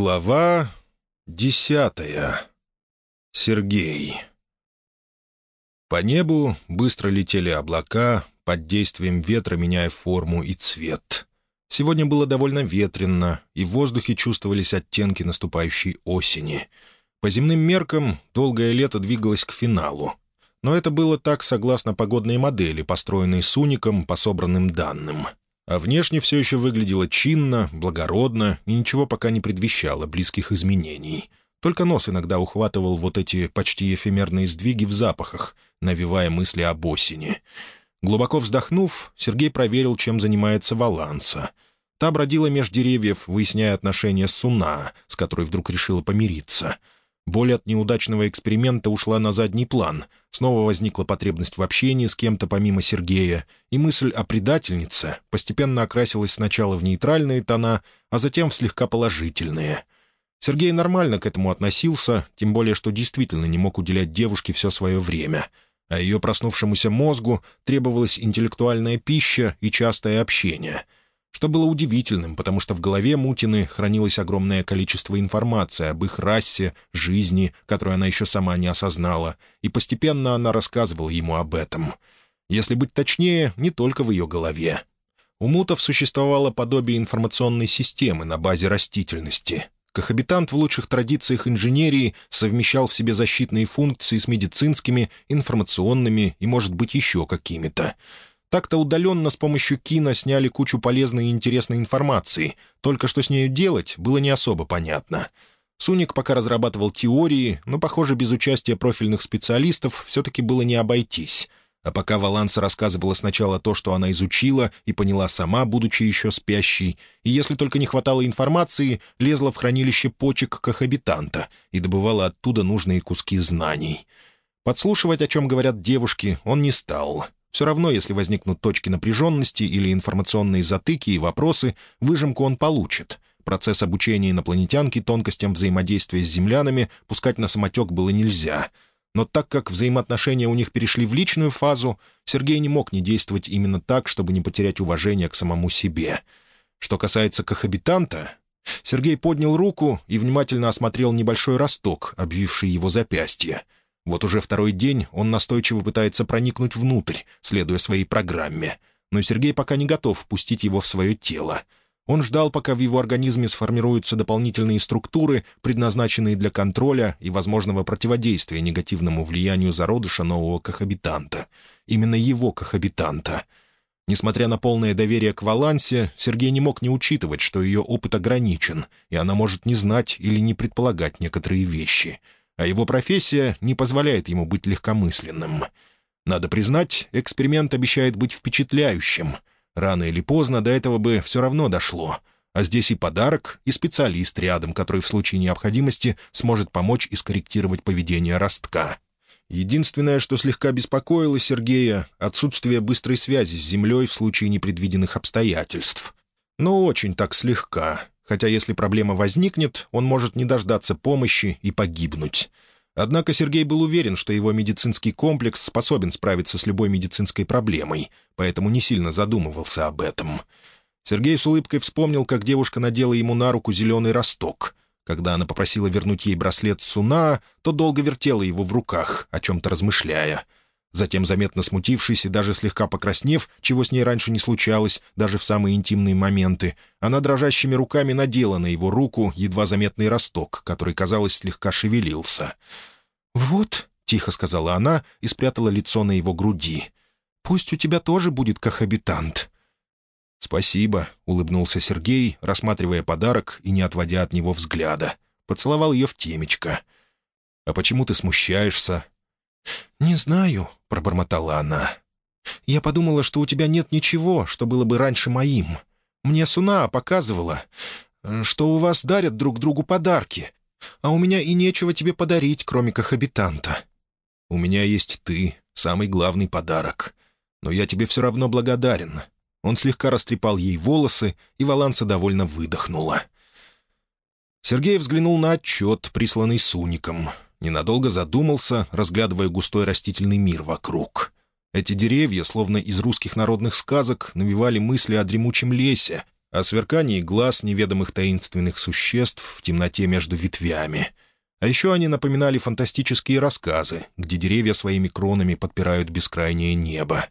Глава десятая. Сергей. По небу быстро летели облака, под действием ветра меняя форму и цвет. Сегодня было довольно ветрено, и в воздухе чувствовались оттенки наступающей осени. По земным меркам долгое лето двигалось к финалу. Но это было так согласно погодной модели, построенной Суником по собранным данным — а внешне все еще выглядело чинно, благородно и ничего пока не предвещало близких изменений. Только нос иногда ухватывал вот эти почти эфемерные сдвиги в запахах, навевая мысли об осени. Глубоко вздохнув, Сергей проверил, чем занимается Валанса. Та бродила меж деревьев, выясняя отношения с Суна, с которой вдруг решила помириться — Боль от неудачного эксперимента ушла на задний план. Снова возникла потребность в общении с кем-то помимо Сергея, и мысль о предательнице постепенно окрасилась сначала в нейтральные тона, а затем в слегка положительные. Сергей нормально к этому относился, тем более что действительно не мог уделять девушке все свое время. А ее проснувшемуся мозгу требовалась интеллектуальная пища и частое общение — что было удивительным, потому что в голове Мутины хранилось огромное количество информации об их расе, жизни, которую она еще сама не осознала, и постепенно она рассказывала ему об этом. Если быть точнее, не только в ее голове. У мутов существовало подобие информационной системы на базе растительности. Кохабитант в лучших традициях инженерии совмещал в себе защитные функции с медицинскими, информационными и, может быть, еще какими-то — так-то удаленно с помощью кино сняли кучу полезной и интересной информации, только что с нею делать было не особо понятно. Суник пока разрабатывал теории, но, похоже, без участия профильных специалистов все-таки было не обойтись. А пока Валанса рассказывала сначала то, что она изучила и поняла сама, будучи еще спящей, и если только не хватало информации, лезла в хранилище почек кохабитанта и добывала оттуда нужные куски знаний. Подслушивать, о чем говорят девушки, он не стал — все равно, если возникнут точки напряженности или информационные затыки и вопросы, выжимку он получит. Процесс обучения инопланетянки тонкостям взаимодействия с землянами пускать на самотек было нельзя. Но так как взаимоотношения у них перешли в личную фазу, Сергей не мог не действовать именно так, чтобы не потерять уважение к самому себе. Что касается кохабитанта, Сергей поднял руку и внимательно осмотрел небольшой росток, обвивший его запястье — вот уже второй день он настойчиво пытается проникнуть внутрь, следуя своей программе. Но Сергей пока не готов впустить его в свое тело. Он ждал, пока в его организме сформируются дополнительные структуры, предназначенные для контроля и возможного противодействия негативному влиянию зародыша нового кохабитанта. Именно его кохабитанта. Несмотря на полное доверие к Валансе, Сергей не мог не учитывать, что ее опыт ограничен, и она может не знать или не предполагать некоторые вещи — а его профессия не позволяет ему быть легкомысленным. Надо признать, эксперимент обещает быть впечатляющим. Рано или поздно до этого бы все равно дошло. А здесь и подарок, и специалист рядом, который в случае необходимости сможет помочь и скорректировать поведение ростка. Единственное, что слегка беспокоило Сергея — отсутствие быстрой связи с Землей в случае непредвиденных обстоятельств. Но очень так слегка — хотя если проблема возникнет, он может не дождаться помощи и погибнуть. Однако Сергей был уверен, что его медицинский комплекс способен справиться с любой медицинской проблемой, поэтому не сильно задумывался об этом. Сергей с улыбкой вспомнил, как девушка надела ему на руку зеленый росток. Когда она попросила вернуть ей браслет Суна, то долго вертела его в руках, о чем-то размышляя — Затем, заметно смутившись и даже слегка покраснев, чего с ней раньше не случалось, даже в самые интимные моменты, она дрожащими руками надела на его руку едва заметный росток, который, казалось, слегка шевелился. «Вот», — тихо сказала она и спрятала лицо на его груди, — «пусть у тебя тоже будет кохабитант». «Спасибо», — улыбнулся Сергей, рассматривая подарок и не отводя от него взгляда. Поцеловал ее в темечко. «А почему ты смущаешься?» «Не знаю», — пробормотала она. «Я подумала, что у тебя нет ничего, что было бы раньше моим. Мне Суна показывала, что у вас дарят друг другу подарки, а у меня и нечего тебе подарить, кроме кохабитанта». «У меня есть ты, самый главный подарок. Но я тебе все равно благодарен». Он слегка растрепал ей волосы, и Валанса довольно выдохнула. Сергей взглянул на отчет, присланный Суником — ненадолго задумался, разглядывая густой растительный мир вокруг. Эти деревья, словно из русских народных сказок, навевали мысли о дремучем лесе, о сверкании глаз неведомых таинственных существ в темноте между ветвями. А еще они напоминали фантастические рассказы, где деревья своими кронами подпирают бескрайнее небо.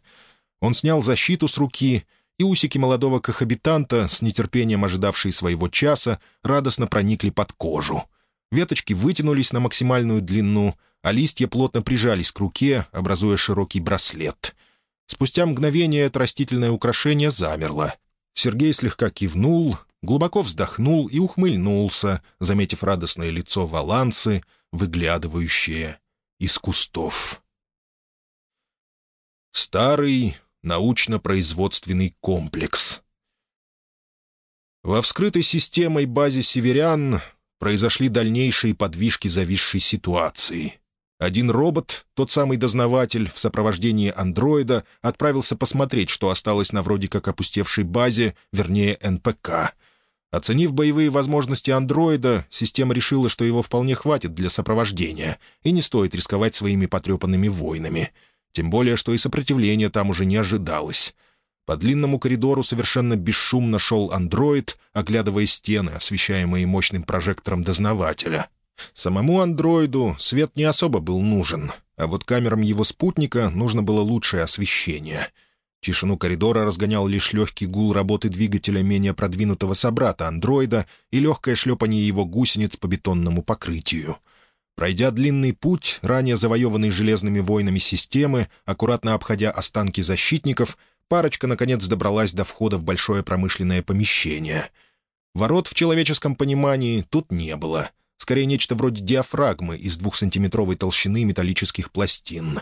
Он снял защиту с руки, и усики молодого кохабитанта, с нетерпением ожидавшие своего часа, радостно проникли под кожу. Веточки вытянулись на максимальную длину, а листья плотно прижались к руке, образуя широкий браслет. Спустя мгновение это растительное украшение замерло. Сергей слегка кивнул, глубоко вздохнул и ухмыльнулся, заметив радостное лицо Валансы, выглядывающее из кустов. Старый научно-производственный комплекс. Во вскрытой системой базе «Северян» произошли дальнейшие подвижки зависшей ситуации. Один робот, тот самый дознаватель, в сопровождении андроида отправился посмотреть, что осталось на вроде как опустевшей базе, вернее, НПК. Оценив боевые возможности андроида, система решила, что его вполне хватит для сопровождения, и не стоит рисковать своими потрепанными войнами — тем более, что и сопротивления там уже не ожидалось. По длинному коридору совершенно бесшумно шел андроид, оглядывая стены, освещаемые мощным прожектором дознавателя. Самому андроиду свет не особо был нужен, а вот камерам его спутника нужно было лучшее освещение. Тишину коридора разгонял лишь легкий гул работы двигателя менее продвинутого собрата андроида и легкое шлепание его гусениц по бетонному покрытию — Пройдя длинный путь, ранее завоеванный железными войнами системы, аккуратно обходя останки защитников, парочка, наконец, добралась до входа в большое промышленное помещение. Ворот в человеческом понимании тут не было. Скорее, нечто вроде диафрагмы из двухсантиметровой толщины металлических пластин.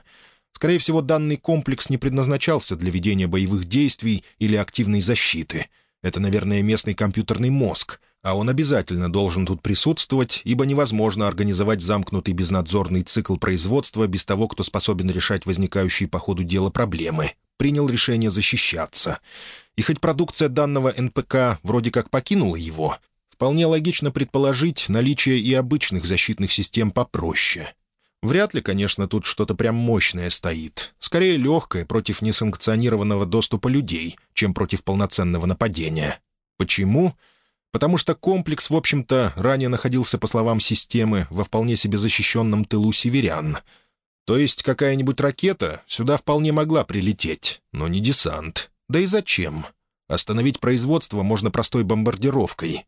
Скорее всего, данный комплекс не предназначался для ведения боевых действий или активной защиты. Это, наверное, местный компьютерный мозг, а он обязательно должен тут присутствовать, ибо невозможно организовать замкнутый безнадзорный цикл производства без того, кто способен решать возникающие по ходу дела проблемы. Принял решение защищаться. И хоть продукция данного НПК вроде как покинула его, вполне логично предположить наличие и обычных защитных систем попроще. Вряд ли, конечно, тут что-то прям мощное стоит. Скорее легкое против несанкционированного доступа людей, чем против полноценного нападения. Почему? Потому что комплекс, в общем-то, ранее находился, по словам системы, во вполне себе защищенном тылу северян. То есть какая-нибудь ракета сюда вполне могла прилететь, но не десант. Да и зачем? Остановить производство можно простой бомбардировкой.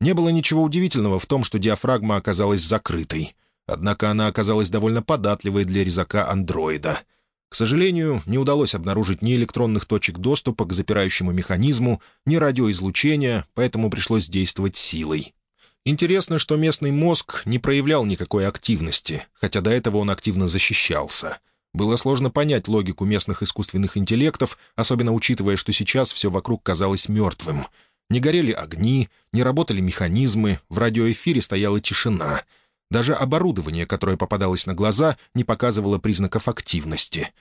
Не было ничего удивительного в том, что диафрагма оказалась закрытой. Однако она оказалась довольно податливой для резака андроида — к сожалению, не удалось обнаружить ни электронных точек доступа к запирающему механизму, ни радиоизлучения, поэтому пришлось действовать силой. Интересно, что местный мозг не проявлял никакой активности, хотя до этого он активно защищался. Было сложно понять логику местных искусственных интеллектов, особенно учитывая, что сейчас все вокруг казалось мертвым. Не горели огни, не работали механизмы, в радиоэфире стояла тишина — даже оборудование, которое попадалось на глаза, не показывало признаков активности.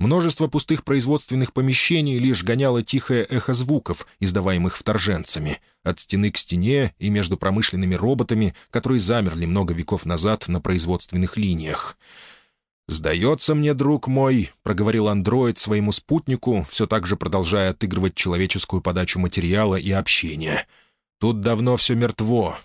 Множество пустых производственных помещений лишь гоняло тихое эхо звуков, издаваемых вторженцами, от стены к стене и между промышленными роботами, которые замерли много веков назад на производственных линиях. «Сдается мне, друг мой», — проговорил андроид своему спутнику, все так же продолжая отыгрывать человеческую подачу материала и общения. «Тут давно все мертво,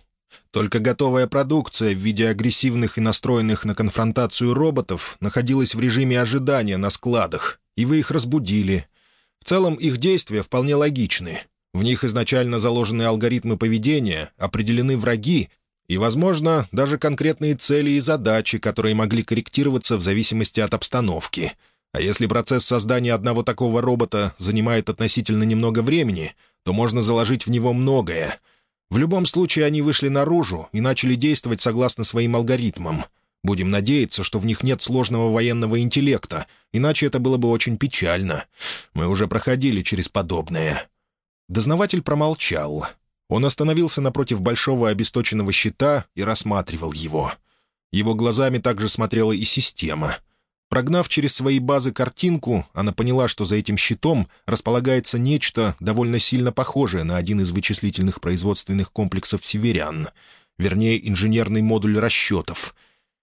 только готовая продукция в виде агрессивных и настроенных на конфронтацию роботов находилась в режиме ожидания на складах, и вы их разбудили. В целом их действия вполне логичны. В них изначально заложены алгоритмы поведения, определены враги и, возможно, даже конкретные цели и задачи, которые могли корректироваться в зависимости от обстановки. А если процесс создания одного такого робота занимает относительно немного времени, то можно заложить в него многое — в любом случае они вышли наружу и начали действовать согласно своим алгоритмам. Будем надеяться, что в них нет сложного военного интеллекта, иначе это было бы очень печально. Мы уже проходили через подобное». Дознаватель промолчал. Он остановился напротив большого обесточенного щита и рассматривал его. Его глазами также смотрела и система — Прогнав через свои базы картинку, она поняла, что за этим щитом располагается нечто довольно сильно похожее на один из вычислительных производственных комплексов «Северян», вернее, инженерный модуль расчетов.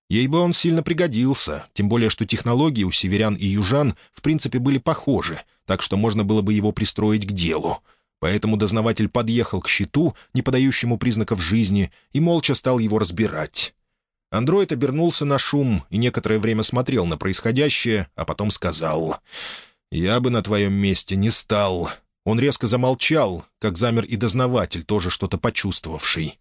Ей бы он сильно пригодился, тем более что технологии у «Северян» и «Южан» в принципе были похожи, так что можно было бы его пристроить к делу. Поэтому дознаватель подъехал к щиту, не подающему признаков жизни, и молча стал его разбирать. Андроид обернулся на шум и некоторое время смотрел на происходящее, а потом сказал «Я бы на твоем месте не стал». Он резко замолчал, как замер и дознаватель, тоже что-то почувствовавший.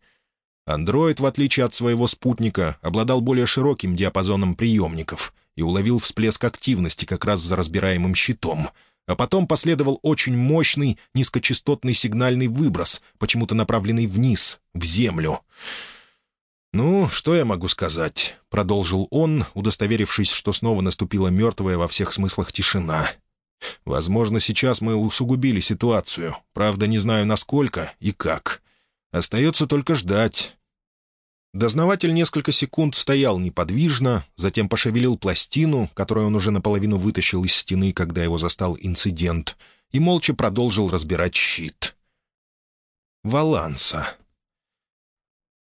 Андроид, в отличие от своего спутника, обладал более широким диапазоном приемников и уловил всплеск активности как раз за разбираемым щитом, а потом последовал очень мощный низкочастотный сигнальный выброс, почему-то направленный вниз, в землю. «Ну, что я могу сказать?» — продолжил он, удостоверившись, что снова наступила мертвая во всех смыслах тишина. «Возможно, сейчас мы усугубили ситуацию. Правда, не знаю, насколько и как. Остается только ждать». Дознаватель несколько секунд стоял неподвижно, затем пошевелил пластину, которую он уже наполовину вытащил из стены, когда его застал инцидент, и молча продолжил разбирать щит. «Валанса».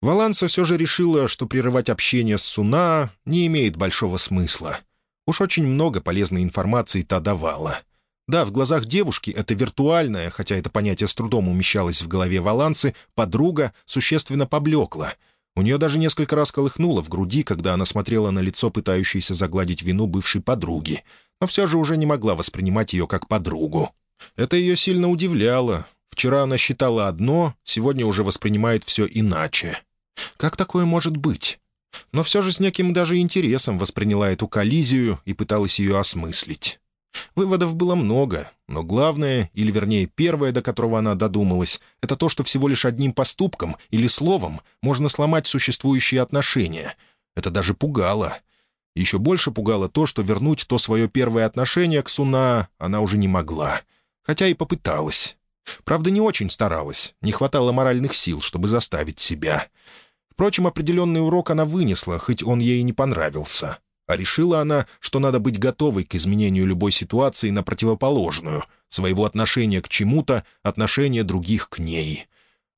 Валанса все же решила, что прерывать общение с Суна не имеет большого смысла. Уж очень много полезной информации та давала. Да, в глазах девушки это виртуальная, хотя это понятие с трудом умещалось в голове Валансы, подруга существенно поблекла. У нее даже несколько раз колыхнуло в груди, когда она смотрела на лицо, пытающееся загладить вину бывшей подруги, но все же уже не могла воспринимать ее как подругу. Это ее сильно удивляло. Вчера она считала одно, сегодня уже воспринимает все иначе. Как такое может быть? Но все же с неким даже интересом восприняла эту коллизию и пыталась ее осмыслить. Выводов было много, но главное, или вернее первое, до которого она додумалась, это то, что всего лишь одним поступком или словом можно сломать существующие отношения. Это даже пугало. Еще больше пугало то, что вернуть то свое первое отношение к Суна она уже не могла, хотя и попыталась. Правда, не очень старалась, не хватало моральных сил, чтобы заставить себя — Впрочем, определенный урок она вынесла, хоть он ей не понравился. А решила она, что надо быть готовой к изменению любой ситуации на противоположную, своего отношения к чему-то, отношения других к ней.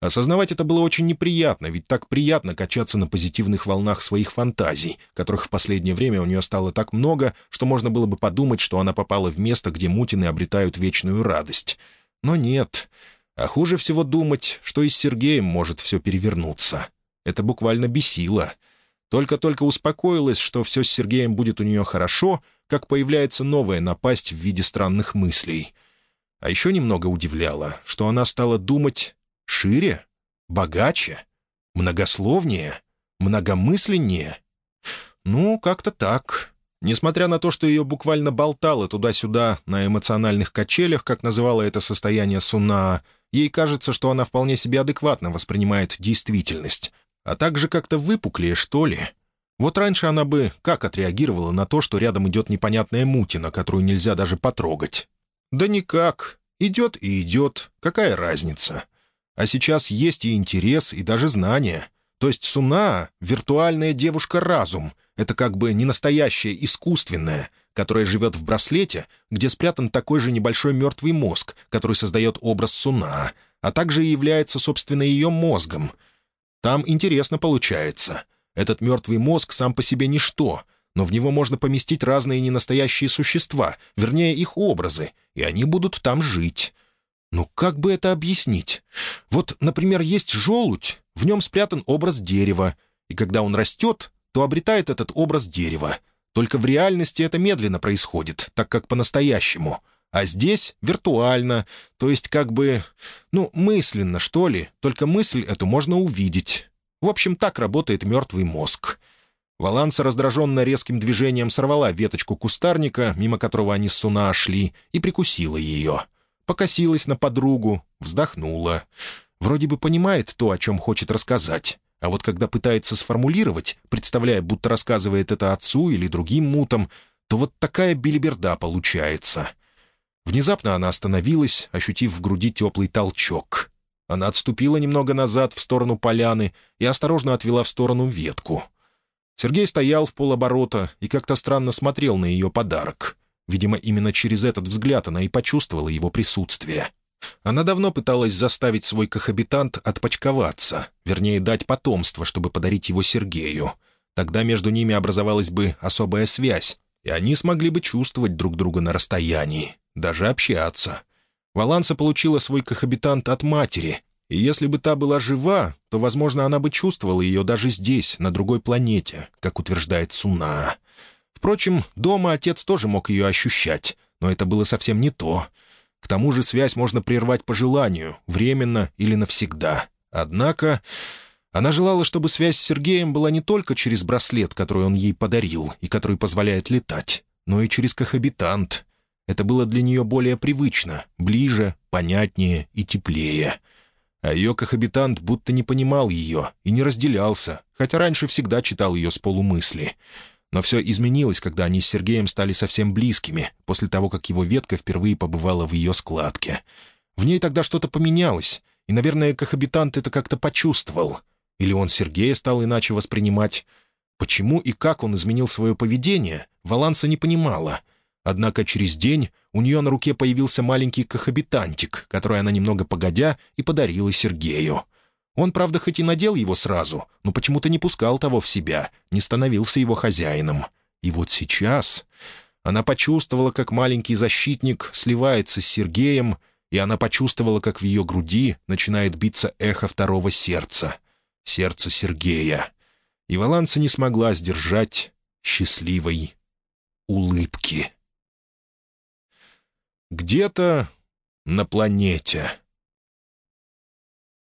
Осознавать это было очень неприятно, ведь так приятно качаться на позитивных волнах своих фантазий, которых в последнее время у нее стало так много, что можно было бы подумать, что она попала в место, где мутины обретают вечную радость. Но нет. А хуже всего думать, что и с Сергеем может все перевернуться. Это буквально бесило. Только-только успокоилась, что все с Сергеем будет у нее хорошо, как появляется новая напасть в виде странных мыслей. А еще немного удивляло, что она стала думать шире, богаче, многословнее, многомысленнее. Ну, как-то так. Несмотря на то, что ее буквально болтало туда-сюда на эмоциональных качелях, как называла это состояние Суна, ей кажется, что она вполне себе адекватно воспринимает действительность, а также как-то выпуклее, что ли. Вот раньше она бы как отреагировала на то, что рядом идет непонятная мутина, которую нельзя даже потрогать? Да никак. Идет и идет. Какая разница? А сейчас есть и интерес, и даже знания. То есть Суна — виртуальная девушка-разум. Это как бы не настоящая, искусственная, которая живет в браслете, где спрятан такой же небольшой мертвый мозг, который создает образ Суна, а также является, собственно, ее мозгом — там интересно получается. Этот мертвый мозг сам по себе ничто, но в него можно поместить разные ненастоящие существа, вернее, их образы, и они будут там жить. Ну как бы это объяснить? Вот, например, есть желудь, в нем спрятан образ дерева, и когда он растет, то обретает этот образ дерева. Только в реальности это медленно происходит, так как по-настоящему — а здесь виртуально, то есть как бы, ну, мысленно, что ли, только мысль эту можно увидеть. В общем, так работает мертвый мозг. Валанса раздраженно резким движением сорвала веточку кустарника, мимо которого они с Суна шли, и прикусила ее. Покосилась на подругу, вздохнула. Вроде бы понимает то, о чем хочет рассказать. А вот когда пытается сформулировать, представляя, будто рассказывает это отцу или другим мутам, то вот такая билиберда получается — Внезапно она остановилась, ощутив в груди теплый толчок. Она отступила немного назад, в сторону поляны, и осторожно отвела в сторону ветку. Сергей стоял в полоборота и как-то странно смотрел на ее подарок. Видимо, именно через этот взгляд она и почувствовала его присутствие. Она давно пыталась заставить свой кохабитант отпочковаться, вернее, дать потомство, чтобы подарить его Сергею. Тогда между ними образовалась бы особая связь, и они смогли бы чувствовать друг друга на расстоянии даже общаться. Валанса получила свой кохабитант от матери, и если бы та была жива, то, возможно, она бы чувствовала ее даже здесь, на другой планете, как утверждает Суна. Впрочем, дома отец тоже мог ее ощущать, но это было совсем не то. К тому же связь можно прервать по желанию, временно или навсегда. Однако она желала, чтобы связь с Сергеем была не только через браслет, который он ей подарил и который позволяет летать, но и через кохабитант. Это было для нее более привычно, ближе, понятнее и теплее. А ее кохабитант будто не понимал ее и не разделялся, хотя раньше всегда читал ее с полумысли. Но все изменилось, когда они с Сергеем стали совсем близкими, после того, как его ветка впервые побывала в ее складке. В ней тогда что-то поменялось, и, наверное, кохабитант это как-то почувствовал. Или он Сергея стал иначе воспринимать. Почему и как он изменил свое поведение, Валанса не понимала. Однако через день у нее на руке появился маленький кохабитантик, который она немного погодя и подарила Сергею. Он, правда, хоть и надел его сразу, но почему-то не пускал того в себя, не становился его хозяином. И вот сейчас она почувствовала, как маленький защитник сливается с Сергеем, и она почувствовала, как в ее груди начинает биться эхо второго сердца. Сердце Сергея. И Валанса не смогла сдержать счастливой улыбки. Где-то на планете.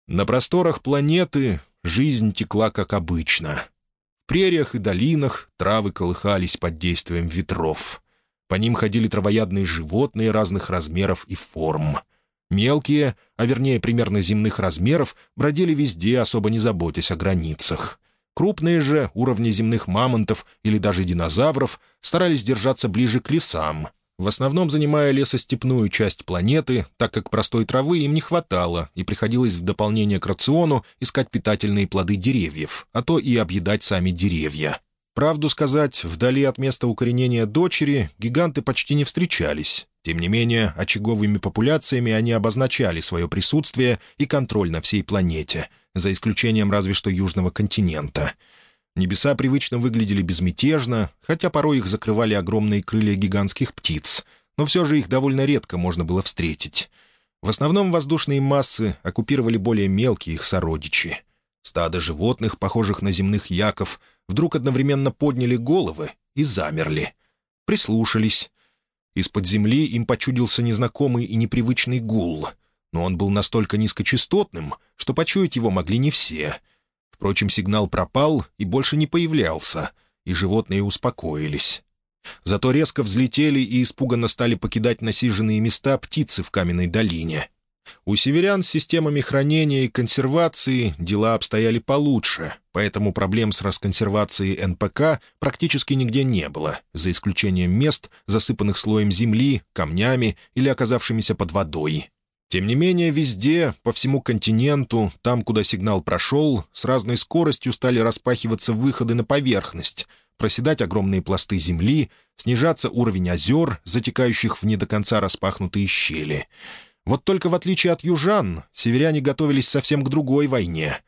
На просторах планеты жизнь текла как обычно. В прериях и долинах травы колыхались под действием ветров. По ним ходили травоядные животные разных размеров и форм. Мелкие, а вернее примерно земных размеров, бродили везде, особо не заботясь о границах. Крупные же, уровни земных мамонтов или даже динозавров, старались держаться ближе к лесам, в основном занимая лесостепную часть планеты, так как простой травы им не хватало, и приходилось в дополнение к рациону искать питательные плоды деревьев, а то и объедать сами деревья. Правду сказать, вдали от места укоренения дочери гиганты почти не встречались. Тем не менее, очаговыми популяциями они обозначали свое присутствие и контроль на всей планете, за исключением разве что Южного континента — Небеса привычно выглядели безмятежно, хотя порой их закрывали огромные крылья гигантских птиц, но все же их довольно редко можно было встретить. В основном воздушные массы оккупировали более мелкие их сородичи. Стадо животных, похожих на земных яков, вдруг одновременно подняли головы и замерли. Прислушались. Из-под земли им почудился незнакомый и непривычный гул, но он был настолько низкочастотным, что почуять его могли не все — Впрочем, сигнал пропал и больше не появлялся, и животные успокоились. Зато резко взлетели и испуганно стали покидать насиженные места птицы в каменной долине. У северян с системами хранения и консервации дела обстояли получше, поэтому проблем с расконсервацией НПК практически нигде не было, за исключением мест, засыпанных слоем земли, камнями или оказавшимися под водой. Тем не менее, везде, по всему континенту, там, куда сигнал прошел, с разной скоростью стали распахиваться выходы на поверхность, проседать огромные пласты земли, снижаться уровень озер, затекающих в не до конца распахнутые щели. Вот только в отличие от южан, северяне готовились совсем к другой войне.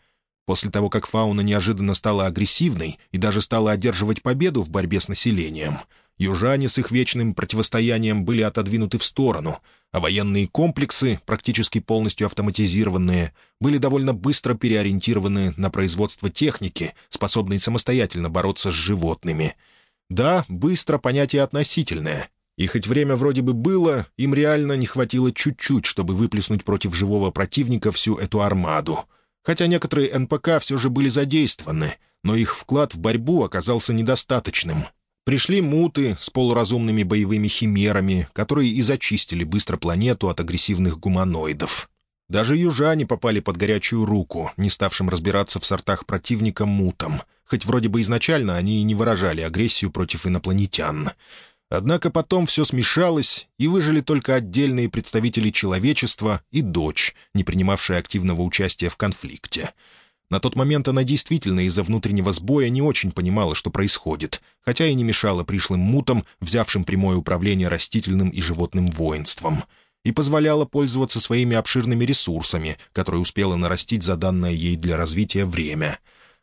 После того, как фауна неожиданно стала агрессивной и даже стала одерживать победу в борьбе с населением — Южане с их вечным противостоянием были отодвинуты в сторону, а военные комплексы, практически полностью автоматизированные, были довольно быстро переориентированы на производство техники, способной самостоятельно бороться с животными. Да, быстро понятие относительное. И хоть время вроде бы было, им реально не хватило чуть-чуть, чтобы выплеснуть против живого противника всю эту армаду. Хотя некоторые НПК все же были задействованы, но их вклад в борьбу оказался недостаточным — Пришли муты с полуразумными боевыми химерами, которые и зачистили быстро планету от агрессивных гуманоидов. Даже южане попали под горячую руку, не ставшим разбираться в сортах противника мутам, хоть вроде бы изначально они и не выражали агрессию против инопланетян. Однако потом все смешалось, и выжили только отдельные представители человечества и дочь, не принимавшая активного участия в конфликте — на тот момент она действительно из-за внутреннего сбоя не очень понимала, что происходит, хотя и не мешала пришлым мутам, взявшим прямое управление растительным и животным воинством, и позволяла пользоваться своими обширными ресурсами, которые успела нарастить за данное ей для развития время.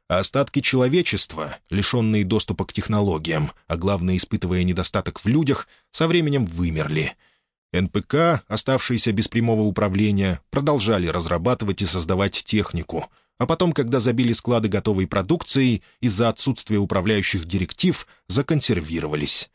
А остатки человечества, лишенные доступа к технологиям, а главное, испытывая недостаток в людях, со временем вымерли — НПК, оставшиеся без прямого управления, продолжали разрабатывать и создавать технику, а потом, когда забили склады готовой продукцией, из-за отсутствия управляющих директив законсервировались.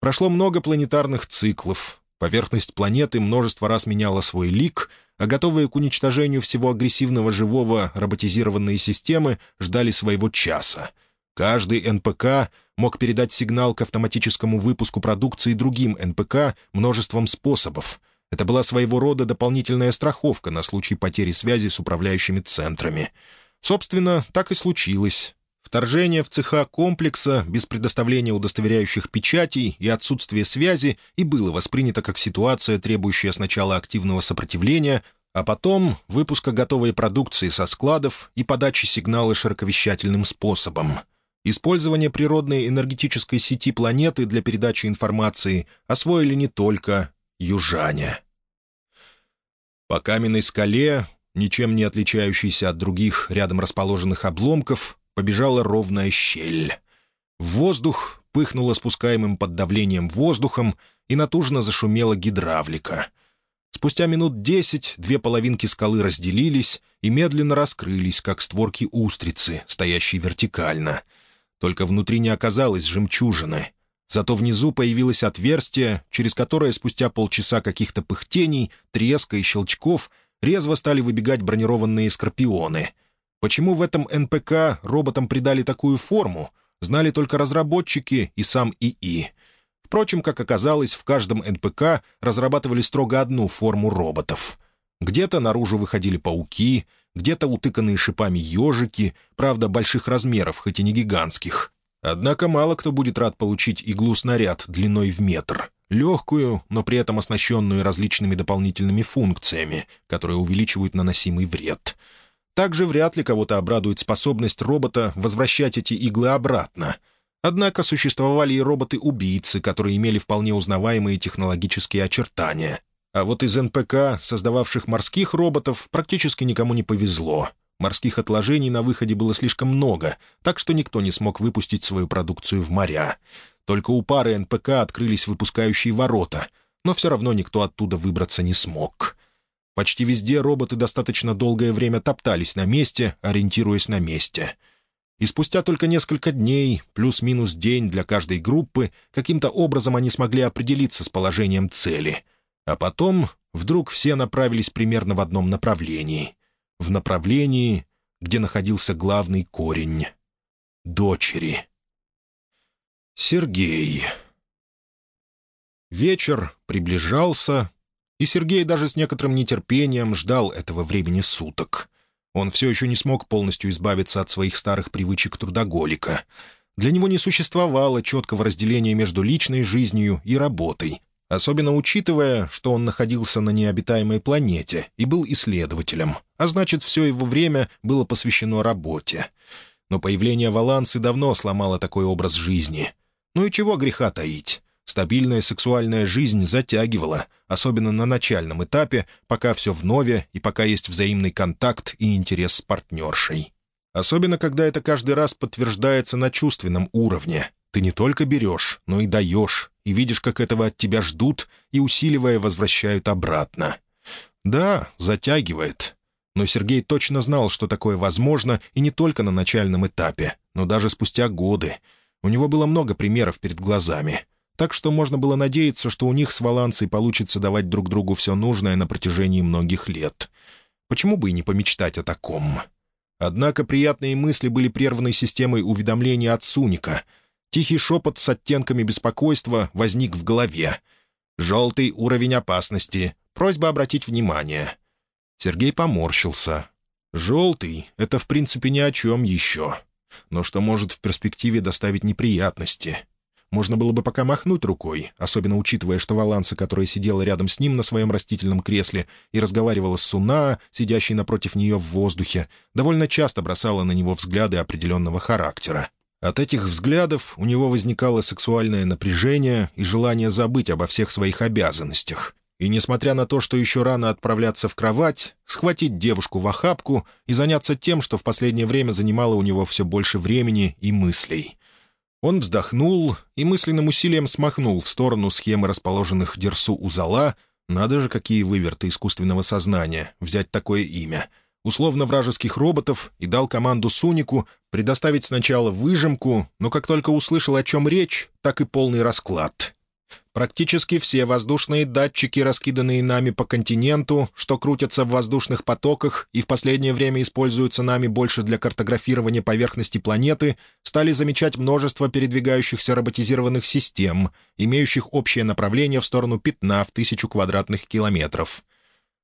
Прошло много планетарных циклов. Поверхность планеты множество раз меняла свой лик, а готовые к уничтожению всего агрессивного живого роботизированные системы ждали своего часа. Каждый НПК мог передать сигнал к автоматическому выпуску продукции другим НПК множеством способов. Это была своего рода дополнительная страховка на случай потери связи с управляющими центрами. Собственно, так и случилось. Вторжение в цеха комплекса без предоставления удостоверяющих печатей и отсутствие связи и было воспринято как ситуация, требующая сначала активного сопротивления, а потом выпуска готовой продукции со складов и подачи сигнала широковещательным способом. Использование природной энергетической сети планеты для передачи информации освоили не только южане. По каменной скале, ничем не отличающейся от других рядом расположенных обломков, побежала ровная щель. В воздух пыхнуло спускаемым под давлением воздухом и натужно зашумела гидравлика. Спустя минут десять две половинки скалы разделились и медленно раскрылись, как створки устрицы, стоящие вертикально. Только внутри не оказалось жемчужины. Зато внизу появилось отверстие, через которое спустя полчаса каких-то пыхтений, треска и щелчков резво стали выбегать бронированные скорпионы. Почему в этом НПК роботам придали такую форму, знали только разработчики и сам ИИ. Впрочем, как оказалось, в каждом НПК разрабатывали строго одну форму роботов. Где-то наружу выходили пауки, где-то утыканные шипами ежики, правда, больших размеров, хоть и не гигантских, Однако мало кто будет рад получить иглу-снаряд длиной в метр. Легкую, но при этом оснащенную различными дополнительными функциями, которые увеличивают наносимый вред. Также вряд ли кого-то обрадует способность робота возвращать эти иглы обратно. Однако существовали и роботы-убийцы, которые имели вполне узнаваемые технологические очертания. А вот из НПК, создававших морских роботов, практически никому не повезло. Морских отложений на выходе было слишком много, так что никто не смог выпустить свою продукцию в моря. Только у пары НПК открылись выпускающие ворота, но все равно никто оттуда выбраться не смог. Почти везде роботы достаточно долгое время топтались на месте, ориентируясь на месте. И спустя только несколько дней, плюс-минус день для каждой группы, каким-то образом они смогли определиться с положением цели. А потом вдруг все направились примерно в одном направлении — в направлении, где находился главный корень — дочери. Сергей. Вечер приближался, и Сергей даже с некоторым нетерпением ждал этого времени суток. Он все еще не смог полностью избавиться от своих старых привычек трудоголика. Для него не существовало четкого разделения между личной жизнью и работой, особенно учитывая, что он находился на необитаемой планете и был исследователем, а значит, все его время было посвящено работе. Но появление Валансы давно сломало такой образ жизни. Ну и чего греха таить? Стабильная сексуальная жизнь затягивала, особенно на начальном этапе, пока все нове и пока есть взаимный контакт и интерес с партнершей. Особенно, когда это каждый раз подтверждается на чувственном уровне. Ты не только берешь, но и даешь, и видишь, как этого от тебя ждут и, усиливая, возвращают обратно. Да, затягивает. Но Сергей точно знал, что такое возможно, и не только на начальном этапе, но даже спустя годы. У него было много примеров перед глазами. Так что можно было надеяться, что у них с Валанцей получится давать друг другу все нужное на протяжении многих лет. Почему бы и не помечтать о таком? Однако приятные мысли были прерваны системой уведомления от Суника — Тихий шепот с оттенками беспокойства возник в голове. «Желтый уровень опасности. Просьба обратить внимание». Сергей поморщился. «Желтый — это, в принципе, ни о чем еще. Но что может в перспективе доставить неприятности?» Можно было бы пока махнуть рукой, особенно учитывая, что Валанса, которая сидела рядом с ним на своем растительном кресле и разговаривала с Суна, сидящей напротив нее в воздухе, довольно часто бросала на него взгляды определенного характера. От этих взглядов у него возникало сексуальное напряжение и желание забыть обо всех своих обязанностях. И, несмотря на то, что еще рано отправляться в кровать, схватить девушку в охапку и заняться тем, что в последнее время занимало у него все больше времени и мыслей. Он вздохнул и мысленным усилием смахнул в сторону схемы расположенных Дерсу у зала, Надо же, какие выверты искусственного сознания, взять такое имя. Условно вражеских роботов и дал команду Сунику предоставить сначала выжимку, но как только услышал, о чем речь, так и полный расклад. Практически все воздушные датчики, раскиданные нами по континенту, что крутятся в воздушных потоках и в последнее время используются нами больше для картографирования поверхности планеты, стали замечать множество передвигающихся роботизированных систем, имеющих общее направление в сторону пятна в тысячу квадратных километров.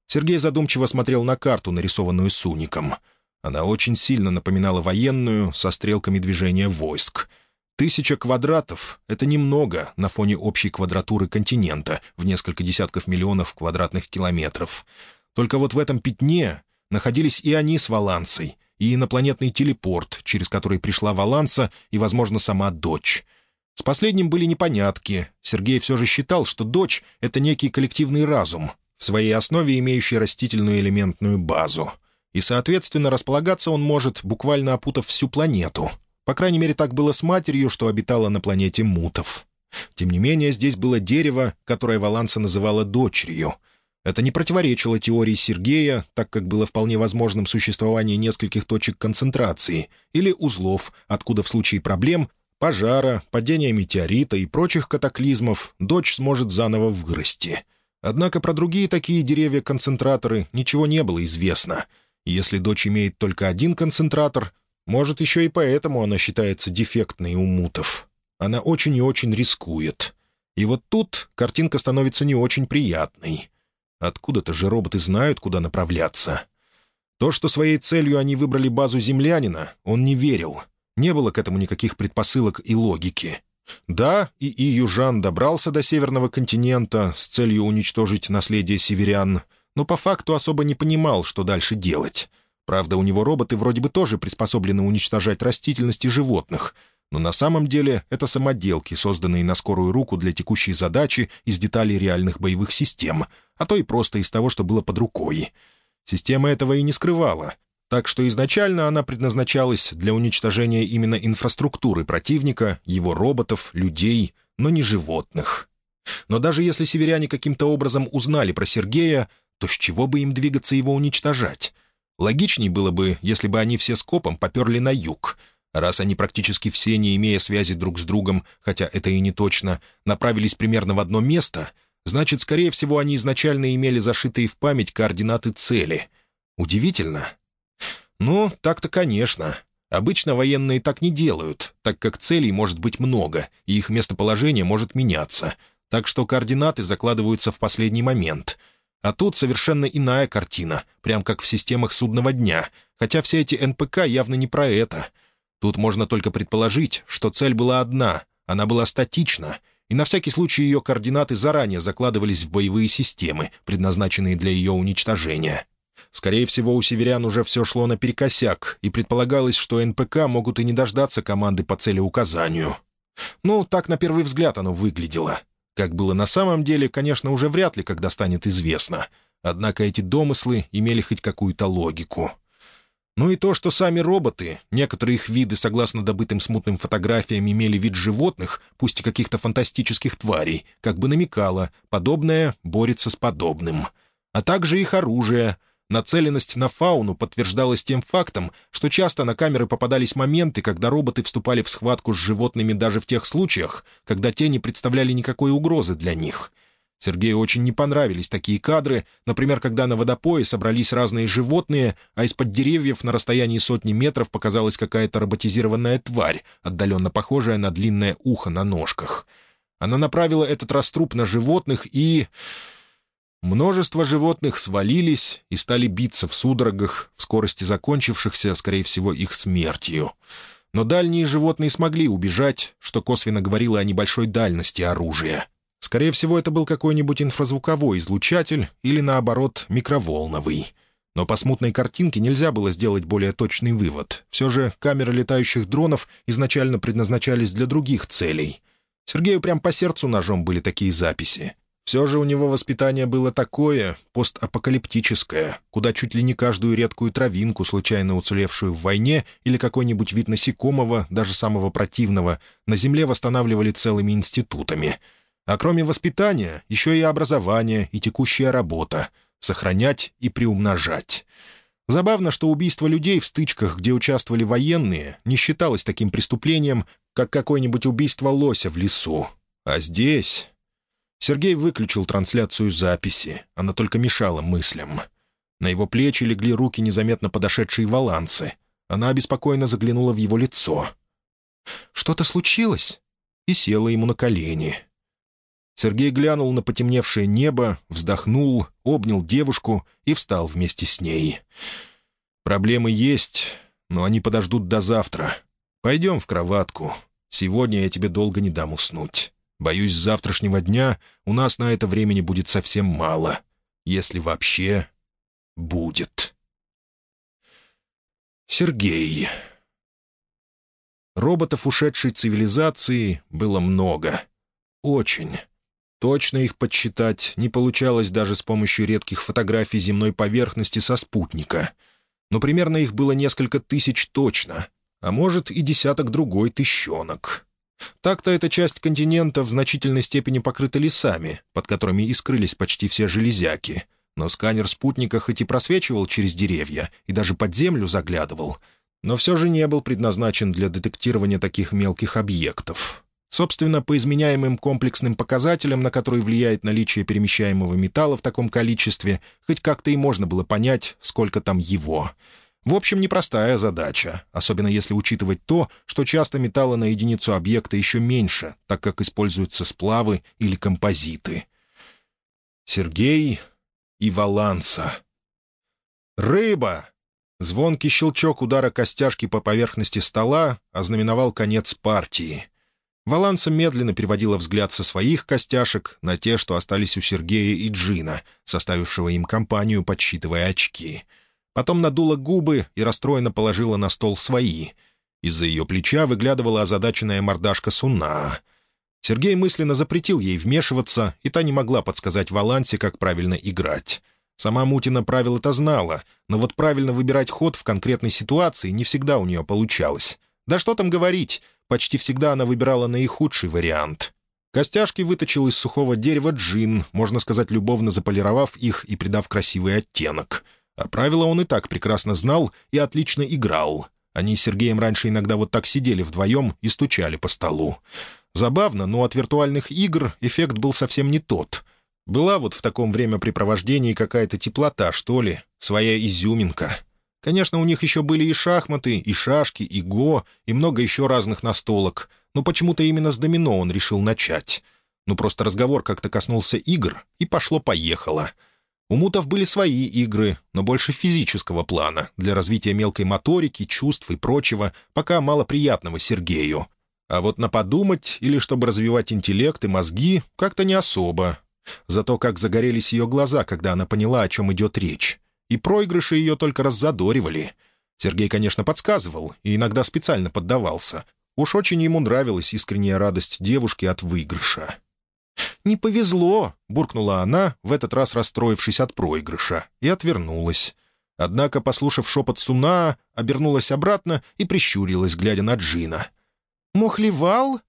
Сергей задумчиво смотрел на карту, нарисованную Суником. Она очень сильно напоминала военную, со стрелками движения войск — Тысяча квадратов — это немного на фоне общей квадратуры континента в несколько десятков миллионов квадратных километров. Только вот в этом пятне находились и они с Валансой, и инопланетный телепорт, через который пришла Валанса и, возможно, сама дочь. С последним были непонятки. Сергей все же считал, что дочь — это некий коллективный разум, в своей основе имеющий растительную элементную базу. И, соответственно, располагаться он может, буквально опутав всю планету — по крайней мере, так было с матерью, что обитала на планете Мутов. Тем не менее, здесь было дерево, которое Валанса называла дочерью. Это не противоречило теории Сергея, так как было вполне возможным существование нескольких точек концентрации или узлов, откуда в случае проблем, пожара, падения метеорита и прочих катаклизмов дочь сможет заново вырасти. Однако про другие такие деревья-концентраторы ничего не было известно. Если дочь имеет только один концентратор, может, еще и поэтому она считается дефектной у мутов. Она очень и очень рискует. И вот тут картинка становится не очень приятной. Откуда-то же роботы знают, куда направляться. То, что своей целью они выбрали базу землянина, он не верил. Не было к этому никаких предпосылок и логики. Да, и, и южан добрался до Северного континента с целью уничтожить наследие северян, но по факту особо не понимал, что дальше делать — Правда, у него роботы вроде бы тоже приспособлены уничтожать растительность и животных, но на самом деле это самоделки, созданные на скорую руку для текущей задачи из деталей реальных боевых систем, а то и просто из того, что было под рукой. Система этого и не скрывала, так что изначально она предназначалась для уничтожения именно инфраструктуры противника, его роботов, людей, но не животных. Но даже если северяне каким-то образом узнали про Сергея, то с чего бы им двигаться его уничтожать? Логичней было бы, если бы они все скопом поперли на юг. Раз они практически все, не имея связи друг с другом, хотя это и не точно, направились примерно в одно место, значит, скорее всего, они изначально имели зашитые в память координаты цели. Удивительно? Ну, так-то, конечно. Обычно военные так не делают, так как целей может быть много, и их местоположение может меняться. Так что координаты закладываются в последний момент — а тут совершенно иная картина, прям как в системах судного дня, хотя все эти НПК явно не про это. Тут можно только предположить, что цель была одна, она была статична, и на всякий случай ее координаты заранее закладывались в боевые системы, предназначенные для ее уничтожения. Скорее всего, у северян уже все шло наперекосяк, и предполагалось, что НПК могут и не дождаться команды по целеуказанию. Ну, так на первый взгляд оно выглядело — как было на самом деле, конечно, уже вряд ли когда станет известно. Однако эти домыслы имели хоть какую-то логику. Ну и то, что сами роботы, некоторые их виды, согласно добытым смутным фотографиям, имели вид животных, пусть и каких-то фантастических тварей, как бы намекало, подобное борется с подобным. А также их оружие — Нацеленность на фауну подтверждалась тем фактом, что часто на камеры попадались моменты, когда роботы вступали в схватку с животными даже в тех случаях, когда те не представляли никакой угрозы для них. Сергею очень не понравились такие кадры, например, когда на водопое собрались разные животные, а из-под деревьев на расстоянии сотни метров показалась какая-то роботизированная тварь, отдаленно похожая на длинное ухо на ножках. Она направила этот раструб на животных и... Множество животных свалились и стали биться в судорогах, в скорости закончившихся, скорее всего, их смертью. Но дальние животные смогли убежать, что косвенно говорило о небольшой дальности оружия. Скорее всего, это был какой-нибудь инфразвуковой излучатель или, наоборот, микроволновый. Но по смутной картинке нельзя было сделать более точный вывод. Все же камеры летающих дронов изначально предназначались для других целей. Сергею прям по сердцу ножом были такие записи. Все же у него воспитание было такое, постапокалиптическое, куда чуть ли не каждую редкую травинку, случайно уцелевшую в войне, или какой-нибудь вид насекомого, даже самого противного, на земле восстанавливали целыми институтами. А кроме воспитания, еще и образование и текущая работа — сохранять и приумножать. Забавно, что убийство людей в стычках, где участвовали военные, не считалось таким преступлением, как какое-нибудь убийство лося в лесу. А здесь... Сергей выключил трансляцию записи, она только мешала мыслям. На его плечи легли руки незаметно подошедшей Валанцы. Она обеспокоенно заглянула в его лицо. «Что-то случилось?» и села ему на колени. Сергей глянул на потемневшее небо, вздохнул, обнял девушку и встал вместе с ней. «Проблемы есть, но они подождут до завтра. Пойдем в кроватку. Сегодня я тебе долго не дам уснуть. Боюсь, с завтрашнего дня у нас на это времени будет совсем мало. Если вообще будет». Сергей. Роботов ушедшей цивилизации было много. Очень. Точно их подсчитать не получалось даже с помощью редких фотографий земной поверхности со спутника. Но примерно их было несколько тысяч точно, а может и десяток другой тыщенок. Так-то эта часть континента в значительной степени покрыта лесами, под которыми и скрылись почти все железяки. Но сканер спутника хоть и просвечивал через деревья и даже под землю заглядывал, но все же не был предназначен для детектирования таких мелких объектов. Собственно, по изменяемым комплексным показателям, на которые влияет наличие перемещаемого металла в таком количестве, хоть как-то и можно было понять, сколько там его. В общем, непростая задача, особенно если учитывать то, что часто металла на единицу объекта еще меньше, так как используются сплавы или композиты. Сергей и Валанса. «Рыба!» Звонкий щелчок удара костяшки по поверхности стола ознаменовал конец партии — Валанса медленно переводила взгляд со своих костяшек на те, что остались у Сергея и Джина, составившего им компанию, подсчитывая очки. Потом надула губы и расстроенно положила на стол свои. Из-за ее плеча выглядывала озадаченная мордашка Суна. Сергей мысленно запретил ей вмешиваться, и та не могла подсказать Валансе, как правильно играть. Сама Мутина правила-то знала, но вот правильно выбирать ход в конкретной ситуации не всегда у нее получалось. Да что там говорить, Почти всегда она выбирала наихудший вариант. Костяшки выточил из сухого дерева джин, можно сказать, любовно заполировав их и придав красивый оттенок. А правила он и так прекрасно знал и отлично играл. Они с Сергеем раньше иногда вот так сидели вдвоем и стучали по столу. Забавно, но от виртуальных игр эффект был совсем не тот. Была вот в таком времяпрепровождении какая-то теплота, что ли, своя изюминка — Конечно, у них еще были и шахматы, и шашки, и го, и много еще разных настолок, но почему-то именно с домино он решил начать. Ну, просто разговор как-то коснулся игр, и пошло-поехало. У мутов были свои игры, но больше физического плана, для развития мелкой моторики, чувств и прочего, пока мало приятного Сергею. А вот на подумать или чтобы развивать интеллект и мозги как-то не особо. Зато как загорелись ее глаза, когда она поняла, о чем идет речь и проигрыши ее только раззадоривали. Сергей, конечно, подсказывал и иногда специально поддавался. Уж очень ему нравилась искренняя радость девушки от выигрыша. «Не повезло!» — буркнула она, в этот раз расстроившись от проигрыша, и отвернулась. Однако, послушав шепот Суна, обернулась обратно и прищурилась, глядя на Джина. «Мухлевал?»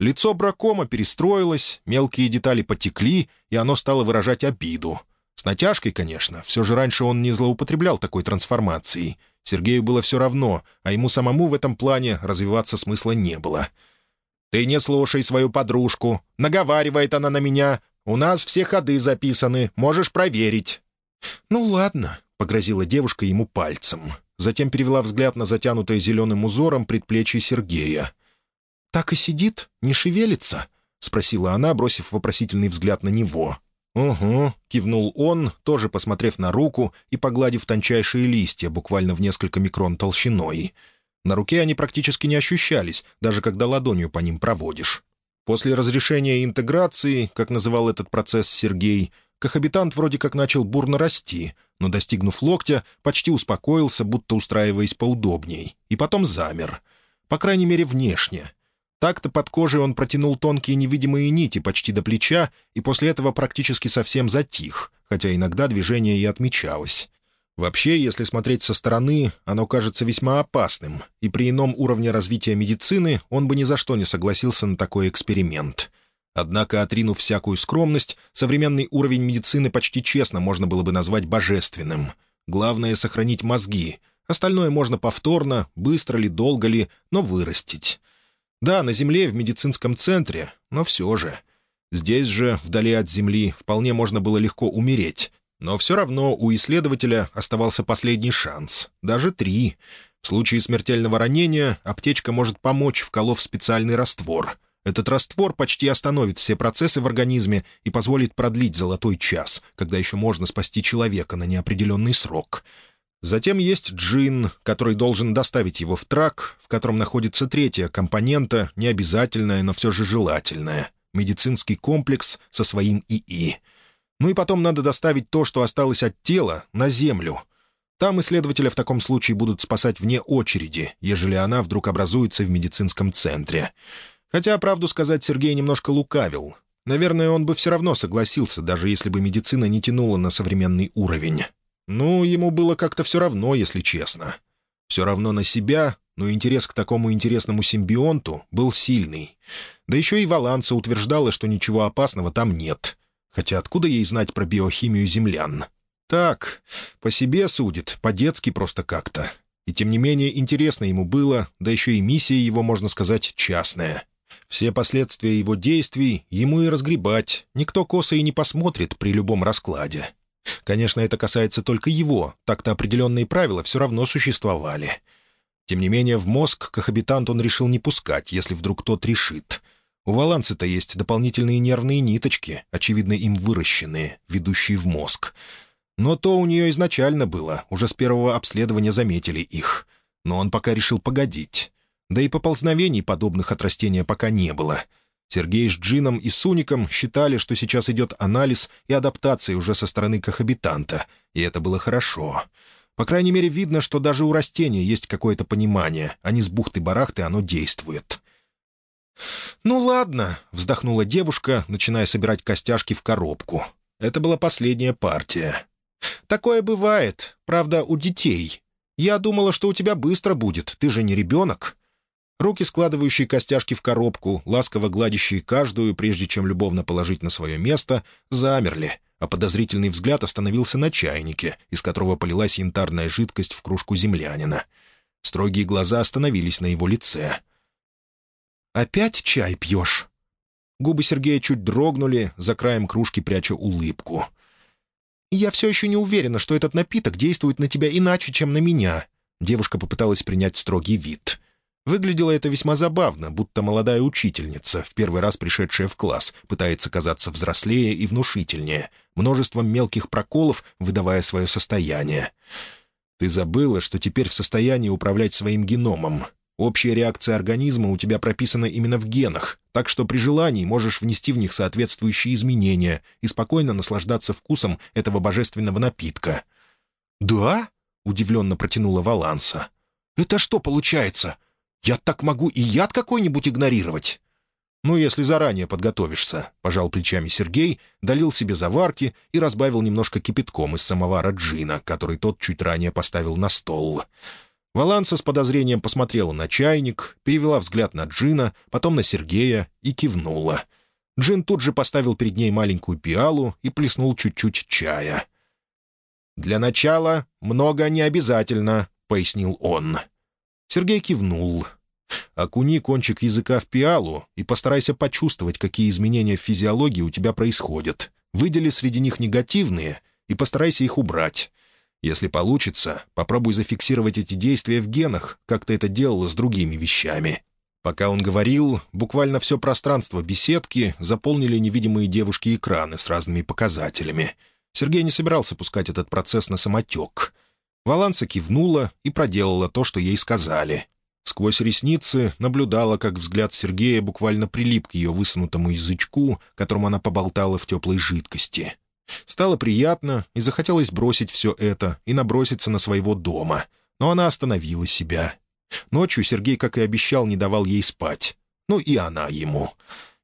Лицо бракома перестроилось, мелкие детали потекли, и оно стало выражать обиду — с натяжкой, конечно. Все же раньше он не злоупотреблял такой трансформацией. Сергею было все равно, а ему самому в этом плане развиваться смысла не было. «Ты не слушай свою подружку. Наговаривает она на меня. У нас все ходы записаны. Можешь проверить». «Ну ладно», — погрозила девушка ему пальцем. Затем перевела взгляд на затянутое зеленым узором предплечье Сергея. «Так и сидит? Не шевелится?» — спросила она, бросив вопросительный взгляд на него. «Угу», — кивнул он, тоже посмотрев на руку и погладив тончайшие листья, буквально в несколько микрон толщиной. На руке они практически не ощущались, даже когда ладонью по ним проводишь. После разрешения интеграции, как называл этот процесс Сергей, кохабитант вроде как начал бурно расти, но, достигнув локтя, почти успокоился, будто устраиваясь поудобней, и потом замер. По крайней мере, внешне. Так-то под кожей он протянул тонкие невидимые нити почти до плеча и после этого практически совсем затих, хотя иногда движение и отмечалось. Вообще, если смотреть со стороны, оно кажется весьма опасным, и при ином уровне развития медицины он бы ни за что не согласился на такой эксперимент. Однако, отринув всякую скромность, современный уровень медицины почти честно можно было бы назвать божественным. Главное — сохранить мозги. Остальное можно повторно, быстро ли, долго ли, но вырастить. Да, на Земле, в медицинском центре, но все же. Здесь же, вдали от Земли, вполне можно было легко умереть. Но все равно у исследователя оставался последний шанс. Даже три. В случае смертельного ранения аптечка может помочь, вколов специальный раствор — этот раствор почти остановит все процессы в организме и позволит продлить золотой час, когда еще можно спасти человека на неопределенный срок. Затем есть джин, который должен доставить его в трак, в котором находится третья компонента, необязательная, но все же желательная — медицинский комплекс со своим ИИ. Ну и потом надо доставить то, что осталось от тела, на Землю. Там исследователя в таком случае будут спасать вне очереди, ежели она вдруг образуется в медицинском центре. Хотя, правду сказать, Сергей немножко лукавил. Наверное, он бы все равно согласился, даже если бы медицина не тянула на современный уровень. Ну, ему было как-то все равно, если честно. Все равно на себя, но интерес к такому интересному симбионту был сильный. Да еще и Валанса утверждала, что ничего опасного там нет. Хотя откуда ей знать про биохимию землян? Так, по себе судит, по-детски просто как-то. И тем не менее интересно ему было, да еще и миссия его, можно сказать, частная — все последствия его действий ему и разгребать. Никто косо и не посмотрит при любом раскладе. Конечно, это касается только его, так-то определенные правила все равно существовали. Тем не менее, в мозг кохабитант он решил не пускать, если вдруг тот решит. У Валанцы-то есть дополнительные нервные ниточки, очевидно, им выращенные, ведущие в мозг. Но то у нее изначально было, уже с первого обследования заметили их. Но он пока решил погодить. Да и поползновений подобных от растения пока не было. Сергей с Джином и Суником считали, что сейчас идет анализ и адаптация уже со стороны кохабитанта, и это было хорошо. По крайней мере, видно, что даже у растения есть какое-то понимание, а не с бухты-барахты оно действует. «Ну ладно», — вздохнула девушка, начиная собирать костяшки в коробку. Это была последняя партия. «Такое бывает, правда, у детей. Я думала, что у тебя быстро будет, ты же не ребенок». Руки, складывающие костяшки в коробку, ласково гладящие каждую, прежде чем любовно положить на свое место, замерли, а подозрительный взгляд остановился на чайнике, из которого полилась янтарная жидкость в кружку землянина. Строгие глаза остановились на его лице. «Опять чай пьешь?» Губы Сергея чуть дрогнули, за краем кружки пряча улыбку. «Я все еще не уверена, что этот напиток действует на тебя иначе, чем на меня». Девушка попыталась принять строгий вид. Выглядело это весьма забавно, будто молодая учительница, в первый раз пришедшая в класс, пытается казаться взрослее и внушительнее, множеством мелких проколов выдавая свое состояние. «Ты забыла, что теперь в состоянии управлять своим геномом. Общая реакция организма у тебя прописана именно в генах, так что при желании можешь внести в них соответствующие изменения и спокойно наслаждаться вкусом этого божественного напитка». «Да?» — удивленно протянула Валанса. «Это что получается? Я так могу и яд какой-нибудь игнорировать?» «Ну, если заранее подготовишься», — пожал плечами Сергей, долил себе заварки и разбавил немножко кипятком из самовара джина, который тот чуть ранее поставил на стол. Валанса с подозрением посмотрела на чайник, перевела взгляд на джина, потом на Сергея и кивнула. Джин тут же поставил перед ней маленькую пиалу и плеснул чуть-чуть чая. «Для начала много не обязательно», — пояснил он. Сергей кивнул. «Окуни кончик языка в пиалу и постарайся почувствовать, какие изменения в физиологии у тебя происходят. Выдели среди них негативные и постарайся их убрать. Если получится, попробуй зафиксировать эти действия в генах, как ты это делала с другими вещами». Пока он говорил, буквально все пространство беседки заполнили невидимые девушки экраны с разными показателями. Сергей не собирался пускать этот процесс на самотек. Валанса кивнула и проделала то, что ей сказали. Сквозь ресницы наблюдала, как взгляд Сергея буквально прилип к ее высунутому язычку, которым она поболтала в теплой жидкости. Стало приятно, и захотелось бросить все это и наброситься на своего дома. Но она остановила себя. Ночью Сергей, как и обещал, не давал ей спать. Ну и она ему.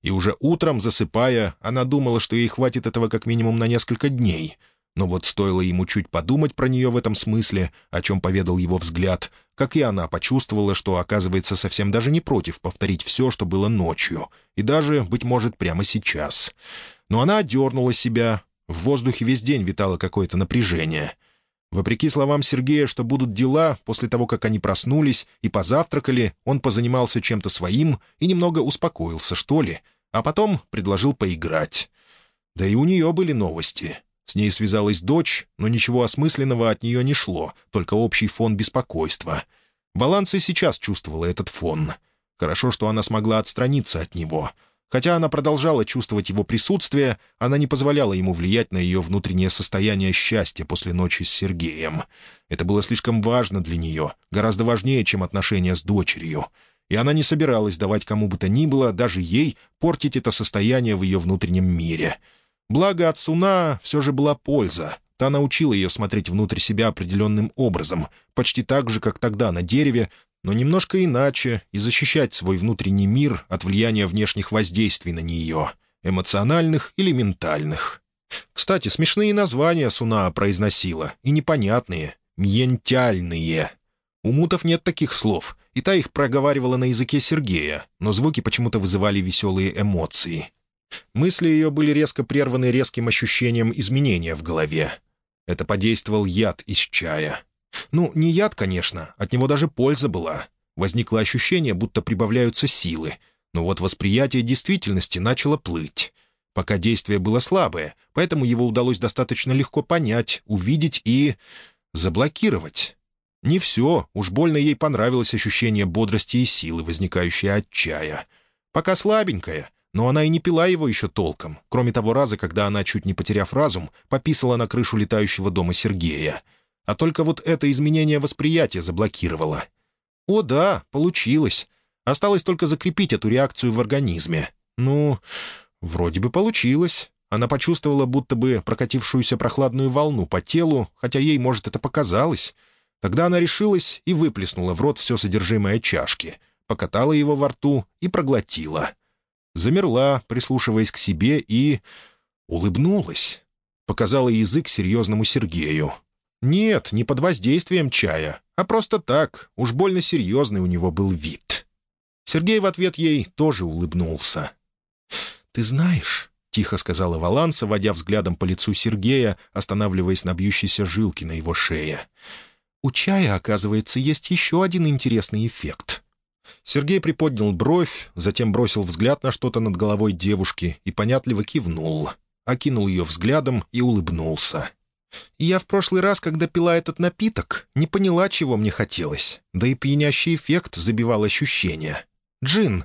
И уже утром, засыпая, она думала, что ей хватит этого как минимум на несколько дней — Но вот стоило ему чуть подумать про нее в этом смысле, о чем поведал его взгляд, как и она почувствовала, что, оказывается, совсем даже не против повторить все, что было ночью, и даже, быть может, прямо сейчас. Но она отдернула себя. В воздухе весь день витало какое-то напряжение. Вопреки словам Сергея, что будут дела, после того, как они проснулись и позавтракали, он позанимался чем-то своим и немного успокоился, что ли, а потом предложил поиграть. Да и у нее были новости — с ней связалась дочь, но ничего осмысленного от нее не шло, только общий фон беспокойства. Баланс и сейчас чувствовала этот фон. Хорошо, что она смогла отстраниться от него. Хотя она продолжала чувствовать его присутствие, она не позволяла ему влиять на ее внутреннее состояние счастья после ночи с Сергеем. Это было слишком важно для нее, гораздо важнее, чем отношения с дочерью. И она не собиралась давать кому бы то ни было, даже ей, портить это состояние в ее внутреннем мире — Благо от Суна все же была польза. Та научила ее смотреть внутрь себя определенным образом, почти так же, как тогда на дереве, но немножко иначе, и защищать свой внутренний мир от влияния внешних воздействий на нее, эмоциональных или ментальных. Кстати, смешные названия Суна произносила, и непонятные, мьентяльные. У мутов нет таких слов, и та их проговаривала на языке Сергея, но звуки почему-то вызывали веселые эмоции. Мысли ее были резко прерваны резким ощущением изменения в голове. Это подействовал яд из чая. Ну, не яд, конечно, от него даже польза была. Возникло ощущение, будто прибавляются силы. Но вот восприятие действительности начало плыть. Пока действие было слабое, поэтому его удалось достаточно легко понять, увидеть и... заблокировать. Не все, уж больно ей понравилось ощущение бодрости и силы, возникающее от чая. Пока слабенькое, но она и не пила его еще толком, кроме того раза, когда она, чуть не потеряв разум, пописала на крышу летающего дома Сергея. А только вот это изменение восприятия заблокировало. О да, получилось. Осталось только закрепить эту реакцию в организме. Ну, вроде бы получилось. Она почувствовала будто бы прокатившуюся прохладную волну по телу, хотя ей, может, это показалось. Тогда она решилась и выплеснула в рот все содержимое чашки, покатала его во рту и проглотила замерла, прислушиваясь к себе, и... улыбнулась. Показала язык серьезному Сергею. Нет, не под воздействием чая, а просто так, уж больно серьезный у него был вид. Сергей в ответ ей тоже улыбнулся. «Ты знаешь...» — тихо сказала Валанса, водя взглядом по лицу Сергея, останавливаясь на бьющейся жилке на его шее. «У чая, оказывается, есть еще один интересный эффект. Сергей приподнял бровь, затем бросил взгляд на что-то над головой девушки и понятливо кивнул, окинул ее взглядом и улыбнулся. «Я в прошлый раз, когда пила этот напиток, не поняла, чего мне хотелось, да и пьянящий эффект забивал ощущения. Джин,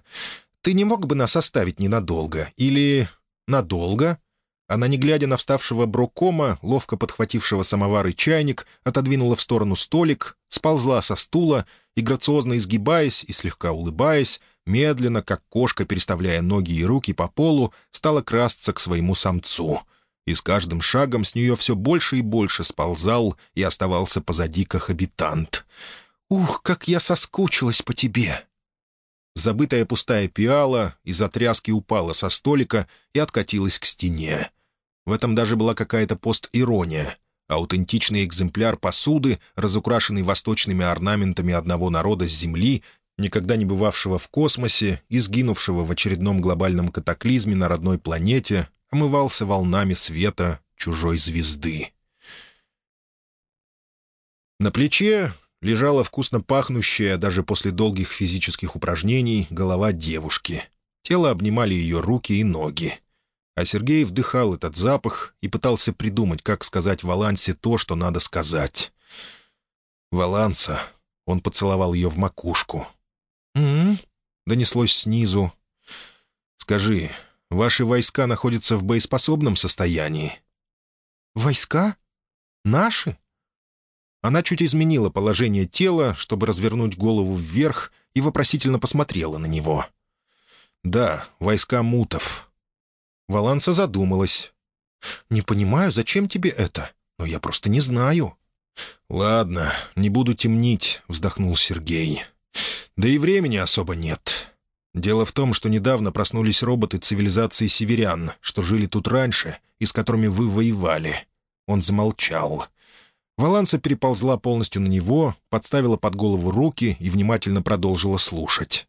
ты не мог бы нас оставить ненадолго? Или... надолго?» Она, не глядя на вставшего брокома, ловко подхватившего самовар и чайник, отодвинула в сторону столик, сползла со стула и, грациозно изгибаясь и слегка улыбаясь, медленно, как кошка, переставляя ноги и руки по полу, стала красться к своему самцу. И с каждым шагом с нее все больше и больше сползал и оставался позади кохабитант. «Ух, как я соскучилась по тебе!» Забытая пустая пиала из-за тряски упала со столика и откатилась к стене. В этом даже была какая-то постирония. Аутентичный экземпляр посуды, разукрашенный восточными орнаментами одного народа с Земли, никогда не бывавшего в космосе и сгинувшего в очередном глобальном катаклизме на родной планете, омывался волнами света чужой звезды. На плече лежала вкусно пахнущая, даже после долгих физических упражнений, голова девушки. Тело обнимали ее руки и ноги. А Сергей вдыхал этот запах и пытался придумать, как сказать Валансе то, что надо сказать. «Валанса!» — он поцеловал ее в макушку. «М-м-м?» донеслось снизу. «Скажи, ваши войска находятся в боеспособном состоянии?» «Войска? Наши?» Она чуть изменила положение тела, чтобы развернуть голову вверх, и вопросительно посмотрела на него. «Да, войска мутов». Валанса задумалась. «Не понимаю, зачем тебе это? Но я просто не знаю». «Ладно, не буду темнить», — вздохнул Сергей. «Да и времени особо нет. Дело в том, что недавно проснулись роботы цивилизации северян, что жили тут раньше и с которыми вы воевали. Он замолчал. Валанса переползла полностью на него, подставила под голову руки и внимательно продолжила слушать.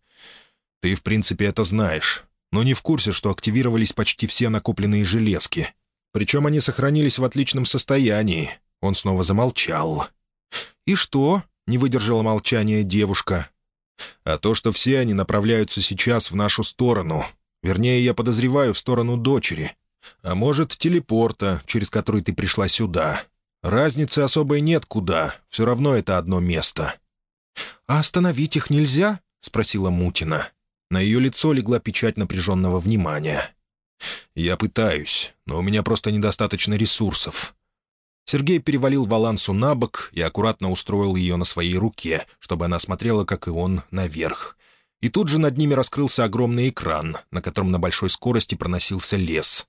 «Ты, в принципе, это знаешь, но не в курсе, что активировались почти все накопленные железки. Причем они сохранились в отличном состоянии». Он снова замолчал. «И что?» — не выдержала молчания девушка. «А то, что все они направляются сейчас в нашу сторону. Вернее, я подозреваю, в сторону дочери. А может, телепорта, через который ты пришла сюда. Разницы особой нет куда, все равно это одно место». «А остановить их нельзя?» — спросила Мутина. На ее лицо легла печать напряженного внимания. «Я пытаюсь, но у меня просто недостаточно ресурсов». Сергей перевалил Валансу на бок и аккуратно устроил ее на своей руке, чтобы она смотрела, как и он, наверх. И тут же над ними раскрылся огромный экран, на котором на большой скорости проносился лес.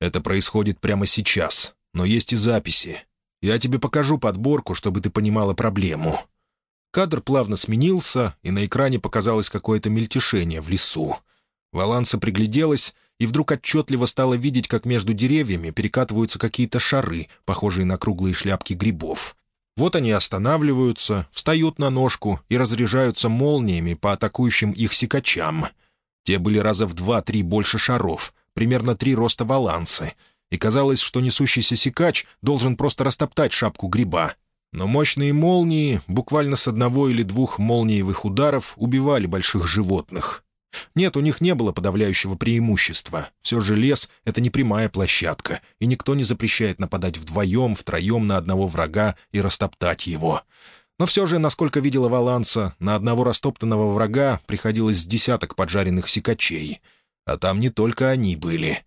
«Это происходит прямо сейчас, но есть и записи. Я тебе покажу подборку, чтобы ты понимала проблему». Кадр плавно сменился, и на экране показалось какое-то мельтешение в лесу. Валанса пригляделась и вдруг отчетливо стала видеть, как между деревьями перекатываются какие-то шары, похожие на круглые шляпки грибов. Вот они останавливаются, встают на ножку и разряжаются молниями по атакующим их секачам. Те были раза в два-три больше шаров, примерно три роста валансы, и казалось, что несущийся секач должен просто растоптать шапку гриба. Но мощные молнии, буквально с одного или двух молниевых ударов, убивали больших животных. Нет, у них не было подавляющего преимущества. Все же лес — это не прямая площадка, и никто не запрещает нападать вдвоем, втроем на одного врага и растоптать его. Но все же, насколько видела Валанса, на одного растоптанного врага приходилось с десяток поджаренных сикачей. А там не только они были.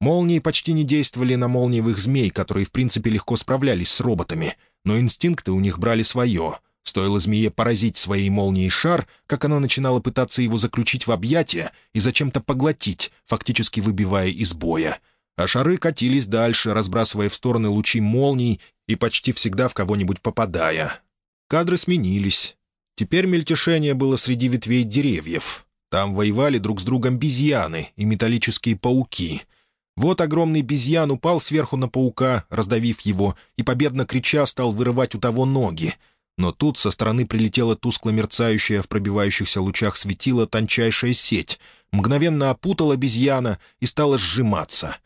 Молнии почти не действовали на молниевых змей, которые, в принципе, легко справлялись с роботами, но инстинкты у них брали свое — Стоило змее поразить своей молнией шар, как она начинала пытаться его заключить в объятия и зачем-то поглотить, фактически выбивая из боя. А шары катились дальше, разбрасывая в стороны лучи молний и почти всегда в кого-нибудь попадая. Кадры сменились. Теперь мельтешение было среди ветвей деревьев. Там воевали друг с другом обезьяны и металлические пауки. Вот огромный обезьян упал сверху на паука, раздавив его, и, победно крича, стал вырывать у того ноги — но тут со стороны прилетела тускло мерцающая в пробивающихся лучах светила тончайшая сеть, мгновенно опутала обезьяна и стала сжиматься.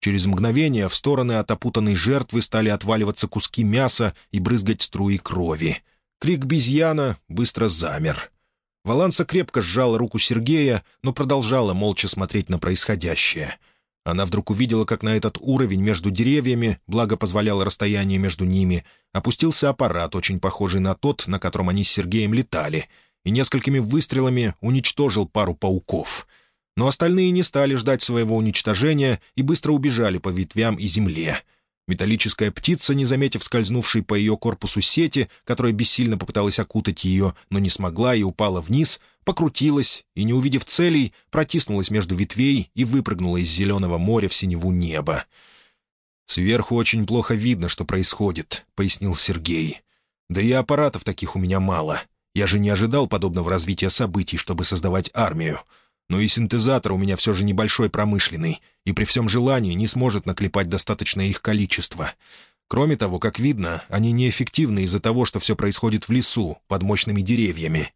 Через мгновение в стороны от опутанной жертвы стали отваливаться куски мяса и брызгать струи крови. Крик обезьяна быстро замер. Валанса крепко сжала руку Сергея, но продолжала молча смотреть на происходящее — она вдруг увидела, как на этот уровень между деревьями, благо позволяло расстояние между ними, опустился аппарат, очень похожий на тот, на котором они с Сергеем летали, и несколькими выстрелами уничтожил пару пауков. Но остальные не стали ждать своего уничтожения и быстро убежали по ветвям и земле — Металлическая птица, не заметив скользнувшей по ее корпусу сети, которая бессильно попыталась окутать ее, но не смогла и упала вниз, покрутилась и, не увидев целей, протиснулась между ветвей и выпрыгнула из зеленого моря в синеву неба. «Сверху очень плохо видно, что происходит», — пояснил Сергей. «Да и аппаратов таких у меня мало. Я же не ожидал подобного развития событий, чтобы создавать армию. Но и синтезатор у меня все же небольшой промышленный, и при всем желании не сможет наклепать достаточное их количество. Кроме того, как видно, они неэффективны из-за того, что все происходит в лесу, под мощными деревьями.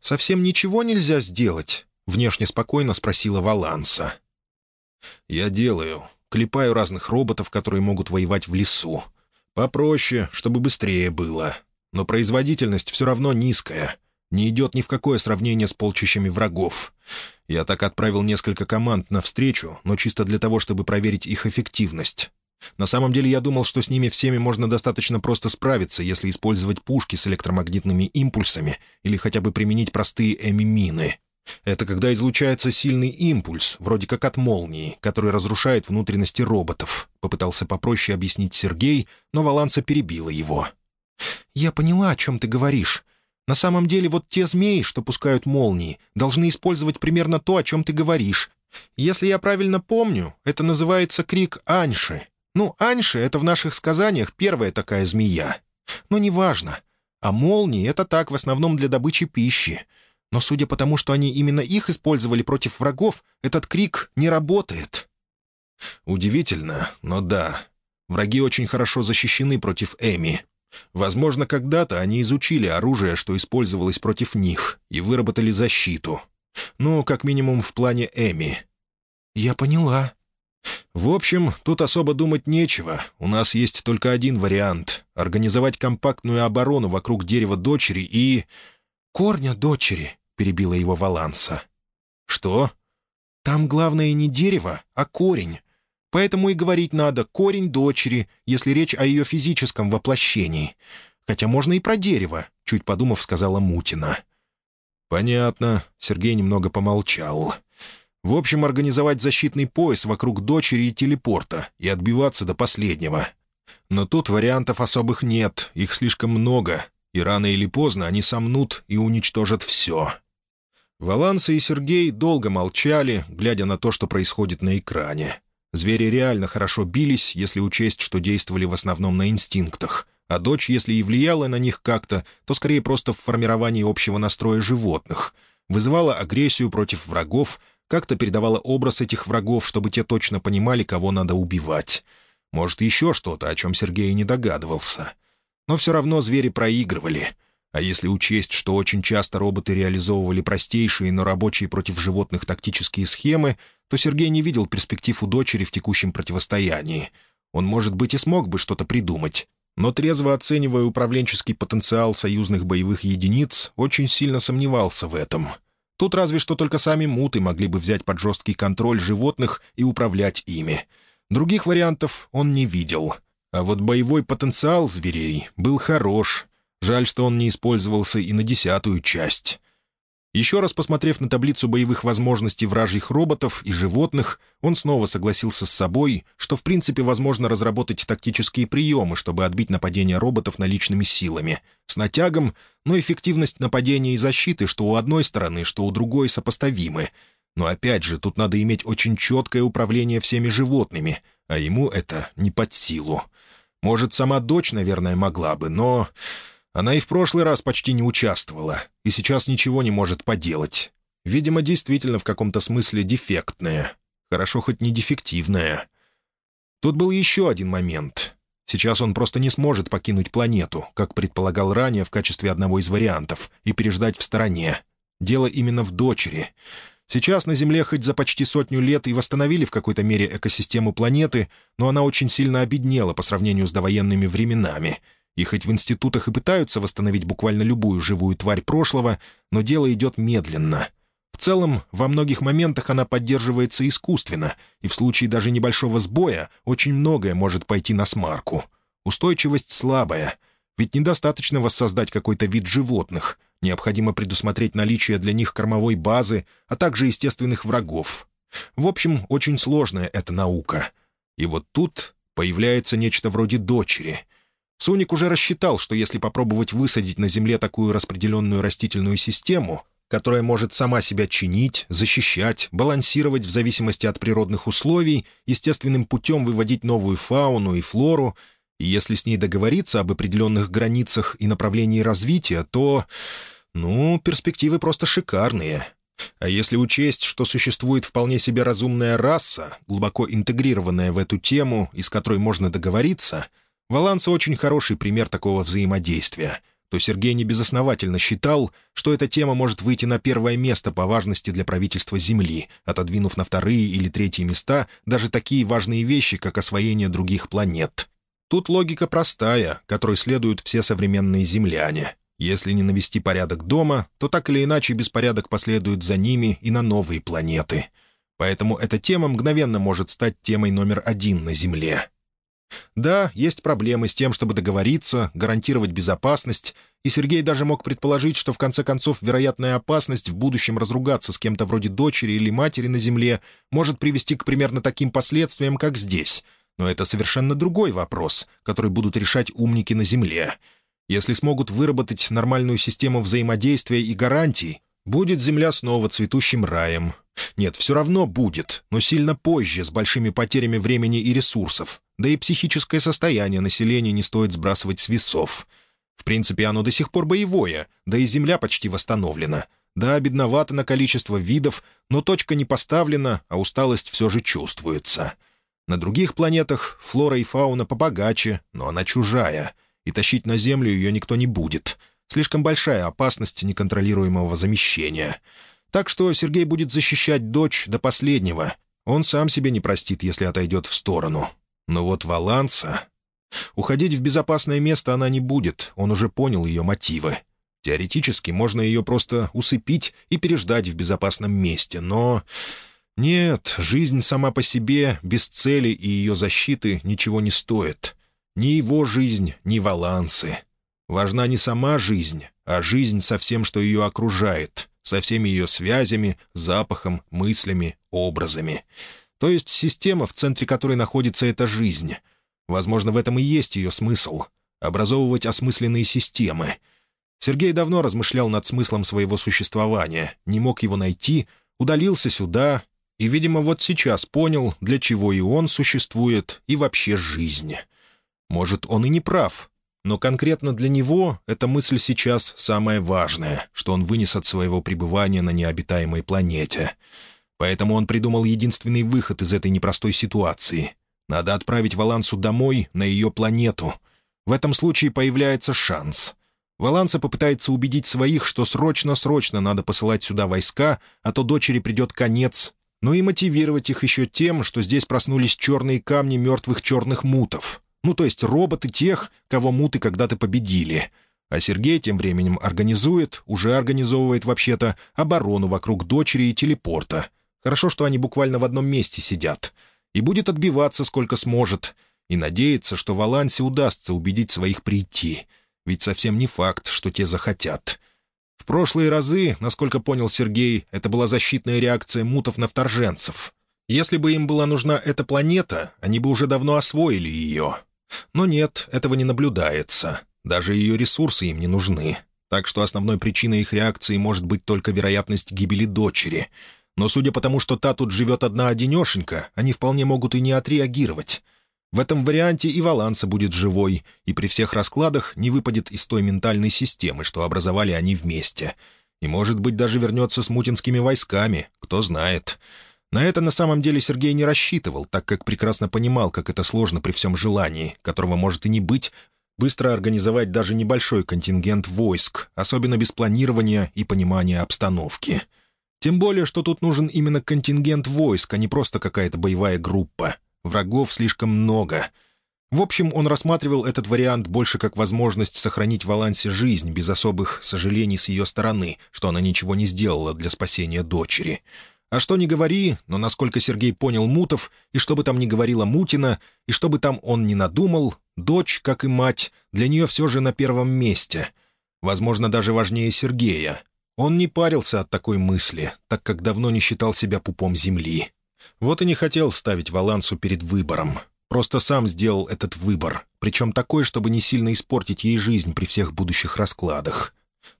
«Совсем ничего нельзя сделать?» — внешне спокойно спросила Валанса. «Я делаю. Клепаю разных роботов, которые могут воевать в лесу. Попроще, чтобы быстрее было. Но производительность все равно низкая не идет ни в какое сравнение с полчищами врагов. Я так отправил несколько команд навстречу, но чисто для того, чтобы проверить их эффективность. На самом деле я думал, что с ними всеми можно достаточно просто справиться, если использовать пушки с электромагнитными импульсами или хотя бы применить простые эмимины. Это когда излучается сильный импульс, вроде как от молнии, который разрушает внутренности роботов. Попытался попроще объяснить Сергей, но Валанса перебила его. «Я поняла, о чем ты говоришь. На самом деле вот те змеи, что пускают молнии, должны использовать примерно то, о чем ты говоришь. Если я правильно помню, это называется крик Аньши. Ну, Аньши — это в наших сказаниях первая такая змея. Но неважно. А молнии — это так, в основном для добычи пищи. Но судя по тому, что они именно их использовали против врагов, этот крик не работает. Удивительно, но да. враги очень хорошо защищены против Эми. Возможно, когда-то они изучили оружие, что использовалось против них, и выработали защиту. Ну, как минимум в плане Эми. «Я поняла». «В общем, тут особо думать нечего. У нас есть только один вариант — организовать компактную оборону вокруг дерева дочери и...» «Корня дочери», — перебила его Валанса. «Что?» «Там главное не дерево, а корень. Поэтому и говорить надо «корень дочери», если речь о ее физическом воплощении. Хотя можно и про дерево», — чуть подумав, сказала Мутина. «Понятно», — Сергей немного помолчал. «В общем, организовать защитный пояс вокруг дочери и телепорта и отбиваться до последнего. Но тут вариантов особых нет, их слишком много, и рано или поздно они сомнут и уничтожат все». Валанса и Сергей долго молчали, глядя на то, что происходит на экране. Звери реально хорошо бились, если учесть, что действовали в основном на инстинктах, а дочь, если и влияла на них как-то, то скорее просто в формировании общего настроя животных. Вызывала агрессию против врагов, как-то передавала образ этих врагов, чтобы те точно понимали, кого надо убивать. Может, еще что-то, о чем Сергей не догадывался. Но все равно звери проигрывали — а если учесть, что очень часто роботы реализовывали простейшие, но рабочие против животных тактические схемы, то Сергей не видел перспектив у дочери в текущем противостоянии. Он, может быть, и смог бы что-то придумать, но, трезво оценивая управленческий потенциал союзных боевых единиц, очень сильно сомневался в этом. Тут разве что только сами муты могли бы взять под жесткий контроль животных и управлять ими. Других вариантов он не видел. А вот боевой потенциал зверей был хорош — Жаль, что он не использовался и на десятую часть. Еще раз посмотрев на таблицу боевых возможностей вражьих роботов и животных, он снова согласился с собой, что в принципе возможно разработать тактические приемы, чтобы отбить нападение роботов наличными силами. С натягом, но эффективность нападения и защиты, что у одной стороны, что у другой, сопоставимы. Но опять же, тут надо иметь очень четкое управление всеми животными, а ему это не под силу. Может, сама дочь, наверное, могла бы, но... Она и в прошлый раз почти не участвовала, и сейчас ничего не может поделать. Видимо, действительно в каком-то смысле дефектная. Хорошо хоть не дефективная. Тут был еще один момент. Сейчас он просто не сможет покинуть планету, как предполагал ранее в качестве одного из вариантов, и переждать в стороне. Дело именно в дочери. Сейчас на Земле хоть за почти сотню лет и восстановили в какой-то мере экосистему планеты, но она очень сильно обеднела по сравнению с довоенными временами — и хоть в институтах и пытаются восстановить буквально любую живую тварь прошлого, но дело идет медленно. В целом, во многих моментах она поддерживается искусственно, и в случае даже небольшого сбоя очень многое может пойти на смарку. Устойчивость слабая, ведь недостаточно воссоздать какой-то вид животных, необходимо предусмотреть наличие для них кормовой базы, а также естественных врагов. В общем, очень сложная эта наука. И вот тут появляется нечто вроде дочери — Соник уже рассчитал, что если попробовать высадить на Земле такую распределенную растительную систему, которая может сама себя чинить, защищать, балансировать в зависимости от природных условий, естественным путем выводить новую фауну и флору, и если с ней договориться об определенных границах и направлении развития, то... Ну, перспективы просто шикарные. А если учесть, что существует вполне себе разумная раса, глубоко интегрированная в эту тему, и с которой можно договориться — Валанса очень хороший пример такого взаимодействия, то Сергей небезосновательно считал, что эта тема может выйти на первое место по важности для правительства Земли, отодвинув на вторые или третьи места даже такие важные вещи, как освоение других планет. Тут логика простая, которой следуют все современные земляне. Если не навести порядок дома, то так или иначе беспорядок последует за ними и на новые планеты. Поэтому эта тема мгновенно может стать темой номер один на Земле. Да, есть проблемы с тем, чтобы договориться, гарантировать безопасность, и Сергей даже мог предположить, что в конце концов вероятная опасность в будущем разругаться с кем-то вроде дочери или матери на Земле может привести к примерно таким последствиям, как здесь. Но это совершенно другой вопрос, который будут решать умники на Земле. Если смогут выработать нормальную систему взаимодействия и гарантий, будет Земля снова цветущим раем. Нет, все равно будет, но сильно позже, с большими потерями времени и ресурсов, да и психическое состояние населения не стоит сбрасывать с весов. В принципе, оно до сих пор боевое, да и земля почти восстановлена. Да, бедновато на количество видов, но точка не поставлена, а усталость все же чувствуется. На других планетах флора и фауна побогаче, но она чужая, и тащить на Землю ее никто не будет. Слишком большая опасность неконтролируемого замещения. Так что Сергей будет защищать дочь до последнего. Он сам себе не простит, если отойдет в сторону. Но вот Валанса... Уходить в безопасное место она не будет, он уже понял ее мотивы. Теоретически можно ее просто усыпить и переждать в безопасном месте, но... Нет, жизнь сама по себе, без цели и ее защиты, ничего не стоит. Ни его жизнь, ни Валансы. Важна не сама жизнь, а жизнь со всем, что ее окружает, со всеми ее связями, запахом, мыслями, образами. То есть система, в центре которой находится эта жизнь. Возможно, в этом и есть ее смысл — образовывать осмысленные системы. Сергей давно размышлял над смыслом своего существования, не мог его найти, удалился сюда и, видимо, вот сейчас понял, для чего и он существует, и вообще жизнь. Может, он и не прав, но конкретно для него эта мысль сейчас самая важная, что он вынес от своего пребывания на необитаемой планете. Поэтому он придумал единственный выход из этой непростой ситуации. Надо отправить Валансу домой, на ее планету. В этом случае появляется шанс. Валанса попытается убедить своих, что срочно-срочно надо посылать сюда войска, а то дочери придет конец, но и мотивировать их еще тем, что здесь проснулись черные камни мертвых черных мутов. Ну, то есть роботы тех, кого муты когда-то победили. А Сергей тем временем организует, уже организовывает вообще-то, оборону вокруг дочери и телепорта. Хорошо, что они буквально в одном месте сидят. И будет отбиваться сколько сможет. И надеется, что Валансе удастся убедить своих прийти. Ведь совсем не факт, что те захотят. В прошлые разы, насколько понял Сергей, это была защитная реакция мутов на вторженцев. Если бы им была нужна эта планета, они бы уже давно освоили ее. Но нет, этого не наблюдается. Даже ее ресурсы им не нужны. Так что основной причиной их реакции может быть только вероятность гибели дочери. Но судя по тому, что та тут живет одна-одинешенька, они вполне могут и не отреагировать. В этом варианте и Валанса будет живой, и при всех раскладах не выпадет из той ментальной системы, что образовали они вместе. И, может быть, даже вернется с мутинскими войсками, кто знает. На это на самом деле Сергей не рассчитывал, так как прекрасно понимал, как это сложно при всем желании, которого может и не быть, быстро организовать даже небольшой контингент войск, особенно без планирования и понимания обстановки. Тем более, что тут нужен именно контингент войск, а не просто какая-то боевая группа. Врагов слишком много. В общем, он рассматривал этот вариант больше как возможность сохранить в Алансе жизнь без особых сожалений с ее стороны, что она ничего не сделала для спасения дочери — а что не говори, но насколько Сергей понял Мутов, и что бы там ни говорила Мутина, и что бы там он ни надумал, дочь, как и мать, для нее все же на первом месте. Возможно, даже важнее Сергея. Он не парился от такой мысли, так как давно не считал себя пупом земли. Вот и не хотел ставить Валансу перед выбором. Просто сам сделал этот выбор, причем такой, чтобы не сильно испортить ей жизнь при всех будущих раскладах.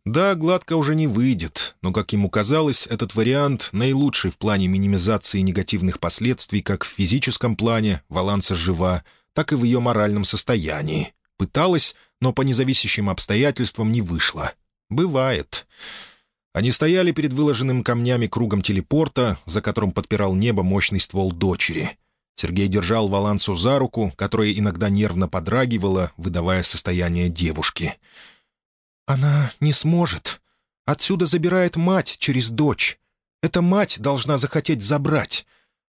Да, гладко уже не выйдет, но, как ему казалось, этот вариант наилучший в плане минимизации негативных последствий как в физическом плане, Валанса жива, так и в ее моральном состоянии. Пыталась, но по независящим обстоятельствам не вышло. Бывает. Они стояли перед выложенным камнями кругом телепорта, за которым подпирал небо мощный ствол дочери. Сергей держал Валансу за руку, которая иногда нервно подрагивала, выдавая состояние девушки — «Она не сможет. Отсюда забирает мать через дочь. Эта мать должна захотеть забрать.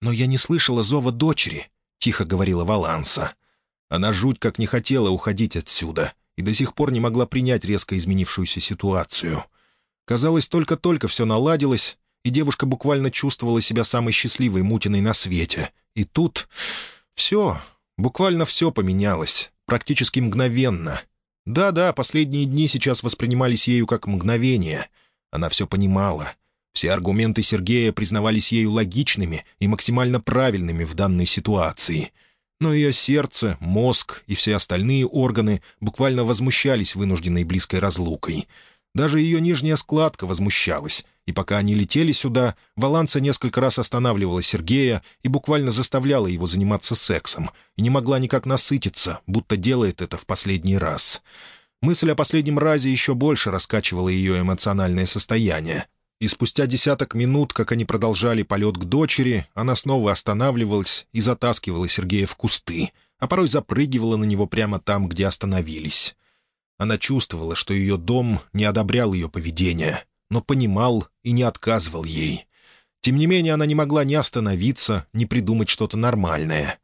Но я не слышала зова дочери», — тихо говорила Валанса. Она жуть как не хотела уходить отсюда и до сих пор не могла принять резко изменившуюся ситуацию. Казалось, только-только все наладилось, и девушка буквально чувствовала себя самой счастливой мутиной на свете. И тут все, буквально все поменялось, практически мгновенно — да-да, последние дни сейчас воспринимались ею как мгновение. Она все понимала. Все аргументы Сергея признавались ею логичными и максимально правильными в данной ситуации. Но ее сердце, мозг и все остальные органы буквально возмущались вынужденной близкой разлукой — даже ее нижняя складка возмущалась, и пока они летели сюда, Валанса несколько раз останавливала Сергея и буквально заставляла его заниматься сексом, и не могла никак насытиться, будто делает это в последний раз. Мысль о последнем разе еще больше раскачивала ее эмоциональное состояние. и спустя десяток минут, как они продолжали полет к дочери, она снова останавливалась и затаскивала Сергея в кусты, а порой запрыгивала на него прямо там, где остановились. Она чувствовала, что ее дом не одобрял ее поведение, но понимал и не отказывал ей. Тем не менее, она не могла ни остановиться, ни придумать что-то нормальное.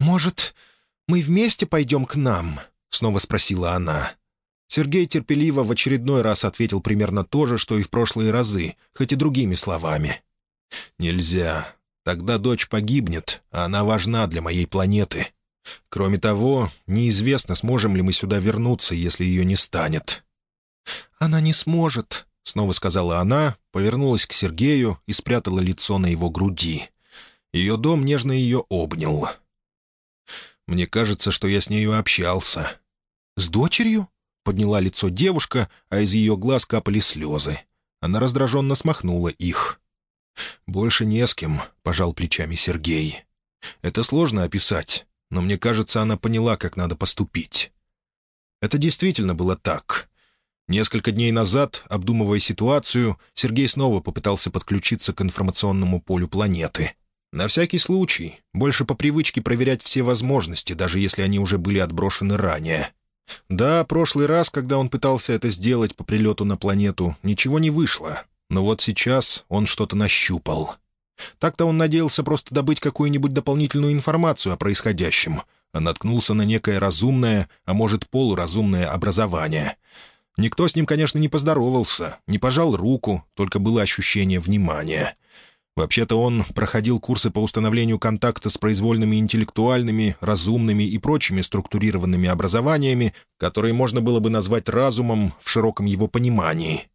«Может, мы вместе пойдем к нам?» — снова спросила она. Сергей терпеливо в очередной раз ответил примерно то же, что и в прошлые разы, хоть и другими словами. «Нельзя. Тогда дочь погибнет, а она важна для моей планеты. Кроме того, неизвестно, сможем ли мы сюда вернуться, если ее не станет». «Она не сможет», — снова сказала она, повернулась к Сергею и спрятала лицо на его груди. Ее дом нежно ее обнял. «Мне кажется, что я с нею общался». «С дочерью?» Подняла лицо девушка, а из ее глаз капали слезы. Она раздраженно смахнула их. «Больше не с кем», — пожал плечами Сергей. «Это сложно описать, но мне кажется, она поняла, как надо поступить». Это действительно было так. Несколько дней назад, обдумывая ситуацию, Сергей снова попытался подключиться к информационному полю планеты. На всякий случай, больше по привычке проверять все возможности, даже если они уже были отброшены ранее. Да, прошлый раз, когда он пытался это сделать по прилету на планету, ничего не вышло. Но вот сейчас он что-то нащупал. Так-то он надеялся просто добыть какую-нибудь дополнительную информацию о происходящем, а наткнулся на некое разумное, а может полуразумное образование. Никто с ним, конечно, не поздоровался, не пожал руку, только было ощущение внимания. Вообще-то он проходил курсы по установлению контакта с произвольными интеллектуальными, разумными и прочими структурированными образованиями, которые можно было бы назвать разумом в широком его понимании.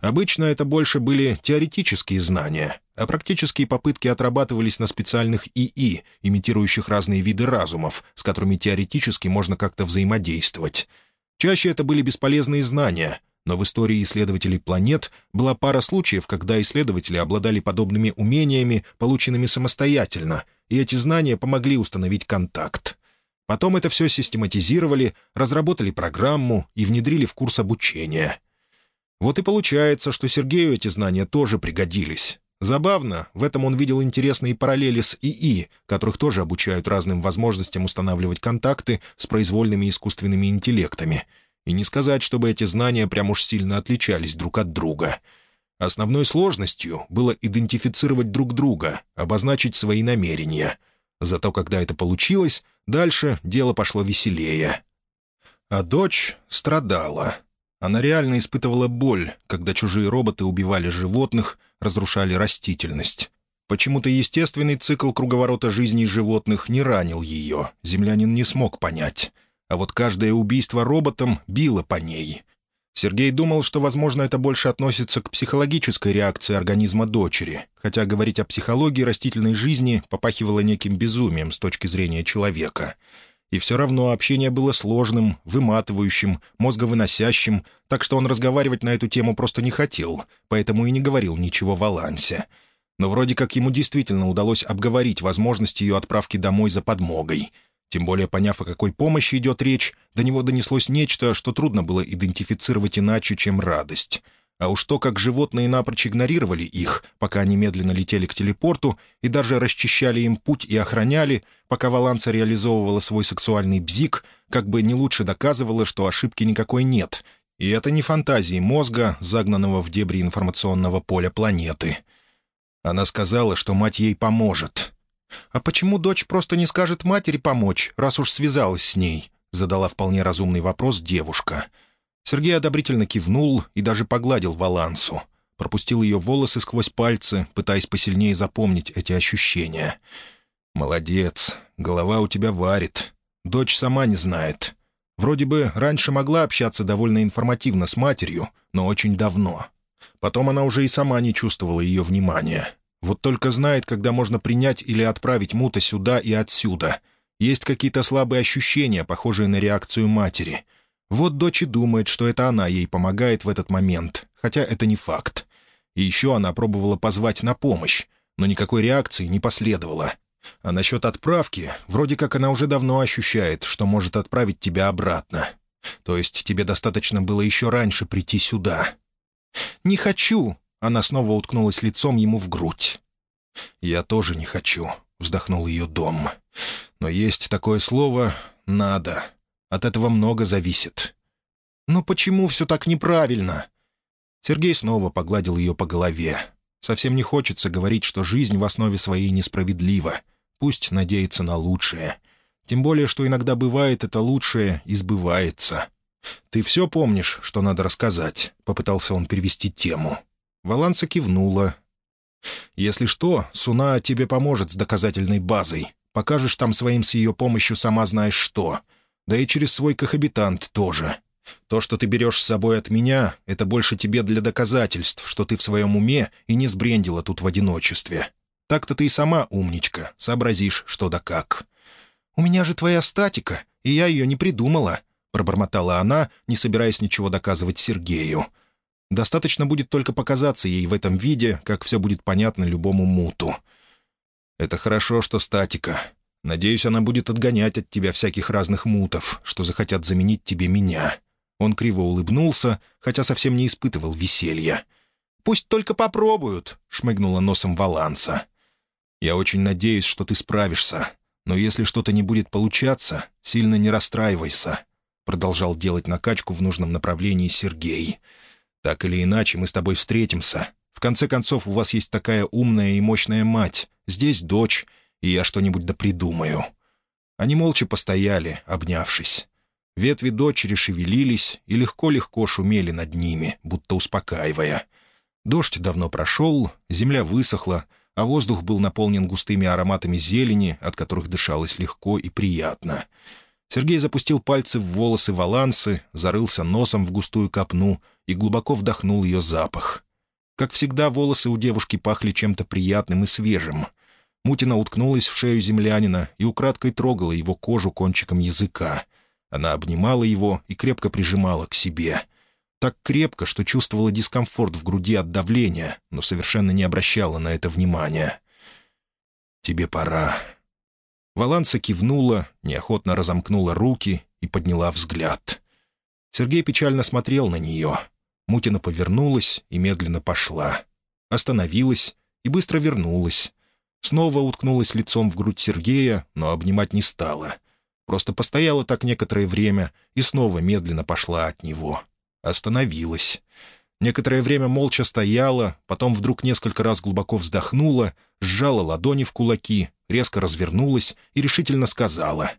Обычно это больше были теоретические знания, а практические попытки отрабатывались на специальных ИИ, имитирующих разные виды разумов, с которыми теоретически можно как-то взаимодействовать. Чаще это были бесполезные знания — но в истории исследователей планет была пара случаев, когда исследователи обладали подобными умениями, полученными самостоятельно, и эти знания помогли установить контакт. Потом это все систематизировали, разработали программу и внедрили в курс обучения. Вот и получается, что Сергею эти знания тоже пригодились. Забавно, в этом он видел интересные параллели с ИИ, которых тоже обучают разным возможностям устанавливать контакты с произвольными искусственными интеллектами — и не сказать, чтобы эти знания прям уж сильно отличались друг от друга. Основной сложностью было идентифицировать друг друга, обозначить свои намерения. Зато когда это получилось, дальше дело пошло веселее. А дочь страдала. Она реально испытывала боль, когда чужие роботы убивали животных, разрушали растительность. Почему-то естественный цикл круговорота жизни животных не ранил ее, землянин не смог понять а вот каждое убийство роботом било по ней. Сергей думал, что, возможно, это больше относится к психологической реакции организма дочери, хотя говорить о психологии растительной жизни попахивало неким безумием с точки зрения человека. И все равно общение было сложным, выматывающим, мозговыносящим, так что он разговаривать на эту тему просто не хотел, поэтому и не говорил ничего в Алансе. Но вроде как ему действительно удалось обговорить возможность ее отправки домой за подмогой — тем более, поняв, о какой помощи идет речь, до него донеслось нечто, что трудно было идентифицировать иначе, чем радость. А уж то, как животные напрочь игнорировали их, пока они медленно летели к телепорту и даже расчищали им путь и охраняли, пока Валанса реализовывала свой сексуальный бзик, как бы не лучше доказывало, что ошибки никакой нет. И это не фантазии мозга, загнанного в дебри информационного поля планеты. Она сказала, что мать ей поможет. «А почему дочь просто не скажет матери помочь, раз уж связалась с ней?» — задала вполне разумный вопрос девушка. Сергей одобрительно кивнул и даже погладил Валансу. Пропустил ее волосы сквозь пальцы, пытаясь посильнее запомнить эти ощущения. «Молодец, голова у тебя варит. Дочь сама не знает. Вроде бы раньше могла общаться довольно информативно с матерью, но очень давно. Потом она уже и сама не чувствовала ее внимания. Вот только знает, когда можно принять или отправить мута сюда и отсюда. Есть какие-то слабые ощущения, похожие на реакцию матери. Вот дочь и думает, что это она ей помогает в этот момент, хотя это не факт. И еще она пробовала позвать на помощь, но никакой реакции не последовало. А насчет отправки, вроде как она уже давно ощущает, что может отправить тебя обратно. То есть тебе достаточно было еще раньше прийти сюда. «Не хочу», она снова уткнулась лицом ему в грудь. «Я тоже не хочу», — вздохнул ее дом. «Но есть такое слово «надо». От этого много зависит». «Но почему все так неправильно?» Сергей снова погладил ее по голове. Совсем не хочется говорить, что жизнь в основе своей несправедлива. Пусть надеется на лучшее. Тем более, что иногда бывает это лучшее и сбывается. «Ты все помнишь, что надо рассказать?» — попытался он перевести тему. Валанса кивнула. «Если что, Суна тебе поможет с доказательной базой. Покажешь там своим с ее помощью сама знаешь что. Да и через свой кохабитант тоже. То, что ты берешь с собой от меня, это больше тебе для доказательств, что ты в своем уме и не сбрендила тут в одиночестве. Так-то ты и сама умничка, сообразишь, что да как. «У меня же твоя статика, и я ее не придумала», — пробормотала она, не собираясь ничего доказывать Сергею. Достаточно будет только показаться ей в этом виде, как все будет понятно любому муту. «Это хорошо, что статика. Надеюсь, она будет отгонять от тебя всяких разных мутов, что захотят заменить тебе меня». Он криво улыбнулся, хотя совсем не испытывал веселья. «Пусть только попробуют», — шмыгнула носом Валанса. «Я очень надеюсь, что ты справишься. Но если что-то не будет получаться, сильно не расстраивайся», — продолжал делать накачку в нужном направлении Сергей. «Так или иначе, мы с тобой встретимся. В конце концов, у вас есть такая умная и мощная мать. Здесь дочь, и я что-нибудь да придумаю». Они молча постояли, обнявшись. Ветви дочери шевелились и легко-легко шумели над ними, будто успокаивая. Дождь давно прошел, земля высохла, а воздух был наполнен густыми ароматами зелени, от которых дышалось легко и приятно. Сергей запустил пальцы в волосы Валансы, зарылся носом в густую копну и глубоко вдохнул ее запах. Как всегда, волосы у девушки пахли чем-то приятным и свежим. Мутина уткнулась в шею землянина и украдкой трогала его кожу кончиком языка — она обнимала его и крепко прижимала к себе. Так крепко, что чувствовала дискомфорт в груди от давления, но совершенно не обращала на это внимания. «Тебе пора». Валанса кивнула, неохотно разомкнула руки и подняла взгляд. Сергей печально смотрел на нее. Мутина повернулась и медленно пошла. Остановилась и быстро вернулась. Снова уткнулась лицом в грудь Сергея, но обнимать не стала — Просто постояла так некоторое время и снова медленно пошла от него. Остановилась. Некоторое время молча стояла, потом вдруг несколько раз глубоко вздохнула, сжала ладони в кулаки, резко развернулась и решительно сказала.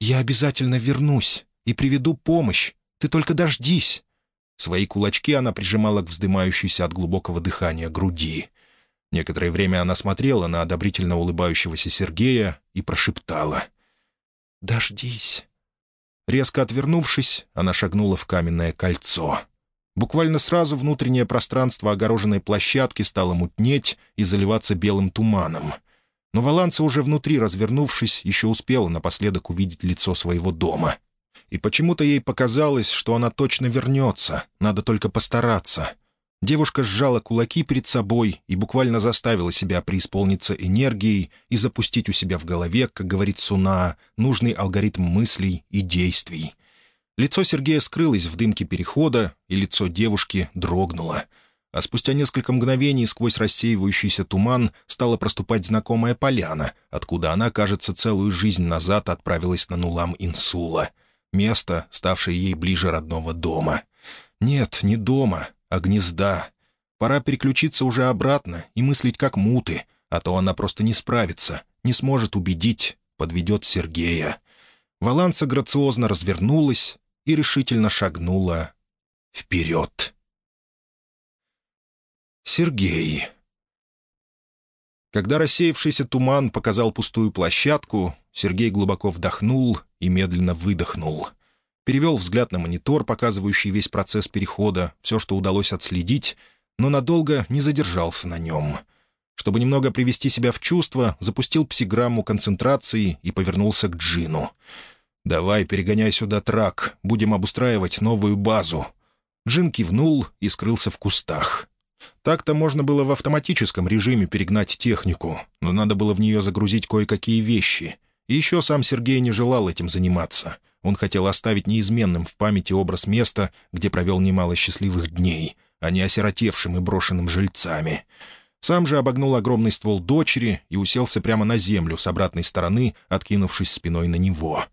«Я обязательно вернусь и приведу помощь. Ты только дождись». Свои кулачки она прижимала к вздымающейся от глубокого дыхания груди. Некоторое время она смотрела на одобрительно улыбающегося Сергея и прошептала. «Дождись». Резко отвернувшись, она шагнула в каменное кольцо. Буквально сразу внутреннее пространство огороженной площадки стало мутнеть и заливаться белым туманом. Но Валанца уже внутри, развернувшись, еще успела напоследок увидеть лицо своего дома. И почему-то ей показалось, что она точно вернется, надо только постараться. Девушка сжала кулаки перед собой и буквально заставила себя преисполниться энергией и запустить у себя в голове, как говорит Суна, нужный алгоритм мыслей и действий. Лицо Сергея скрылось в дымке перехода, и лицо девушки дрогнуло. А спустя несколько мгновений сквозь рассеивающийся туман стала проступать знакомая поляна, откуда она, кажется, целую жизнь назад отправилась на Нулам Инсула. Место, ставшее ей ближе родного дома. Нет, не дома, а гнезда. Пора переключиться уже обратно и мыслить как муты, а то она просто не справится, не сможет убедить, подведет Сергея. Валанса грациозно развернулась и решительно шагнула вперед. Сергей. Когда рассеявшийся туман показал пустую площадку, Сергей глубоко вдохнул и медленно выдохнул — перевел взгляд на монитор, показывающий весь процесс перехода, все, что удалось отследить, но надолго не задержался на нем. Чтобы немного привести себя в чувство, запустил псиграмму концентрации и повернулся к Джину. «Давай, перегоняй сюда трак, будем обустраивать новую базу». Джин кивнул и скрылся в кустах. Так-то можно было в автоматическом режиме перегнать технику, но надо было в нее загрузить кое-какие вещи. И еще сам Сергей не желал этим заниматься — он хотел оставить неизменным в памяти образ места, где провел немало счастливых дней, а не осиротевшим и брошенным жильцами. Сам же обогнул огромный ствол дочери и уселся прямо на землю с обратной стороны, откинувшись спиной на него.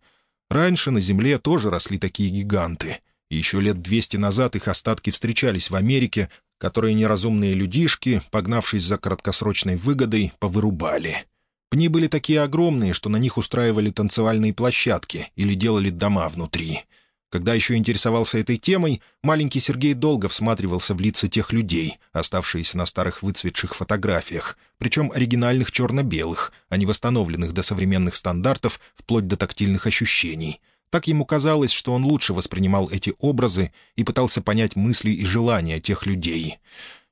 Раньше на земле тоже росли такие гиганты. И еще лет двести назад их остатки встречались в Америке, которые неразумные людишки, погнавшись за краткосрочной выгодой, повырубали. Пни были такие огромные, что на них устраивали танцевальные площадки или делали дома внутри — когда еще интересовался этой темой, маленький Сергей долго всматривался в лица тех людей, оставшиеся на старых выцветших фотографиях, причем оригинальных черно-белых, а не восстановленных до современных стандартов вплоть до тактильных ощущений. Так ему казалось, что он лучше воспринимал эти образы и пытался понять мысли и желания тех людей.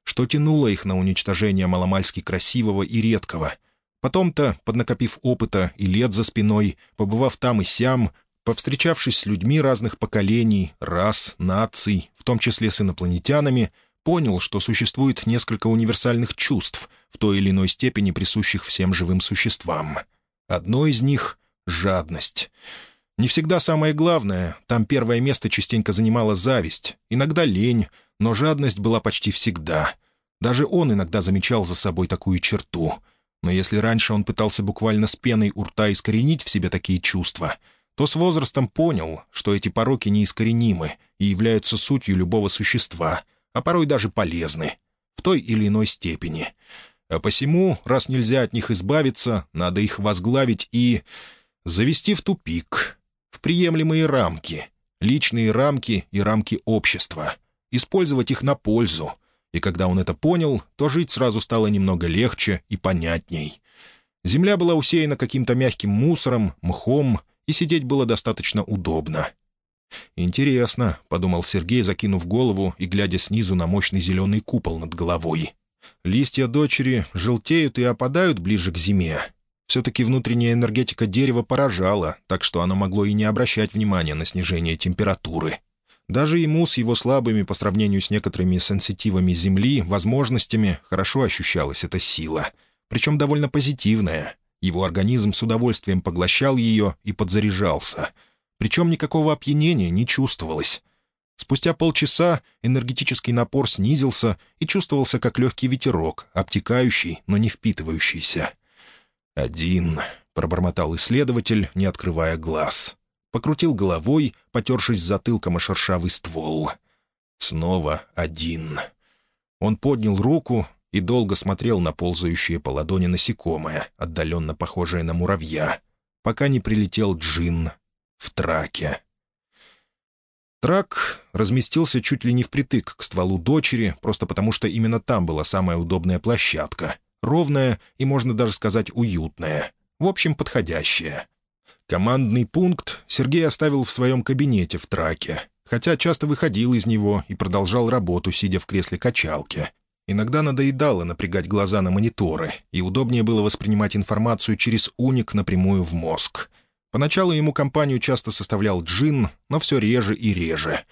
Что тянуло их на уничтожение маломальски красивого и редкого — Потом-то, поднакопив опыта и лет за спиной, побывав там и сям, Повстречавшись с людьми разных поколений, рас, наций, в том числе с инопланетянами, понял, что существует несколько универсальных чувств, в той или иной степени присущих всем живым существам. Одно из них — жадность. Не всегда самое главное, там первое место частенько занимала зависть, иногда лень, но жадность была почти всегда. Даже он иногда замечал за собой такую черту. Но если раньше он пытался буквально с пеной у рта искоренить в себе такие чувства — то с возрастом понял, что эти пороки неискоренимы и являются сутью любого существа, а порой даже полезны, в той или иной степени. А посему, раз нельзя от них избавиться, надо их возглавить и... завести в тупик, в приемлемые рамки, личные рамки и рамки общества, использовать их на пользу. И когда он это понял, то жить сразу стало немного легче и понятней. Земля была усеяна каким-то мягким мусором, мхом, и сидеть было достаточно удобно. «Интересно», — подумал Сергей, закинув голову и глядя снизу на мощный зеленый купол над головой. «Листья дочери желтеют и опадают ближе к зиме. Все-таки внутренняя энергетика дерева поражала, так что оно могло и не обращать внимания на снижение температуры. Даже ему с его слабыми по сравнению с некоторыми сенситивами Земли возможностями хорошо ощущалась эта сила, причем довольно позитивная — его организм с удовольствием поглощал ее и подзаряжался. Причем никакого опьянения не чувствовалось. Спустя полчаса энергетический напор снизился и чувствовался как легкий ветерок, обтекающий, но не впитывающийся. «Один», — пробормотал исследователь, не открывая глаз. Покрутил головой, потершись затылком о шершавый ствол. Снова один. Он поднял руку и долго смотрел на ползающее по ладони насекомое, отдаленно похожее на муравья, пока не прилетел джин в траке. Трак разместился чуть ли не впритык к стволу дочери, просто потому что именно там была самая удобная площадка, ровная и, можно даже сказать, уютная, в общем, подходящая. Командный пункт Сергей оставил в своем кабинете в траке, хотя часто выходил из него и продолжал работу, сидя в кресле качалки, Иногда надоедало напрягать глаза на мониторы, и удобнее было воспринимать информацию через уник напрямую в мозг. Поначалу ему компанию часто составлял джин, но все реже и реже.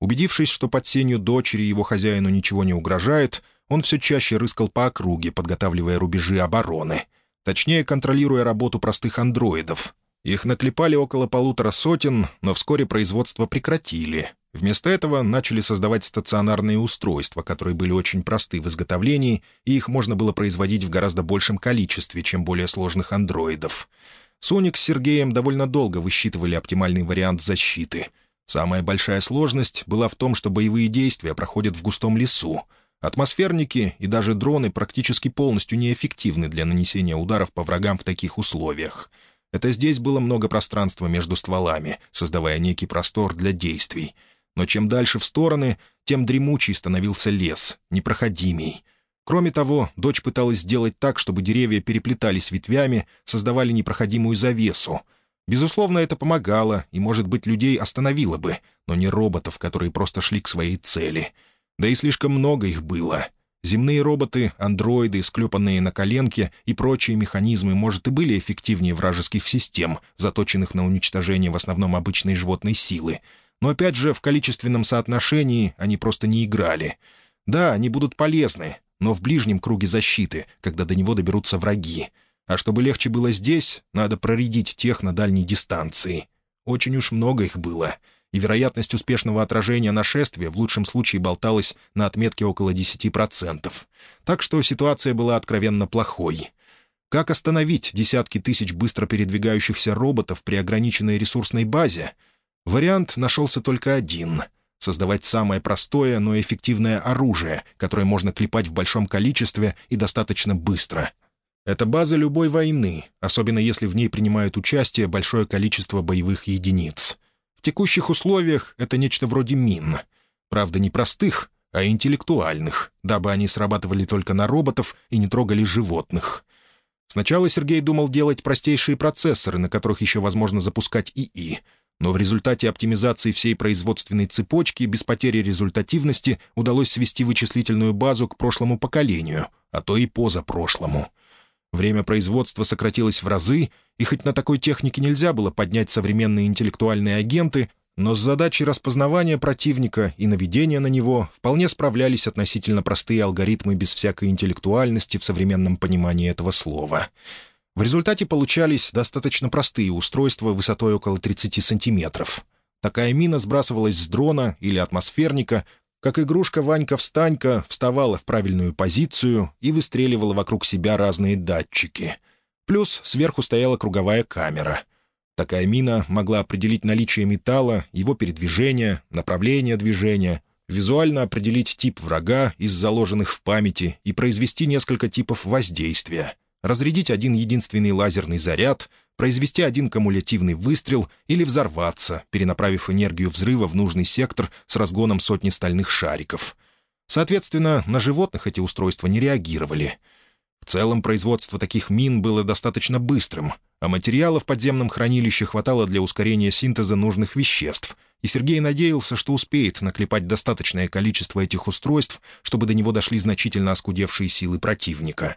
Убедившись, что под сенью дочери его хозяину ничего не угрожает, он все чаще рыскал по округе, подготавливая рубежи обороны. Точнее, контролируя работу простых андроидов. Их наклепали около полутора сотен, но вскоре производство прекратили, Вместо этого начали создавать стационарные устройства, которые были очень просты в изготовлении, и их можно было производить в гораздо большем количестве, чем более сложных андроидов. Соник с Сергеем довольно долго высчитывали оптимальный вариант защиты. Самая большая сложность была в том, что боевые действия проходят в густом лесу. Атмосферники и даже дроны практически полностью неэффективны для нанесения ударов по врагам в таких условиях. Это здесь было много пространства между стволами, создавая некий простор для действий — но чем дальше в стороны, тем дремучий становился лес, непроходимей. Кроме того, дочь пыталась сделать так, чтобы деревья переплетались ветвями, создавали непроходимую завесу. Безусловно, это помогало, и, может быть, людей остановило бы, но не роботов, которые просто шли к своей цели. Да и слишком много их было. Земные роботы, андроиды, склепанные на коленке и прочие механизмы, может, и были эффективнее вражеских систем, заточенных на уничтожение в основном обычной животной силы — но опять же, в количественном соотношении они просто не играли. Да, они будут полезны, но в ближнем круге защиты, когда до него доберутся враги. А чтобы легче было здесь, надо проредить тех на дальней дистанции. Очень уж много их было. И вероятность успешного отражения нашествия в лучшем случае болталась на отметке около 10%. Так что ситуация была откровенно плохой. Как остановить десятки тысяч быстро передвигающихся роботов при ограниченной ресурсной базе? Вариант нашелся только один — создавать самое простое, но эффективное оружие, которое можно клепать в большом количестве и достаточно быстро. Это база любой войны, особенно если в ней принимают участие большое количество боевых единиц. В текущих условиях это нечто вроде мин. Правда, не простых, а интеллектуальных, дабы они срабатывали только на роботов и не трогали животных. Сначала Сергей думал делать простейшие процессоры, на которых еще возможно запускать ИИ, но в результате оптимизации всей производственной цепочки без потери результативности удалось свести вычислительную базу к прошлому поколению, а то и позапрошлому. Время производства сократилось в разы, и хоть на такой технике нельзя было поднять современные интеллектуальные агенты, но с задачей распознавания противника и наведения на него вполне справлялись относительно простые алгоритмы без всякой интеллектуальности в современном понимании этого слова. В результате получались достаточно простые устройства высотой около 30 сантиметров. Такая мина сбрасывалась с дрона или атмосферника, как игрушка Ванька-встанька вставала в правильную позицию и выстреливала вокруг себя разные датчики. Плюс сверху стояла круговая камера — Такая мина могла определить наличие металла, его передвижение, направление движения, визуально определить тип врага из заложенных в памяти и произвести несколько типов воздействия, разрядить один единственный лазерный заряд, произвести один кумулятивный выстрел или взорваться, перенаправив энергию взрыва в нужный сектор с разгоном сотни стальных шариков. Соответственно, на животных эти устройства не реагировали. В целом, производство таких мин было достаточно быстрым — а материала в подземном хранилище хватало для ускорения синтеза нужных веществ, и Сергей надеялся, что успеет наклепать достаточное количество этих устройств, чтобы до него дошли значительно оскудевшие силы противника.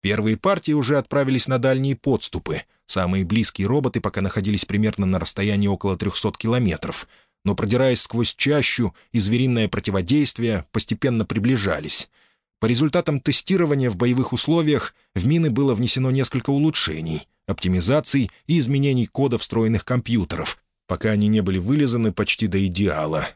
Первые партии уже отправились на дальние подступы. Самые близкие роботы пока находились примерно на расстоянии около 300 километров, но, продираясь сквозь чащу и звериное противодействие, постепенно приближались. По результатам тестирования в боевых условиях в мины было внесено несколько улучшений — оптимизаций и изменений кода встроенных компьютеров, пока они не были вылизаны почти до идеала.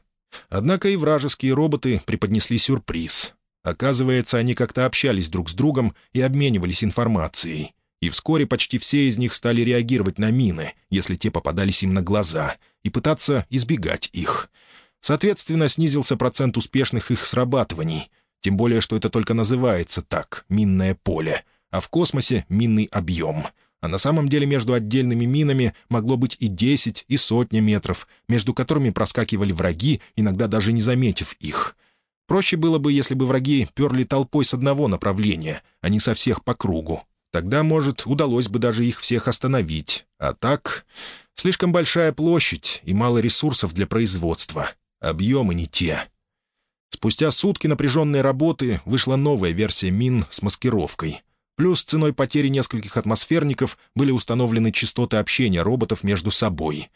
Однако и вражеские роботы преподнесли сюрприз. Оказывается, они как-то общались друг с другом и обменивались информацией. И вскоре почти все из них стали реагировать на мины, если те попадались им на глаза, и пытаться избегать их. Соответственно, снизился процент успешных их срабатываний, тем более, что это только называется так — минное поле, а в космосе — минный объем — а на самом деле между отдельными минами могло быть и десять, и сотня метров, между которыми проскакивали враги, иногда даже не заметив их. Проще было бы, если бы враги перли толпой с одного направления, а не со всех по кругу. Тогда, может, удалось бы даже их всех остановить. А так, слишком большая площадь и мало ресурсов для производства. Объемы не те. Спустя сутки напряженной работы вышла новая версия мин с маскировкой — Плюс ценой потери нескольких атмосферников были установлены частоты общения роботов между собой.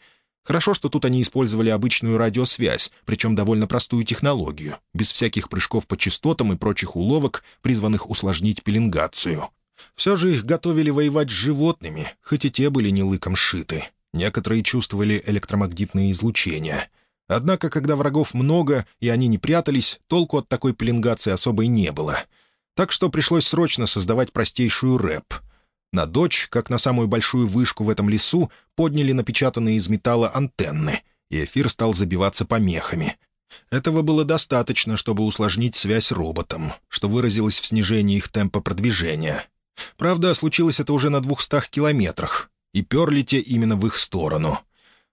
Хорошо, что тут они использовали обычную радиосвязь, причем довольно простую технологию, без всяких прыжков по частотам и прочих уловок, призванных усложнить пеленгацию. Все же их готовили воевать с животными, хоть и те были не лыком сшиты. Некоторые чувствовали электромагнитные излучения. Однако, когда врагов много и они не прятались, толку от такой пеленгации особой не было — так что пришлось срочно создавать простейшую рэп. На дочь, как на самую большую вышку в этом лесу, подняли напечатанные из металла антенны, и эфир стал забиваться помехами. Этого было достаточно, чтобы усложнить связь роботам, что выразилось в снижении их темпа продвижения. Правда, случилось это уже на двухстах километрах, и перли те именно в их сторону.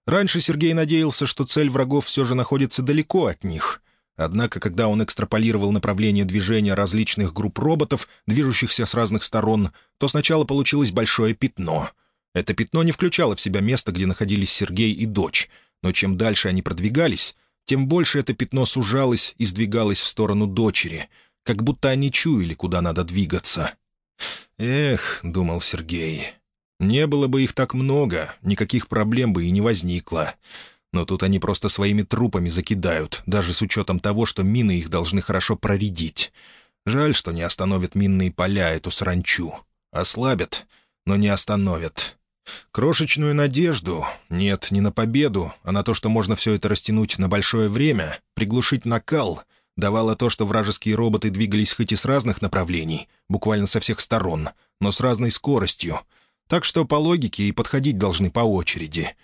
Раньше Сергей надеялся, что цель врагов все же находится далеко от них, Однако, когда он экстраполировал направление движения различных групп роботов, движущихся с разных сторон, то сначала получилось большое пятно. Это пятно не включало в себя место, где находились Сергей и дочь, но чем дальше они продвигались, тем больше это пятно сужалось и сдвигалось в сторону дочери, как будто они чуяли, куда надо двигаться. «Эх», — думал Сергей, — «не было бы их так много, никаких проблем бы и не возникло». Но тут они просто своими трупами закидают, даже с учетом того, что мины их должны хорошо проредить. Жаль, что не остановят минные поля эту сранчу. Ослабят, но не остановят. Крошечную надежду, нет, не на победу, а на то, что можно все это растянуть на большое время, приглушить накал, давало то, что вражеские роботы двигались хоть и с разных направлений, буквально со всех сторон, но с разной скоростью. Так что по логике и подходить должны по очереди.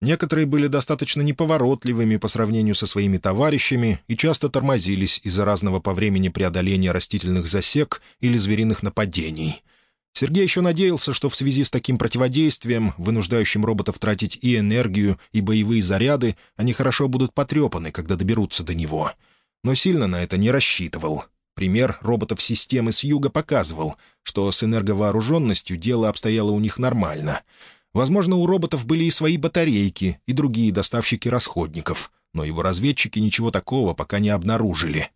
Некоторые были достаточно неповоротливыми по сравнению со своими товарищами и часто тормозились из-за разного по времени преодоления растительных засек или звериных нападений — Сергей еще надеялся, что в связи с таким противодействием, вынуждающим роботов тратить и энергию, и боевые заряды, они хорошо будут потрепаны, когда доберутся до него. Но сильно на это не рассчитывал. Пример роботов системы с юга показывал, что с энерговооруженностью дело обстояло у них нормально. Возможно, у роботов были и свои батарейки, и другие доставщики расходников, но его разведчики ничего такого пока не обнаружили.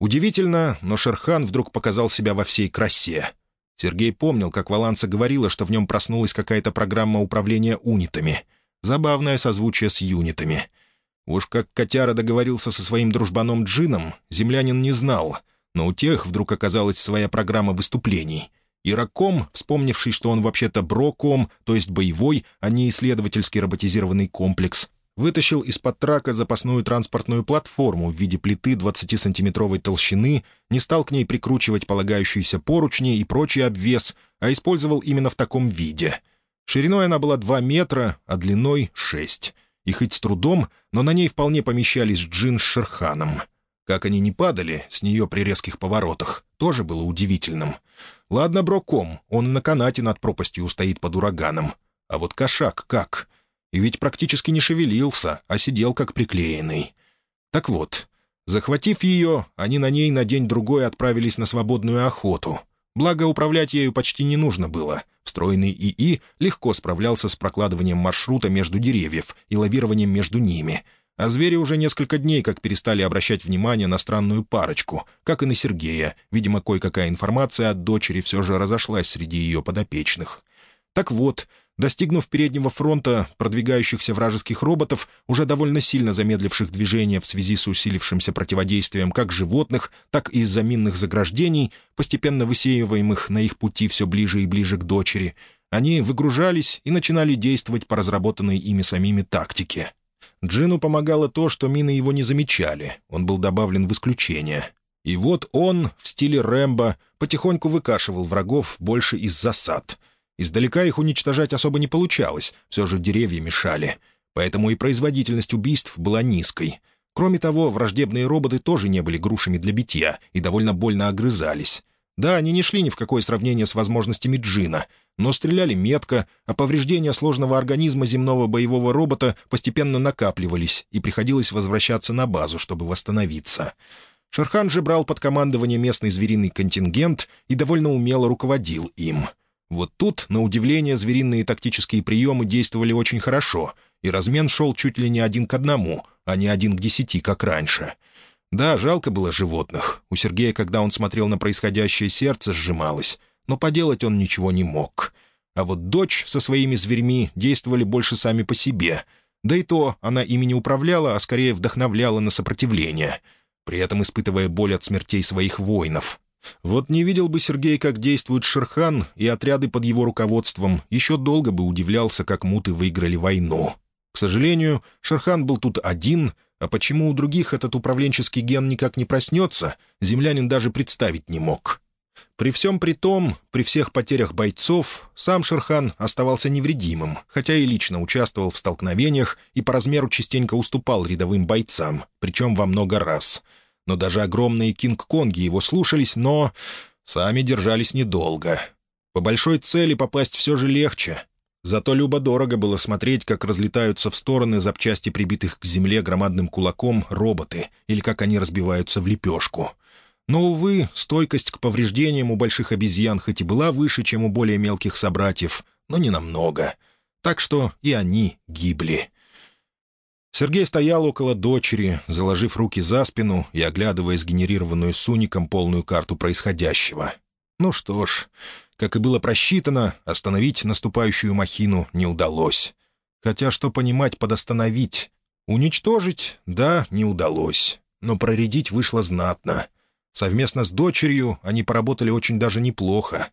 Удивительно, но Шерхан вдруг показал себя во всей красе — Сергей помнил, как Валанса говорила, что в нем проснулась какая-то программа управления унитами. Забавное созвучие с юнитами. Уж как котяра договорился со своим дружбаном Джином, землянин не знал, но у тех вдруг оказалась своя программа выступлений. Ираком, вспомнивший, что он вообще-то броком, то есть боевой, а не исследовательский роботизированный комплекс, вытащил из-под трака запасную транспортную платформу в виде плиты 20-сантиметровой толщины, не стал к ней прикручивать полагающиеся поручни и прочий обвес, а использовал именно в таком виде. Шириной она была 2 метра, а длиной — 6. И хоть с трудом, но на ней вполне помещались джин с шерханом. Как они не падали с нее при резких поворотах, тоже было удивительным. Ладно, броком, он на канате над пропастью устоит под ураганом. А вот кошак как? И ведь практически не шевелился, а сидел как приклеенный. Так вот, захватив ее, они на ней на день-другой отправились на свободную охоту. Благо, управлять ею почти не нужно было. Встроенный ИИ легко справлялся с прокладыванием маршрута между деревьев и лавированием между ними. А звери уже несколько дней как перестали обращать внимание на странную парочку, как и на Сергея. Видимо, кое-какая информация от дочери все же разошлась среди ее подопечных. Так вот, Достигнув переднего фронта продвигающихся вражеских роботов, уже довольно сильно замедливших движение в связи с усилившимся противодействием как животных, так и из-за минных заграждений, постепенно высеиваемых на их пути все ближе и ближе к дочери, они выгружались и начинали действовать по разработанной ими самими тактике. Джину помогало то, что мины его не замечали, он был добавлен в исключение. И вот он, в стиле Рэмбо, потихоньку выкашивал врагов больше из засад — Издалека их уничтожать особо не получалось, все же деревья мешали. Поэтому и производительность убийств была низкой. Кроме того, враждебные роботы тоже не были грушами для битья и довольно больно огрызались. Да, они не шли ни в какое сравнение с возможностями джина, но стреляли метко, а повреждения сложного организма земного боевого робота постепенно накапливались, и приходилось возвращаться на базу, чтобы восстановиться. Шерхан же брал под командование местный звериный контингент и довольно умело руководил им — вот тут, на удивление, звериные тактические приемы действовали очень хорошо, и размен шел чуть ли не один к одному, а не один к десяти, как раньше. Да, жалко было животных. У Сергея, когда он смотрел на происходящее, сердце сжималось, но поделать он ничего не мог. А вот дочь со своими зверьми действовали больше сами по себе. Да и то она ими не управляла, а скорее вдохновляла на сопротивление, при этом испытывая боль от смертей своих воинов, вот не видел бы Сергей, как действует Шерхан, и отряды под его руководством еще долго бы удивлялся, как муты выиграли войну. К сожалению, Шерхан был тут один, а почему у других этот управленческий ген никак не проснется, землянин даже представить не мог. При всем при том, при всех потерях бойцов, сам Шерхан оставался невредимым, хотя и лично участвовал в столкновениях и по размеру частенько уступал рядовым бойцам, причем во много раз — но даже огромные Кинг-Конги его слушались, но сами держались недолго. По большой цели попасть все же легче. Зато любо-дорого было смотреть, как разлетаются в стороны запчасти прибитых к земле громадным кулаком роботы, или как они разбиваются в лепешку. Но, увы, стойкость к повреждениям у больших обезьян хоть и была выше, чем у более мелких собратьев, но не намного. Так что и они гибли. Сергей стоял около дочери, заложив руки за спину и оглядывая сгенерированную Суником полную карту происходящего. Ну что ж, как и было просчитано, остановить наступающую махину не удалось. Хотя что понимать под «остановить»? Уничтожить, да, не удалось, но проредить вышло знатно. Совместно с дочерью они поработали очень даже неплохо.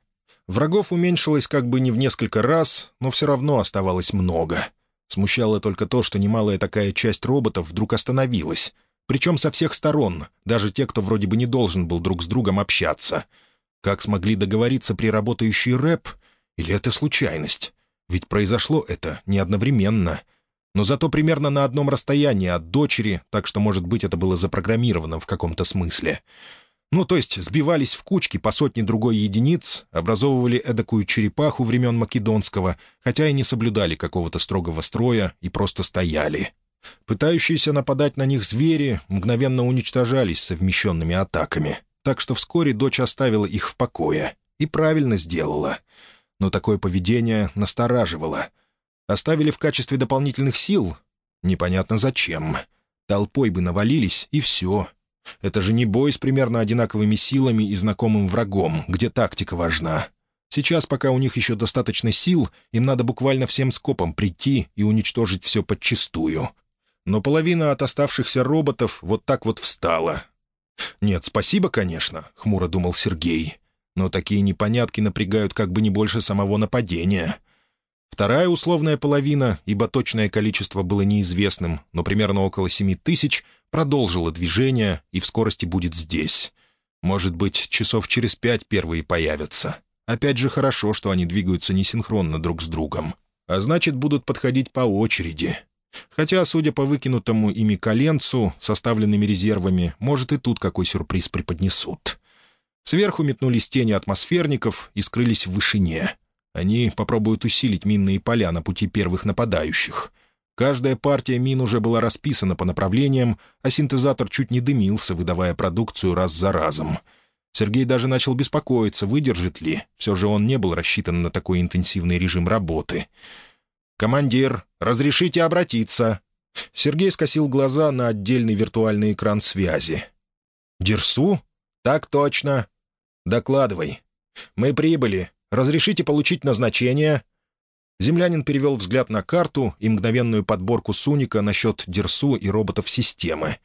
Врагов уменьшилось как бы не в несколько раз, но все равно оставалось много. Смущало только то, что немалая такая часть роботов вдруг остановилась. Причем со всех сторон, даже те, кто вроде бы не должен был друг с другом общаться. Как смогли договориться при работающий рэп? Или это случайность? Ведь произошло это не одновременно. Но зато примерно на одном расстоянии от дочери, так что, может быть, это было запрограммировано в каком-то смысле. Ну, то есть сбивались в кучки по сотне другой единиц, образовывали эдакую черепаху времен Македонского, хотя и не соблюдали какого-то строгого строя и просто стояли. Пытающиеся нападать на них звери мгновенно уничтожались совмещенными атаками, так что вскоре дочь оставила их в покое. И правильно сделала. Но такое поведение настораживало. Оставили в качестве дополнительных сил? Непонятно зачем. Толпой бы навалились, и все, это же не бой с примерно одинаковыми силами и знакомым врагом, где тактика важна. Сейчас, пока у них еще достаточно сил, им надо буквально всем скопом прийти и уничтожить все подчистую. Но половина от оставшихся роботов вот так вот встала. «Нет, спасибо, конечно», — хмуро думал Сергей. «Но такие непонятки напрягают как бы не больше самого нападения. Вторая условная половина, ибо точное количество было неизвестным, но примерно около семи тысяч, продолжила движение и в скорости будет здесь. Может быть, часов через пять первые появятся. Опять же, хорошо, что они двигаются несинхронно друг с другом. А значит, будут подходить по очереди. Хотя, судя по выкинутому ими коленцу, составленными резервами, может и тут какой сюрприз преподнесут. Сверху метнулись тени атмосферников и скрылись в вышине. Они попробуют усилить минные поля на пути первых нападающих. Каждая партия мин уже была расписана по направлениям, а синтезатор чуть не дымился, выдавая продукцию раз за разом. Сергей даже начал беспокоиться, выдержит ли. Все же он не был рассчитан на такой интенсивный режим работы. «Командир, разрешите обратиться?» Сергей скосил глаза на отдельный виртуальный экран связи. «Дерсу?» «Так точно». «Докладывай. Мы прибыли. Разрешите получить назначение?» Землянин перевел взгляд на карту и мгновенную подборку Суника насчет Дерсу и роботов системы.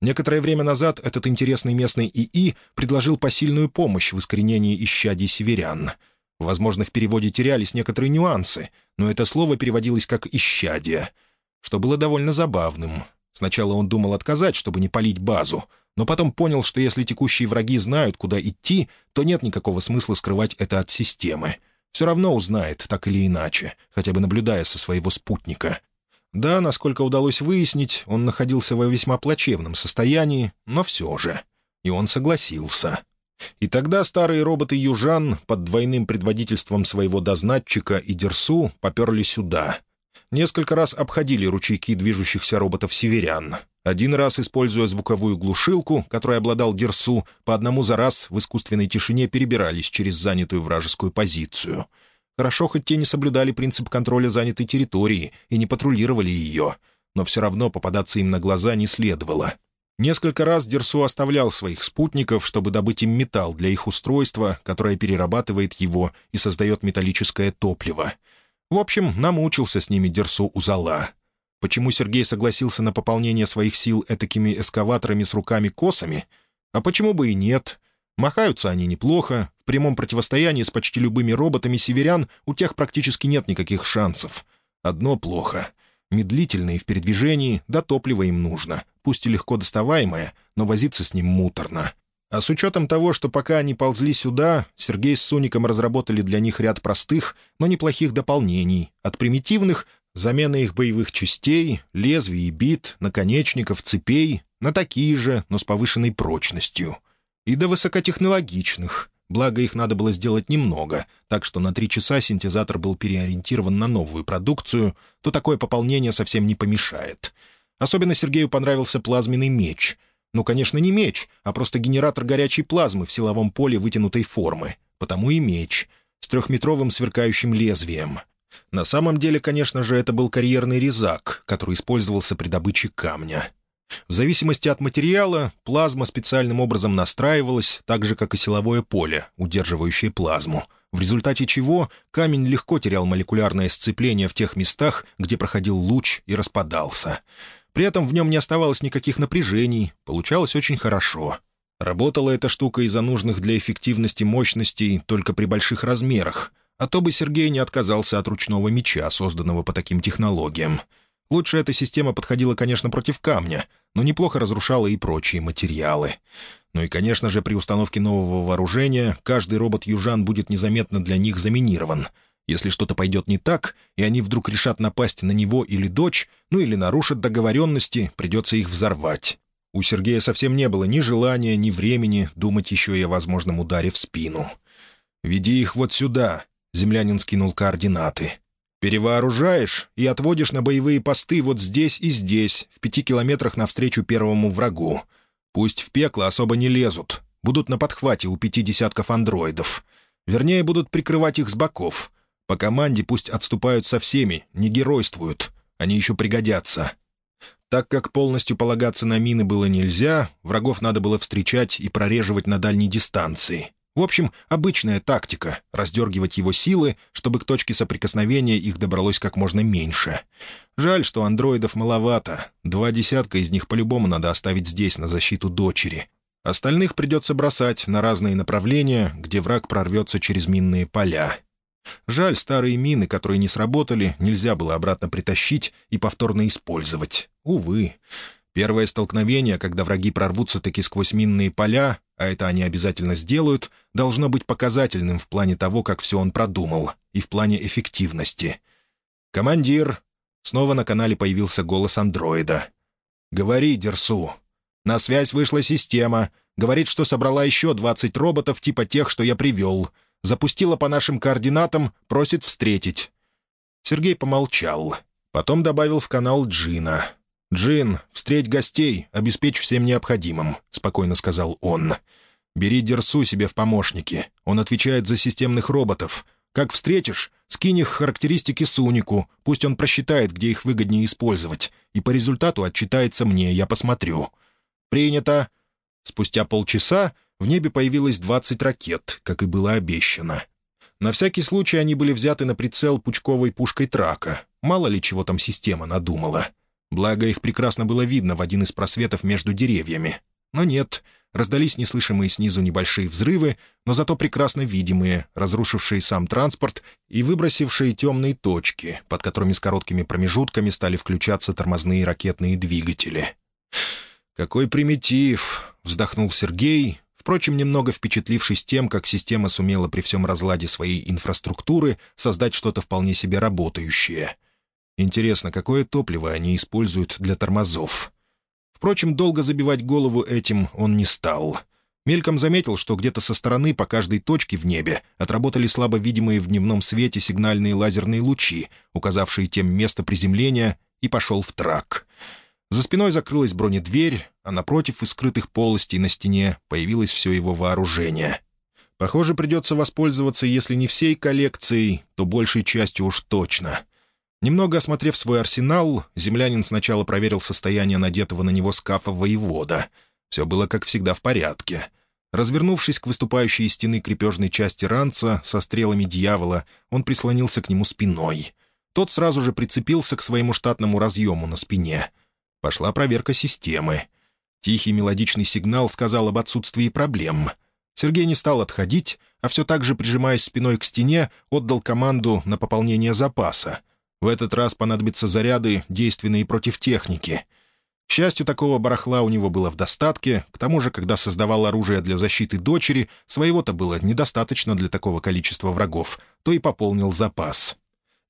Некоторое время назад этот интересный местный ИИ предложил посильную помощь в искоренении исчадий северян. Возможно, в переводе терялись некоторые нюансы, но это слово переводилось как «исчадие», что было довольно забавным. Сначала он думал отказать, чтобы не палить базу, но потом понял, что если текущие враги знают, куда идти, то нет никакого смысла скрывать это от системы — все равно узнает, так или иначе, хотя бы наблюдая со своего спутника. Да, насколько удалось выяснить, он находился во весьма плачевном состоянии, но все же. И он согласился. И тогда старые роботы-южан под двойным предводительством своего дознатчика и Дерсу поперли сюда. Несколько раз обходили ручейки движущихся роботов-северян. Один раз, используя звуковую глушилку, которой обладал Дерсу, по одному за раз в искусственной тишине перебирались через занятую вражескую позицию. Хорошо, хоть те не соблюдали принцип контроля занятой территории и не патрулировали ее, но все равно попадаться им на глаза не следовало. Несколько раз Дерсу оставлял своих спутников, чтобы добыть им металл для их устройства, которое перерабатывает его и создает металлическое топливо. В общем, намучился с ними Дерсу у зала. Почему Сергей согласился на пополнение своих сил этакими эскаваторами с руками-косами? А почему бы и нет? Махаются они неплохо. В прямом противостоянии с почти любыми роботами северян у тех практически нет никаких шансов. Одно плохо. Медлительные в передвижении, да топливо им нужно. Пусть и легко доставаемое, но возиться с ним муторно. А с учетом того, что пока они ползли сюда, Сергей с Суником разработали для них ряд простых, но неплохих дополнений, от примитивных Замена их боевых частей, лезвий и бит, наконечников, цепей на такие же, но с повышенной прочностью. И до высокотехнологичных, благо их надо было сделать немного, так что на три часа синтезатор был переориентирован на новую продукцию, то такое пополнение совсем не помешает. Особенно Сергею понравился плазменный меч. Ну, конечно, не меч, а просто генератор горячей плазмы в силовом поле вытянутой формы. Потому и меч. С трехметровым сверкающим лезвием. На самом деле, конечно же, это был карьерный резак, который использовался при добыче камня. В зависимости от материала, плазма специальным образом настраивалась, так же, как и силовое поле, удерживающее плазму, в результате чего камень легко терял молекулярное сцепление в тех местах, где проходил луч и распадался. При этом в нем не оставалось никаких напряжений, получалось очень хорошо. Работала эта штука из-за нужных для эффективности мощностей только при больших размерах, а то бы Сергей не отказался от ручного меча, созданного по таким технологиям. Лучше эта система подходила, конечно, против камня, но неплохо разрушала и прочие материалы. Ну и, конечно же, при установке нового вооружения каждый робот-южан будет незаметно для них заминирован. Если что-то пойдет не так, и они вдруг решат напасть на него или дочь, ну или нарушат договоренности, придется их взорвать. У Сергея совсем не было ни желания, ни времени думать еще и о возможном ударе в спину. «Веди их вот сюда», — землянин скинул координаты. «Перевооружаешь и отводишь на боевые посты вот здесь и здесь, в пяти километрах навстречу первому врагу. Пусть в пекло особо не лезут, будут на подхвате у пяти десятков андроидов. Вернее, будут прикрывать их с боков. По команде пусть отступают со всеми, не геройствуют. Они еще пригодятся. Так как полностью полагаться на мины было нельзя, врагов надо было встречать и прореживать на дальней дистанции. В общем, обычная тактика — раздергивать его силы, чтобы к точке соприкосновения их добралось как можно меньше. Жаль, что андроидов маловато. Два десятка из них по-любому надо оставить здесь, на защиту дочери. Остальных придется бросать на разные направления, где враг прорвется через минные поля. Жаль, старые мины, которые не сработали, нельзя было обратно притащить и повторно использовать. Увы. Первое столкновение, когда враги прорвутся таки сквозь минные поля, а это они обязательно сделают, должно быть показательным в плане того, как все он продумал, и в плане эффективности. «Командир!» Снова на канале появился голос андроида. «Говори, Дерсу. На связь вышла система. Говорит, что собрала еще 20 роботов типа тех, что я привел запустила по нашим координатам, просит встретить». Сергей помолчал. Потом добавил в канал Джина. «Джин, встреть гостей, обеспечь всем необходимым», — спокойно сказал он. «Бери Дерсу себе в помощники. Он отвечает за системных роботов. Как встретишь, скинь их характеристики Сунику, пусть он просчитает, где их выгоднее использовать, и по результату отчитается мне, я посмотрю». «Принято». Спустя полчаса в небе появилось 20 ракет, как и было обещано. На всякий случай они были взяты на прицел пучковой пушкой трака. Мало ли чего там система надумала. Благо, их прекрасно было видно в один из просветов между деревьями. Но нет, раздались неслышимые снизу небольшие взрывы, но зато прекрасно видимые, разрушившие сам транспорт и выбросившие темные точки, под которыми с короткими промежутками стали включаться тормозные ракетные двигатели. «Какой примитив!» — вздохнул Сергей, впрочем, немного впечатлившись тем, как система сумела при всем разладе своей инфраструктуры создать что-то вполне себе работающее. Интересно, какое топливо они используют для тормозов? Впрочем, долго забивать голову этим он не стал. Мельком заметил, что где-то со стороны по каждой точке в небе отработали слабо видимые в дневном свете сигнальные лазерные лучи, указавшие тем место приземления, и пошел в трак — за спиной закрылась бронедверь, а напротив из скрытых полостей на стене появилось все его вооружение. Похоже, придется воспользоваться, если не всей коллекцией, то большей частью уж точно. Немного осмотрев свой арсенал, землянин сначала проверил состояние надетого на него скафа воевода. Все было, как всегда, в порядке. Развернувшись к выступающей из стены крепежной части ранца со стрелами дьявола, он прислонился к нему спиной. Тот сразу же прицепился к своему штатному разъему на спине — Пошла проверка системы. Тихий мелодичный сигнал сказал об отсутствии проблем. Сергей не стал отходить, а все так же, прижимаясь спиной к стене, отдал команду на пополнение запаса. В этот раз понадобятся заряды, действенные против техники. К счастью, такого барахла у него было в достатке, к тому же, когда создавал оружие для защиты дочери, своего-то было недостаточно для такого количества врагов, то и пополнил запас.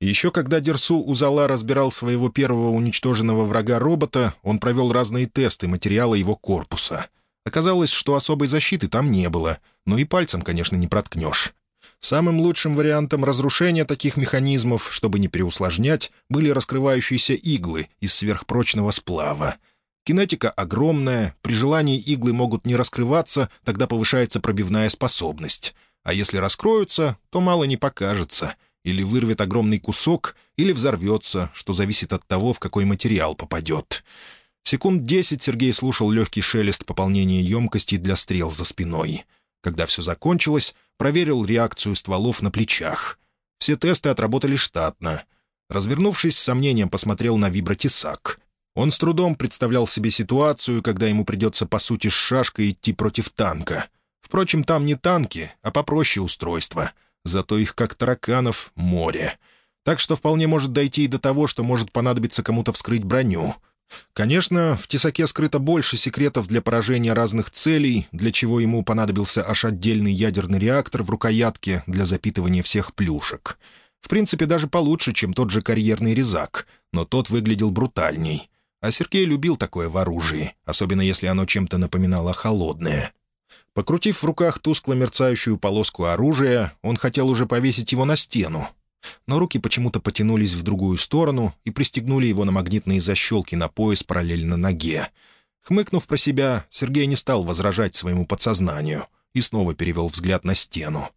Еще когда Дерсу Узала разбирал своего первого уничтоженного врага-робота, он провел разные тесты материала его корпуса. Оказалось, что особой защиты там не было, но и пальцем, конечно, не проткнешь. Самым лучшим вариантом разрушения таких механизмов, чтобы не переусложнять, были раскрывающиеся иглы из сверхпрочного сплава. Кинетика огромная, при желании иглы могут не раскрываться, тогда повышается пробивная способность. А если раскроются, то мало не покажется — или вырвет огромный кусок, или взорвется, что зависит от того, в какой материал попадет. Секунд десять Сергей слушал легкий шелест пополнения емкостей для стрел за спиной. Когда все закончилось, проверил реакцию стволов на плечах. Все тесты отработали штатно. Развернувшись, с сомнением посмотрел на вибротесак. Он с трудом представлял себе ситуацию, когда ему придется, по сути, с шашкой идти против танка. Впрочем, там не танки, а попроще устройства. Зато их, как тараканов, море. Так что вполне может дойти и до того, что может понадобиться кому-то вскрыть броню. Конечно, в тесаке скрыто больше секретов для поражения разных целей, для чего ему понадобился аж отдельный ядерный реактор в рукоятке для запитывания всех плюшек. В принципе, даже получше, чем тот же карьерный резак, но тот выглядел брутальней. А Сергей любил такое в оружии, особенно если оно чем-то напоминало холодное. Покрутив в руках тускло мерцающую полоску оружия, он хотел уже повесить его на стену, но руки почему-то потянулись в другую сторону и пристегнули его на магнитные защелки на пояс параллельно ноге. Хмыкнув про себя, Сергей не стал возражать своему подсознанию и снова перевел взгляд на стену.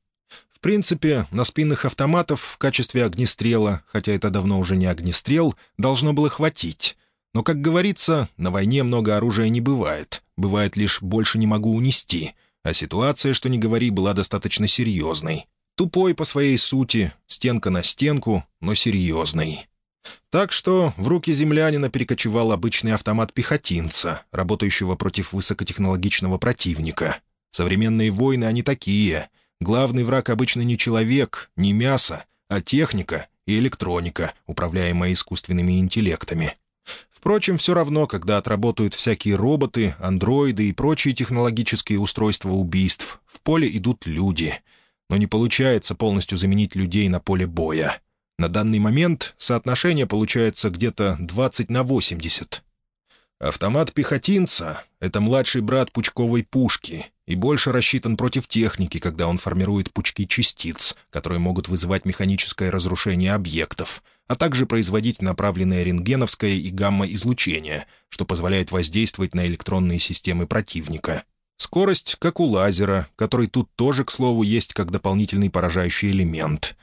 В принципе, на спинных автоматов в качестве огнестрела, хотя это давно уже не огнестрел, должно было хватить. Но, как говорится, на войне много оружия не бывает. Бывает лишь «больше не могу унести», а ситуация, что не говори, была достаточно серьезной. Тупой по своей сути, стенка на стенку, но серьезный. Так что в руки землянина перекочевал обычный автомат пехотинца, работающего против высокотехнологичного противника. Современные войны, они такие. Главный враг обычно не человек, не мясо, а техника и электроника, управляемая искусственными интеллектами. Впрочем, все равно, когда отработают всякие роботы, андроиды и прочие технологические устройства убийств, в поле идут люди — но не получается полностью заменить людей на поле боя. На данный момент соотношение получается где-то 20 на 80. Автомат пехотинца — это младший брат пучковой пушки и больше рассчитан против техники, когда он формирует пучки частиц, которые могут вызывать механическое разрушение объектов, а также производить направленное рентгеновское и гамма-излучение, что позволяет воздействовать на электронные системы противника. Скорость, как у лазера, который тут тоже, к слову, есть как дополнительный поражающий элемент.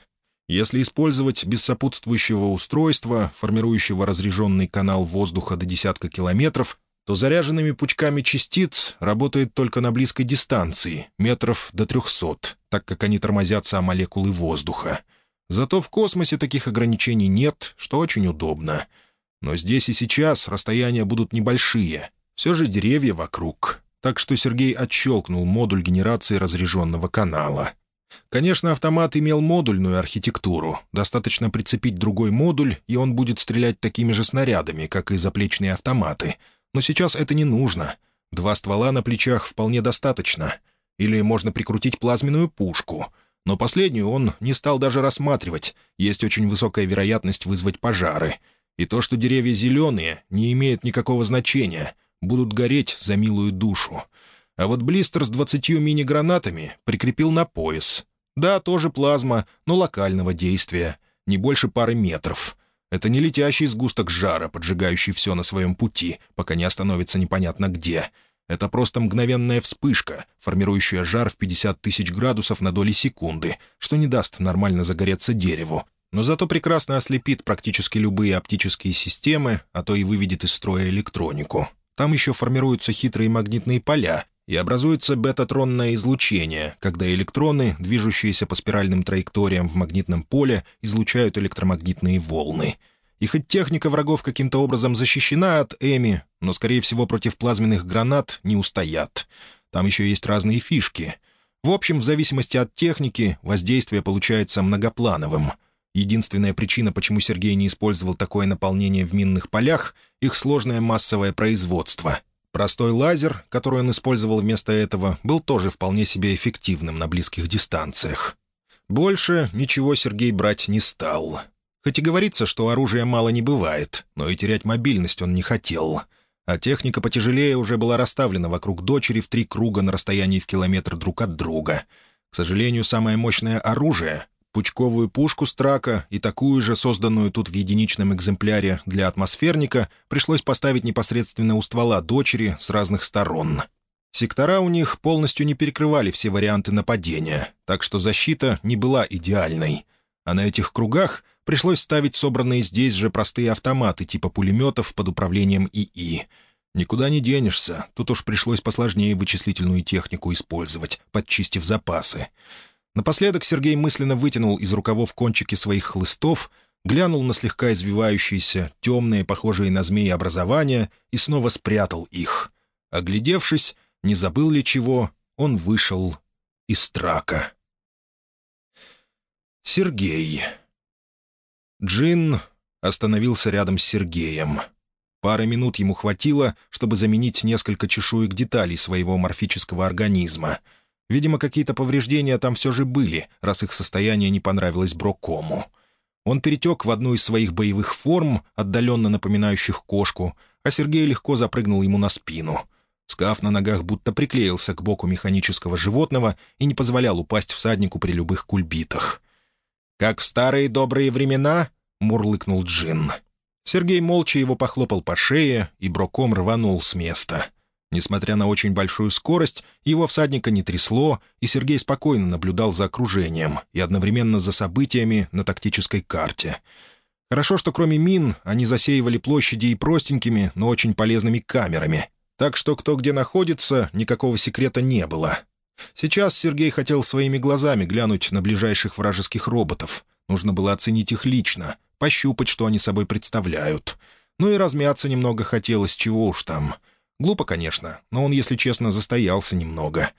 Если использовать без сопутствующего устройства, формирующего разряженный канал воздуха до десятка километров, то заряженными пучками частиц работает только на близкой дистанции, метров до трехсот, так как они тормозятся о молекулы воздуха. Зато в космосе таких ограничений нет, что очень удобно. Но здесь и сейчас расстояния будут небольшие, все же деревья вокруг так что Сергей отщелкнул модуль генерации разряженного канала. Конечно, автомат имел модульную архитектуру. Достаточно прицепить другой модуль, и он будет стрелять такими же снарядами, как и заплечные автоматы. Но сейчас это не нужно. Два ствола на плечах вполне достаточно. Или можно прикрутить плазменную пушку. Но последнюю он не стал даже рассматривать. Есть очень высокая вероятность вызвать пожары. И то, что деревья зеленые, не имеет никакого значения — будут гореть за милую душу. А вот блистер с двадцатью мини-гранатами прикрепил на пояс. Да, тоже плазма, но локального действия, не больше пары метров. Это не летящий сгусток жара, поджигающий все на своем пути, пока не остановится непонятно где. Это просто мгновенная вспышка, формирующая жар в 50 тысяч градусов на доли секунды, что не даст нормально загореться дереву, но зато прекрасно ослепит практически любые оптические системы, а то и выведет из строя электронику. Там еще формируются хитрые магнитные поля, и образуется бета-тронное излучение, когда электроны, движущиеся по спиральным траекториям в магнитном поле, излучают электромагнитные волны. И хоть техника врагов каким-то образом защищена от Эми, но, скорее всего, против плазменных гранат не устоят. Там еще есть разные фишки. В общем, в зависимости от техники, воздействие получается многоплановым — Единственная причина, почему Сергей не использовал такое наполнение в минных полях — их сложное массовое производство. Простой лазер, который он использовал вместо этого, был тоже вполне себе эффективным на близких дистанциях. Больше ничего Сергей брать не стал. Хоть и говорится, что оружия мало не бывает, но и терять мобильность он не хотел. А техника потяжелее уже была расставлена вокруг дочери в три круга на расстоянии в километр друг от друга. К сожалению, самое мощное оружие Пучковую пушку Страка и такую же, созданную тут в единичном экземпляре для атмосферника, пришлось поставить непосредственно у ствола дочери с разных сторон. Сектора у них полностью не перекрывали все варианты нападения, так что защита не была идеальной. А на этих кругах пришлось ставить собранные здесь же простые автоматы типа пулеметов под управлением ИИ. Никуда не денешься, тут уж пришлось посложнее вычислительную технику использовать, подчистив запасы. Напоследок Сергей мысленно вытянул из рукавов кончики своих хлыстов, глянул на слегка извивающиеся, темные, похожие на змеи образования, и снова спрятал их. Оглядевшись, не забыл ли чего, он вышел из трака. Сергей. Джин остановился рядом с Сергеем. Пары минут ему хватило, чтобы заменить несколько чешуек деталей своего морфического организма. Видимо, какие-то повреждения там все же были, раз их состояние не понравилось Брокому. Он перетек в одну из своих боевых форм, отдаленно напоминающих кошку, а Сергей легко запрыгнул ему на спину. Скаф на ногах будто приклеился к боку механического животного и не позволял упасть всаднику при любых кульбитах. «Как в старые добрые времена?» — мурлыкнул Джин. Сергей молча его похлопал по шее, и броком рванул с места. Несмотря на очень большую скорость, его всадника не трясло, и Сергей спокойно наблюдал за окружением и одновременно за событиями на тактической карте. Хорошо, что кроме мин они засеивали площади и простенькими, но очень полезными камерами, так что кто где находится, никакого секрета не было. Сейчас Сергей хотел своими глазами глянуть на ближайших вражеских роботов. Нужно было оценить их лично — пощупать, что они собой представляют. Ну и размяться немного хотелось, чего уж там. Глупо, конечно, но он, если честно, застоялся немного.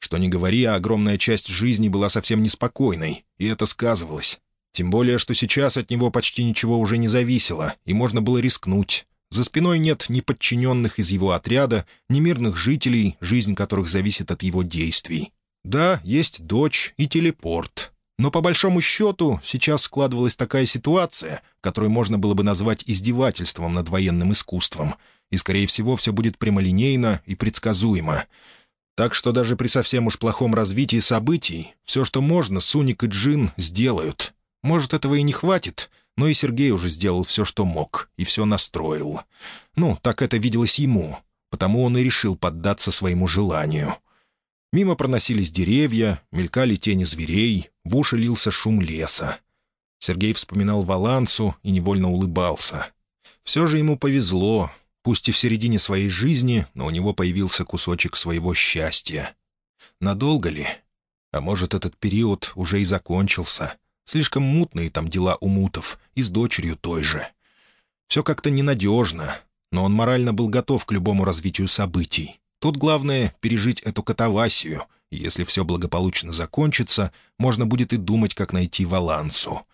Что ни говори, а огромная часть жизни была совсем неспокойной, и это сказывалось. Тем более, что сейчас от него почти ничего уже не зависело, и можно было рискнуть. За спиной нет ни подчиненных из его отряда, ни мирных жителей, жизнь которых зависит от его действий. Да, есть дочь и телепорт. Но по большому счету сейчас складывалась такая ситуация, которую можно было бы назвать издевательством над военным искусством, и, скорее всего, все будет прямолинейно и предсказуемо. Так что даже при совсем уж плохом развитии событий все, что можно, Суник и Джин сделают. Может, этого и не хватит, но и Сергей уже сделал все, что мог, и все настроил. Ну, так это виделось ему, потому он и решил поддаться своему желанию — Мимо проносились деревья, мелькали тени зверей, в уши лился шум леса. Сергей вспоминал Валансу и невольно улыбался. Все же ему повезло. Пусть и в середине своей жизни, но у него появился кусочек своего счастья. Надолго ли? А может, этот период уже и закончился? Слишком мутные там дела у мутов, и с дочерью той же. Все как-то ненадежно, но он морально был готов к любому развитию событий. Тут главное — пережить эту катавасию, и если все благополучно закончится, можно будет и думать, как найти Валансу.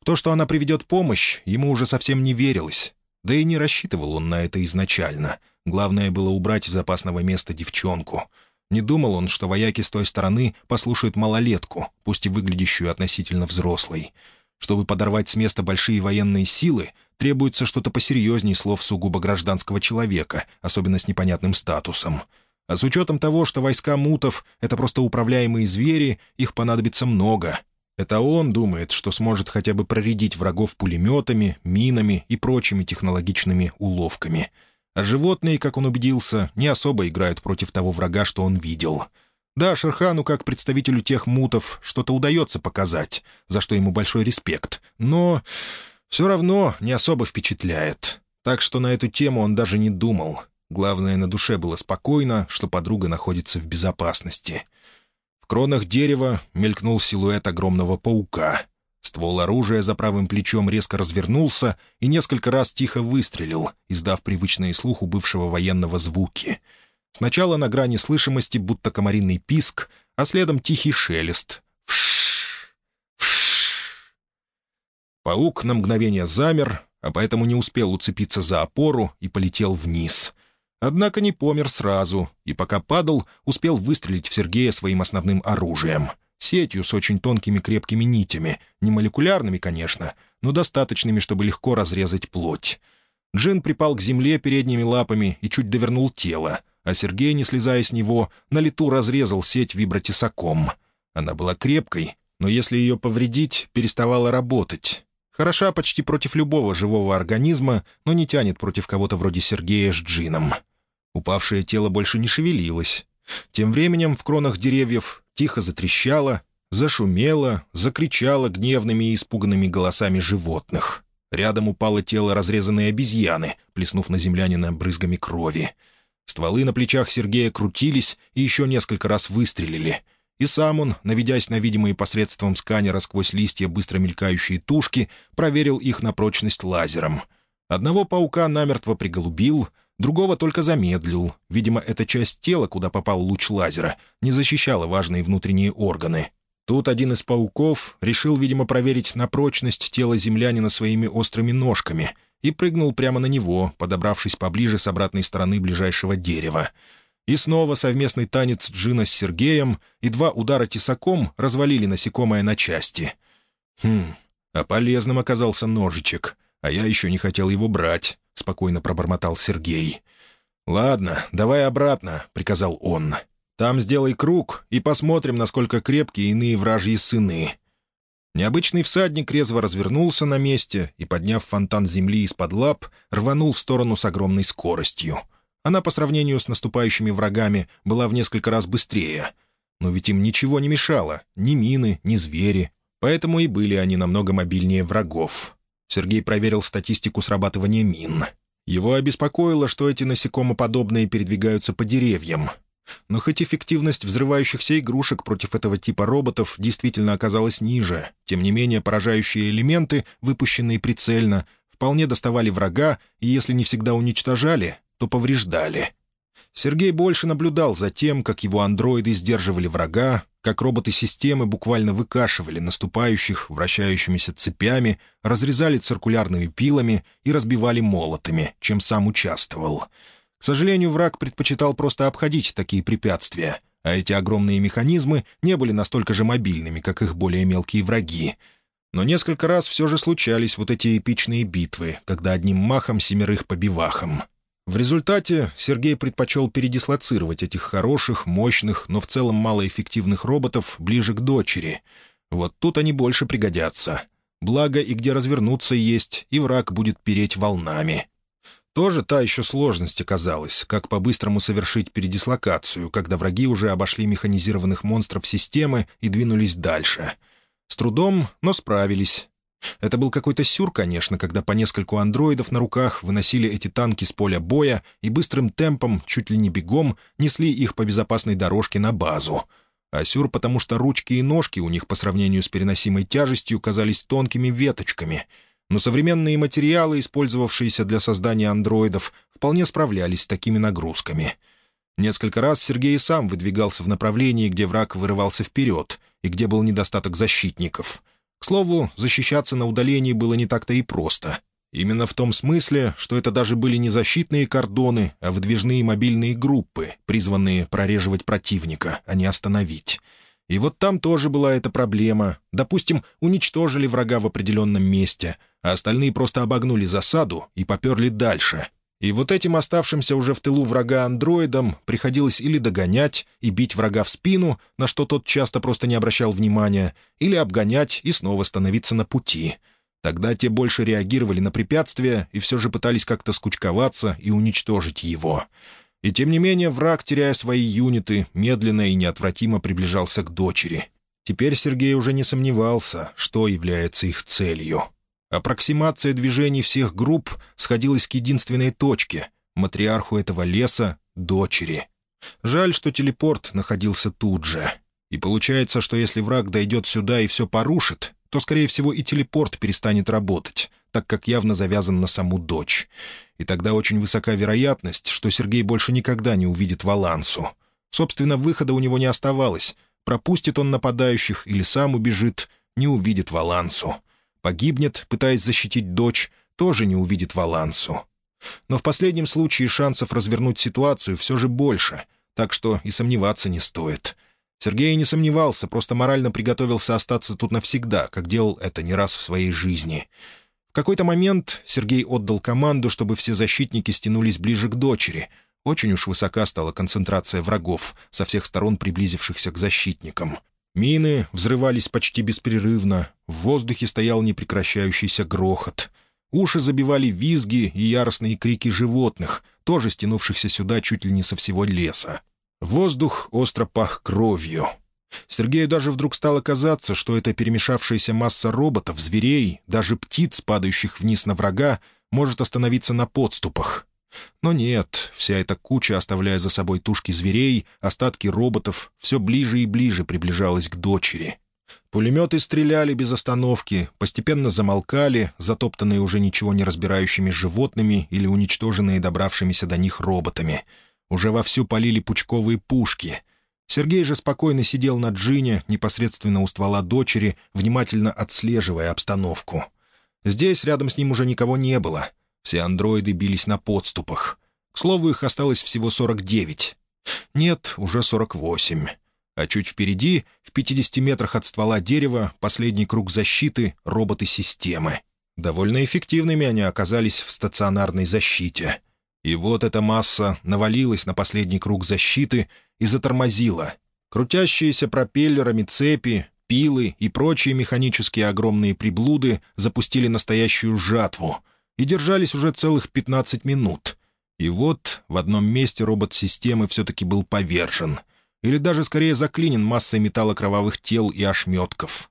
В то, что она приведет помощь, ему уже совсем не верилось. Да и не рассчитывал он на это изначально. Главное было убрать из запасного места девчонку. Не думал он, что вояки с той стороны послушают малолетку, пусть и выглядящую относительно взрослой. Чтобы подорвать с места большие военные силы, требуется что-то посерьезнее слов сугубо гражданского человека, особенно с непонятным статусом. А с учетом того, что войска мутов — это просто управляемые звери, их понадобится много. Это он думает, что сможет хотя бы проредить врагов пулеметами, минами и прочими технологичными уловками. А животные, как он убедился, не особо играют против того врага, что он видел — да, Шерхану, как представителю тех мутов, что-то удается показать, за что ему большой респект, но все равно не особо впечатляет. Так что на эту тему он даже не думал. Главное, на душе было спокойно, что подруга находится в безопасности. Кронах дерева мелькнул силуэт огромного паука. Ствол оружия за правым плечом резко развернулся и несколько раз тихо выстрелил, издав привычные слуху бывшего военного звуки — Сначала на грани слышимости, будто комариный писк, а следом тихий шелест. Вш! Вш! Паук на мгновение замер, а поэтому не успел уцепиться за опору и полетел вниз. Однако не помер сразу, и пока падал, успел выстрелить в Сергея своим основным оружием — сетью с очень тонкими крепкими нитями, не молекулярными, конечно, но достаточными, чтобы легко разрезать плоть. Джин припал к земле передними лапами и чуть довернул тело — а Сергей, не слезая с него, на лету разрезал сеть вибротесаком. Она была крепкой, но если ее повредить, переставала работать. Хороша почти против любого живого организма, но не тянет против кого-то вроде Сергея с джином. Упавшее тело больше не шевелилось. Тем временем в кронах деревьев тихо затрещало, зашумело, закричало гневными и испуганными голосами животных. Рядом упало тело разрезанной обезьяны, плеснув на землянина брызгами крови. Стволы на плечах Сергея крутились и еще несколько раз выстрелили. И сам он, наведясь на видимые посредством сканера сквозь листья быстро мелькающие тушки, проверил их на прочность лазером. Одного паука намертво приголубил, другого только замедлил. Видимо, эта часть тела, куда попал луч лазера, не защищала важные внутренние органы. Тут один из пауков решил, видимо, проверить на прочность тела землянина своими острыми ножками и прыгнул прямо на него, подобравшись поближе с обратной стороны ближайшего дерева. И снова совместный танец Джина с Сергеем и два удара тесаком развалили насекомое на части. «Хм, а полезным оказался ножичек, а я еще не хотел его брать», — спокойно пробормотал Сергей. «Ладно, давай обратно», — приказал он. «Там сделай круг и посмотрим, насколько крепкие иные вражьи сыны». Необычный всадник резво развернулся на месте и, подняв фонтан земли из-под лап, рванул в сторону с огромной скоростью — она по сравнению с наступающими врагами была в несколько раз быстрее. Но ведь им ничего не мешало, ни мины, ни звери. Поэтому и были они намного мобильнее врагов. Сергей проверил статистику срабатывания мин. Его обеспокоило, что эти насекомоподобные передвигаются по деревьям. Но хоть эффективность взрывающихся игрушек против этого типа роботов действительно оказалась ниже, тем не менее поражающие элементы, выпущенные прицельно, вполне доставали врага и, если не всегда уничтожали, то повреждали. Сергей больше наблюдал за тем, как его андроиды сдерживали врага, как роботы-системы буквально выкашивали наступающих вращающимися цепями, разрезали циркулярными пилами и разбивали молотами, чем сам участвовал. К сожалению, враг предпочитал просто обходить такие препятствия, а эти огромные механизмы не были настолько же мобильными, как их более мелкие враги. Но несколько раз все же случались вот эти эпичные битвы, когда одним махом семерых побивахом. В результате Сергей предпочел передислоцировать этих хороших, мощных, но в целом малоэффективных роботов ближе к дочери. Вот тут они больше пригодятся. Благо и где развернуться есть, и враг будет переть волнами. Тоже та еще сложность оказалась, как по-быстрому совершить передислокацию, когда враги уже обошли механизированных монстров системы и двинулись дальше. С трудом, но справились. Это был какой-то сюр, конечно, когда по нескольку андроидов на руках выносили эти танки с поля боя и быстрым темпом, чуть ли не бегом, несли их по безопасной дорожке на базу. А сюр, потому что ручки и ножки у них по сравнению с переносимой тяжестью казались тонкими веточками. Но современные материалы, использовавшиеся для создания андроидов, вполне справлялись с такими нагрузками. Несколько раз Сергей сам выдвигался в направлении, где враг вырывался вперед и где был недостаток защитников — к слову, защищаться на удалении было не так-то и просто. Именно в том смысле, что это даже были не защитные кордоны, а выдвижные мобильные группы, призванные прореживать противника, а не остановить. И вот там тоже была эта проблема. Допустим, уничтожили врага в определенном месте, а остальные просто обогнули засаду и поперли дальше, и вот этим оставшимся уже в тылу врага андроидам приходилось или догонять и бить врага в спину, на что тот часто просто не обращал внимания, или обгонять и снова становиться на пути. Тогда те больше реагировали на препятствия и все же пытались как-то скучковаться и уничтожить его. И тем не менее враг, теряя свои юниты, медленно и неотвратимо приближался к дочери. Теперь Сергей уже не сомневался, что является их целью. Аппроксимация движений всех групп сходилась к единственной точке — матриарху этого леса — дочери. Жаль, что телепорт находился тут же. И получается, что если враг дойдет сюда и все порушит, то, скорее всего, и телепорт перестанет работать, так как явно завязан на саму дочь. И тогда очень высока вероятность, что Сергей больше никогда не увидит Валансу. Собственно, выхода у него не оставалось. Пропустит он нападающих или сам убежит, не увидит Валансу. Погибнет, пытаясь защитить дочь, тоже не увидит Валансу. Но в последнем случае шансов развернуть ситуацию все же больше, так что и сомневаться не стоит. Сергей не сомневался, просто морально приготовился остаться тут навсегда, как делал это не раз в своей жизни. В какой-то момент Сергей отдал команду, чтобы все защитники стянулись ближе к дочери. Очень уж высока стала концентрация врагов, со всех сторон приблизившихся к защитникам. Мины взрывались почти беспрерывно, в воздухе стоял непрекращающийся грохот. Уши забивали визги и яростные крики животных, тоже стянувшихся сюда чуть ли не со всего леса. Воздух остро пах кровью. Сергею даже вдруг стало казаться, что эта перемешавшаяся масса роботов, зверей, даже птиц, падающих вниз на врага, может остановиться на подступах. Но нет, вся эта куча, оставляя за собой тушки зверей, остатки роботов, все ближе и ближе приближалась к дочери. Пулеметы стреляли без остановки, постепенно замолкали, затоптанные уже ничего не разбирающими животными или уничтоженные добравшимися до них роботами. Уже вовсю полили пучковые пушки. Сергей же спокойно сидел на джине, непосредственно у ствола дочери, внимательно отслеживая обстановку. Здесь рядом с ним уже никого не было. Все андроиды бились на подступах. К слову, их осталось всего 49. Нет, уже 48. А чуть впереди, в 50 метрах от ствола дерева, последний круг защиты — роботы-системы. Довольно эффективными они оказались в стационарной защите. И вот эта масса навалилась на последний круг защиты и затормозила. Крутящиеся пропеллерами цепи, пилы и прочие механические огромные приблуды запустили настоящую жатву и держались уже целых 15 минут. И вот в одном месте робот-системы все-таки был повержен — или даже скорее заклинен массой металлокровавых тел и ошметков.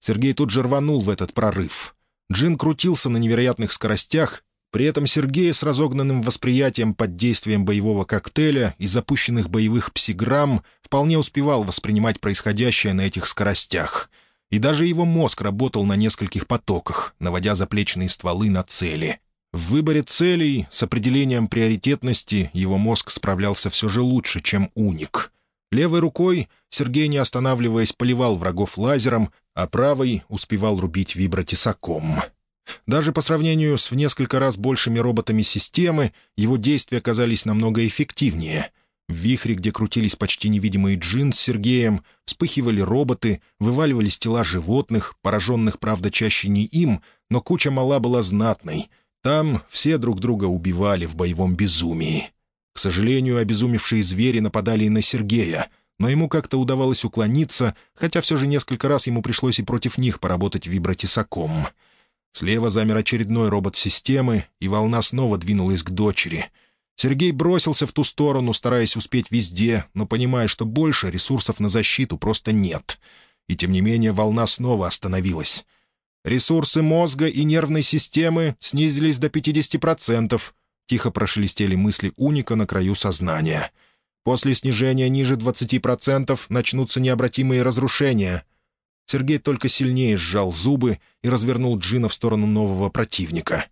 Сергей тут же рванул в этот прорыв. Джин крутился на невероятных скоростях, при этом Сергей с разогнанным восприятием под действием боевого коктейля и запущенных боевых псиграмм вполне успевал воспринимать происходящее на этих скоростях. И даже его мозг работал на нескольких потоках, наводя заплечные стволы на цели. В выборе целей с определением приоритетности его мозг справлялся все же лучше, чем уник — Левой рукой Сергей, не останавливаясь, поливал врагов лазером, а правой успевал рубить вибротесаком. Даже по сравнению с в несколько раз большими роботами системы, его действия казались намного эффективнее. В вихре, где крутились почти невидимые джин с Сергеем, вспыхивали роботы, вываливались тела животных, пораженных, правда, чаще не им, но куча мала была знатной. Там все друг друга убивали в боевом безумии. К сожалению, обезумевшие звери нападали и на Сергея, но ему как-то удавалось уклониться, хотя все же несколько раз ему пришлось и против них поработать вибротесаком. Слева замер очередной робот системы, и волна снова двинулась к дочери. Сергей бросился в ту сторону, стараясь успеть везде, но понимая, что больше ресурсов на защиту просто нет. И тем не менее волна снова остановилась. Ресурсы мозга и нервной системы снизились до 50%, Тихо прошелестели мысли Уника на краю сознания. «После снижения ниже 20% начнутся необратимые разрушения». Сергей только сильнее сжал зубы и развернул Джина в сторону нового противника.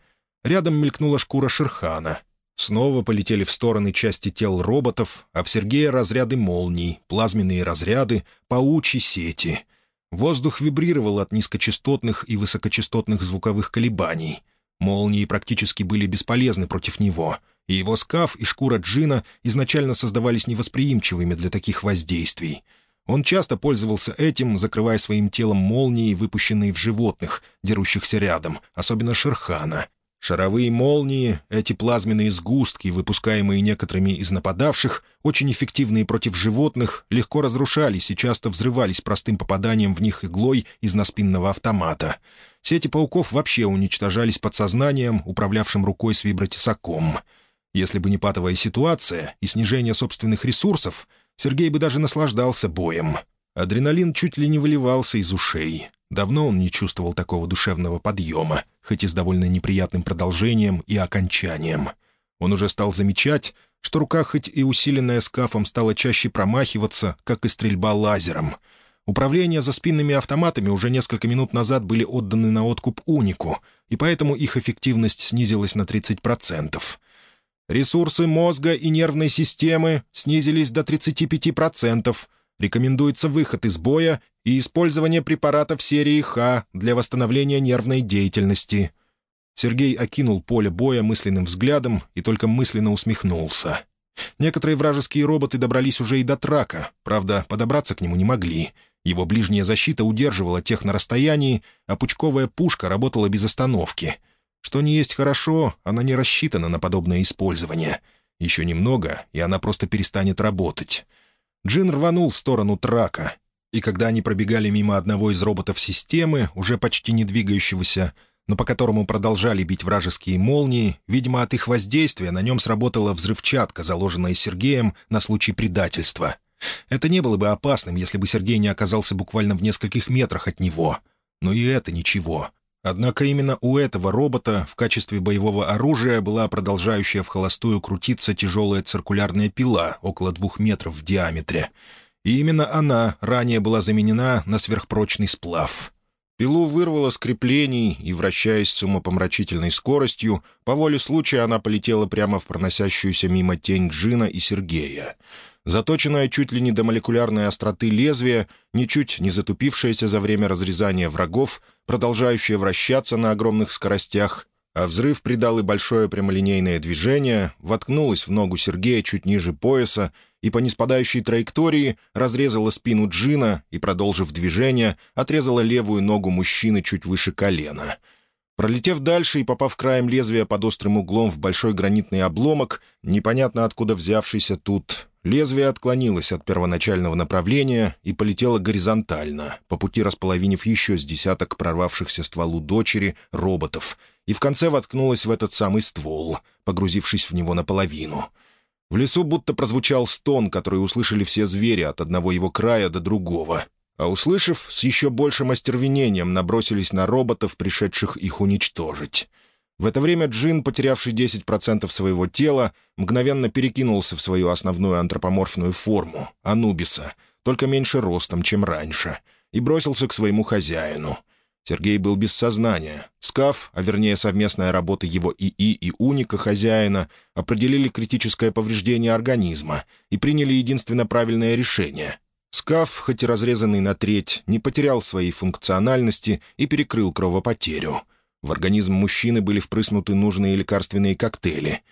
Рядом мелькнула шкура Шерхана. Снова полетели в стороны части тел роботов, а в Сергея разряды молний, плазменные разряды, паучьи сети. Воздух вибрировал от низкочастотных и высокочастотных звуковых колебаний — Молнии практически были бесполезны против него, и его скаф и шкура джина изначально создавались невосприимчивыми для таких воздействий. Он часто пользовался этим, закрывая своим телом молнии, выпущенные в животных, дерущихся рядом, особенно Шерхана. Шаровые молнии, эти плазменные сгустки, выпускаемые некоторыми из нападавших, очень эффективные против животных, легко разрушались и часто взрывались простым попаданием в них иглой из наспинного автомата. Сети пауков вообще уничтожались подсознанием, управлявшим рукой с вибротесаком. Если бы не патовая ситуация и снижение собственных ресурсов, Сергей бы даже наслаждался боем. Адреналин чуть ли не выливался из ушей. Давно он не чувствовал такого душевного подъема, хоть и с довольно неприятным продолжением и окончанием. Он уже стал замечать, что рука хоть и усиленная скафом стала чаще промахиваться, как и стрельба лазером. Управление за спинными автоматами уже несколько минут назад были отданы на откуп унику, и поэтому их эффективность снизилась на 30%. Ресурсы мозга и нервной системы снизились до 35%, рекомендуется выход из боя и использование препаратов серии Х для восстановления нервной деятельности. Сергей окинул поле боя мысленным взглядом и только мысленно усмехнулся. Некоторые вражеские роботы добрались уже и до трака, правда, подобраться к нему не могли. Его ближняя защита удерживала тех на расстоянии, а пучковая пушка работала без остановки. Что не есть хорошо, она не рассчитана на подобное использование. Еще немного, и она просто перестанет работать. Джин рванул в сторону трака, и когда они пробегали мимо одного из роботов системы, уже почти не двигающегося, но по которому продолжали бить вражеские молнии, видимо, от их воздействия на нем сработала взрывчатка, заложенная Сергеем на случай предательства. Это не было бы опасным, если бы Сергей не оказался буквально в нескольких метрах от него. Но и это ничего. Однако именно у этого робота в качестве боевого оружия была продолжающая в холостую крутиться тяжелая циркулярная пила около двух метров в диаметре. И именно она ранее была заменена на сверхпрочный сплав. Пилу вырвало с креплений, и, вращаясь с умопомрачительной скоростью, по воле случая она полетела прямо в проносящуюся мимо тень Джина и Сергея. Заточенная чуть ли не до молекулярной остроты лезвия, ничуть не затупившаяся за время разрезания врагов, продолжающая вращаться на огромных скоростях, а взрыв придал и большое прямолинейное движение, воткнулась в ногу Сергея чуть ниже пояса и по неспадающей траектории разрезала спину Джина и, продолжив движение, отрезала левую ногу мужчины чуть выше колена. Пролетев дальше и попав краем лезвия под острым углом в большой гранитный обломок, непонятно откуда взявшийся тут, лезвие отклонилось от первоначального направления и полетело горизонтально, по пути располовинив еще с десяток прорвавшихся стволу дочери роботов — и в конце воткнулась в этот самый ствол, погрузившись в него наполовину. В лесу будто прозвучал стон, который услышали все звери от одного его края до другого. А услышав, с еще большим остервенением набросились на роботов, пришедших их уничтожить. В это время Джин, потерявший 10% своего тела, мгновенно перекинулся в свою основную антропоморфную форму — Анубиса, только меньше ростом, чем раньше, и бросился к своему хозяину — Сергей был без сознания. Скаф, а вернее совместная работа его ИИ и Уника, хозяина, определили критическое повреждение организма и приняли единственно правильное решение. Скаф, хоть и разрезанный на треть, не потерял своей функциональности и перекрыл кровопотерю. В организм мужчины были впрыснуты нужные лекарственные коктейли.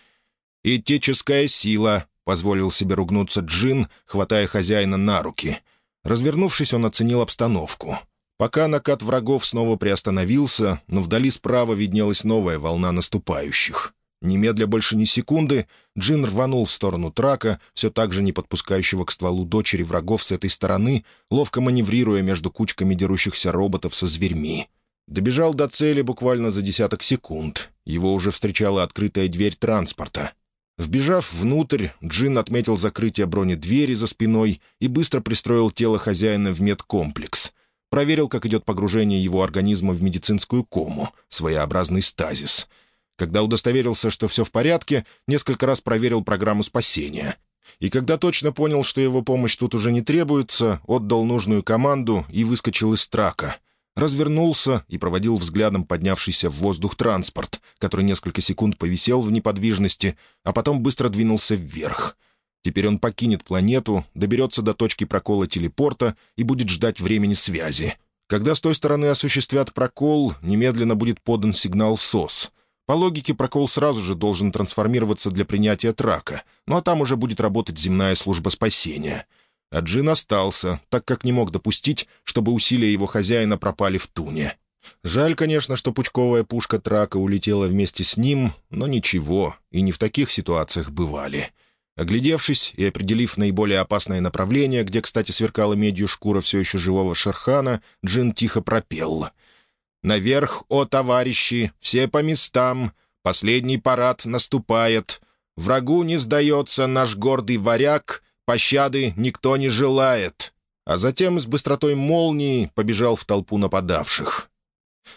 «Этическая сила», — позволил себе ругнуться Джин, хватая хозяина на руки. Развернувшись, он оценил обстановку — Пока накат врагов снова приостановился, но вдали справа виднелась новая волна наступающих. Немедля больше ни секунды Джин рванул в сторону трака, все так же не подпускающего к стволу дочери врагов с этой стороны, ловко маневрируя между кучками дерущихся роботов со зверьми. Добежал до цели буквально за десяток секунд. Его уже встречала открытая дверь транспорта. Вбежав внутрь, Джин отметил закрытие бронедвери за спиной и быстро пристроил тело хозяина в медкомплекс — проверил, как идет погружение его организма в медицинскую кому, своеобразный стазис. Когда удостоверился, что все в порядке, несколько раз проверил программу спасения. И когда точно понял, что его помощь тут уже не требуется, отдал нужную команду и выскочил из трака. Развернулся и проводил взглядом поднявшийся в воздух транспорт, который несколько секунд повисел в неподвижности, а потом быстро двинулся вверх — Теперь он покинет планету, доберется до точки прокола телепорта и будет ждать времени связи. Когда с той стороны осуществят прокол, немедленно будет подан сигнал СОС. По логике, прокол сразу же должен трансформироваться для принятия трака, ну а там уже будет работать земная служба спасения. А Джин остался, так как не мог допустить, чтобы усилия его хозяина пропали в туне. Жаль, конечно, что пучковая пушка трака улетела вместе с ним, но ничего, и не в таких ситуациях бывали. Оглядевшись и определив наиболее опасное направление, где, кстати, сверкала медью шкура все еще живого Шерхана, Джин тихо пропел. «Наверх, о товарищи, все по местам, последний парад наступает. Врагу не сдается наш гордый варяг, пощады никто не желает». А затем с быстротой молнии побежал в толпу нападавших.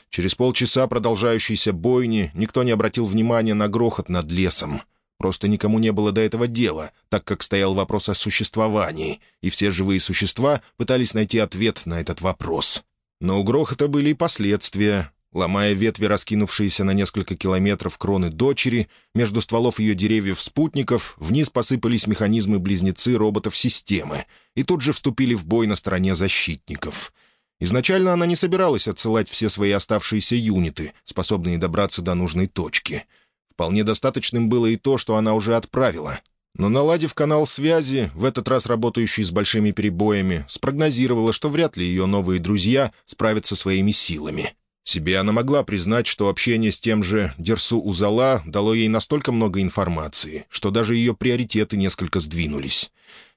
Через полчаса продолжающейся бойни никто не обратил внимания на грохот над лесом — Просто никому не было до этого дела, так как стоял вопрос о существовании, и все живые существа пытались найти ответ на этот вопрос. Но у грохота были и последствия. Ломая ветви, раскинувшиеся на несколько километров кроны дочери, между стволов ее деревьев-спутников вниз посыпались механизмы-близнецы роботов системы, и тут же вступили в бой на стороне защитников. Изначально она не собиралась отсылать все свои оставшиеся юниты, способные добраться до нужной точки — Вполне достаточным было и то, что она уже отправила. Но, наладив канал связи, в этот раз работающий с большими перебоями, спрогнозировала, что вряд ли ее новые друзья справятся своими силами. Себе она могла признать, что общение с тем же Дерсу Узала дало ей настолько много информации, что даже ее приоритеты несколько сдвинулись.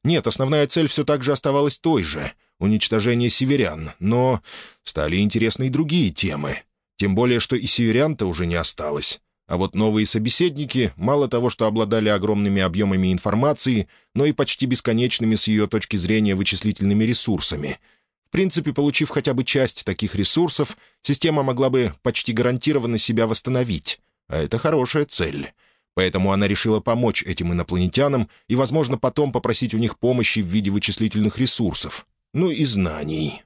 Нет, основная цель все так же оставалась той же — уничтожение северян, но стали интересны и другие темы. Тем более, что и северян-то уже не осталось. А вот новые собеседники мало того, что обладали огромными объемами информации, но и почти бесконечными с ее точки зрения вычислительными ресурсами. В принципе, получив хотя бы часть таких ресурсов, система могла бы почти гарантированно себя восстановить. А это хорошая цель. Поэтому она решила помочь этим инопланетянам и, возможно, потом попросить у них помощи в виде вычислительных ресурсов. Ну и знаний.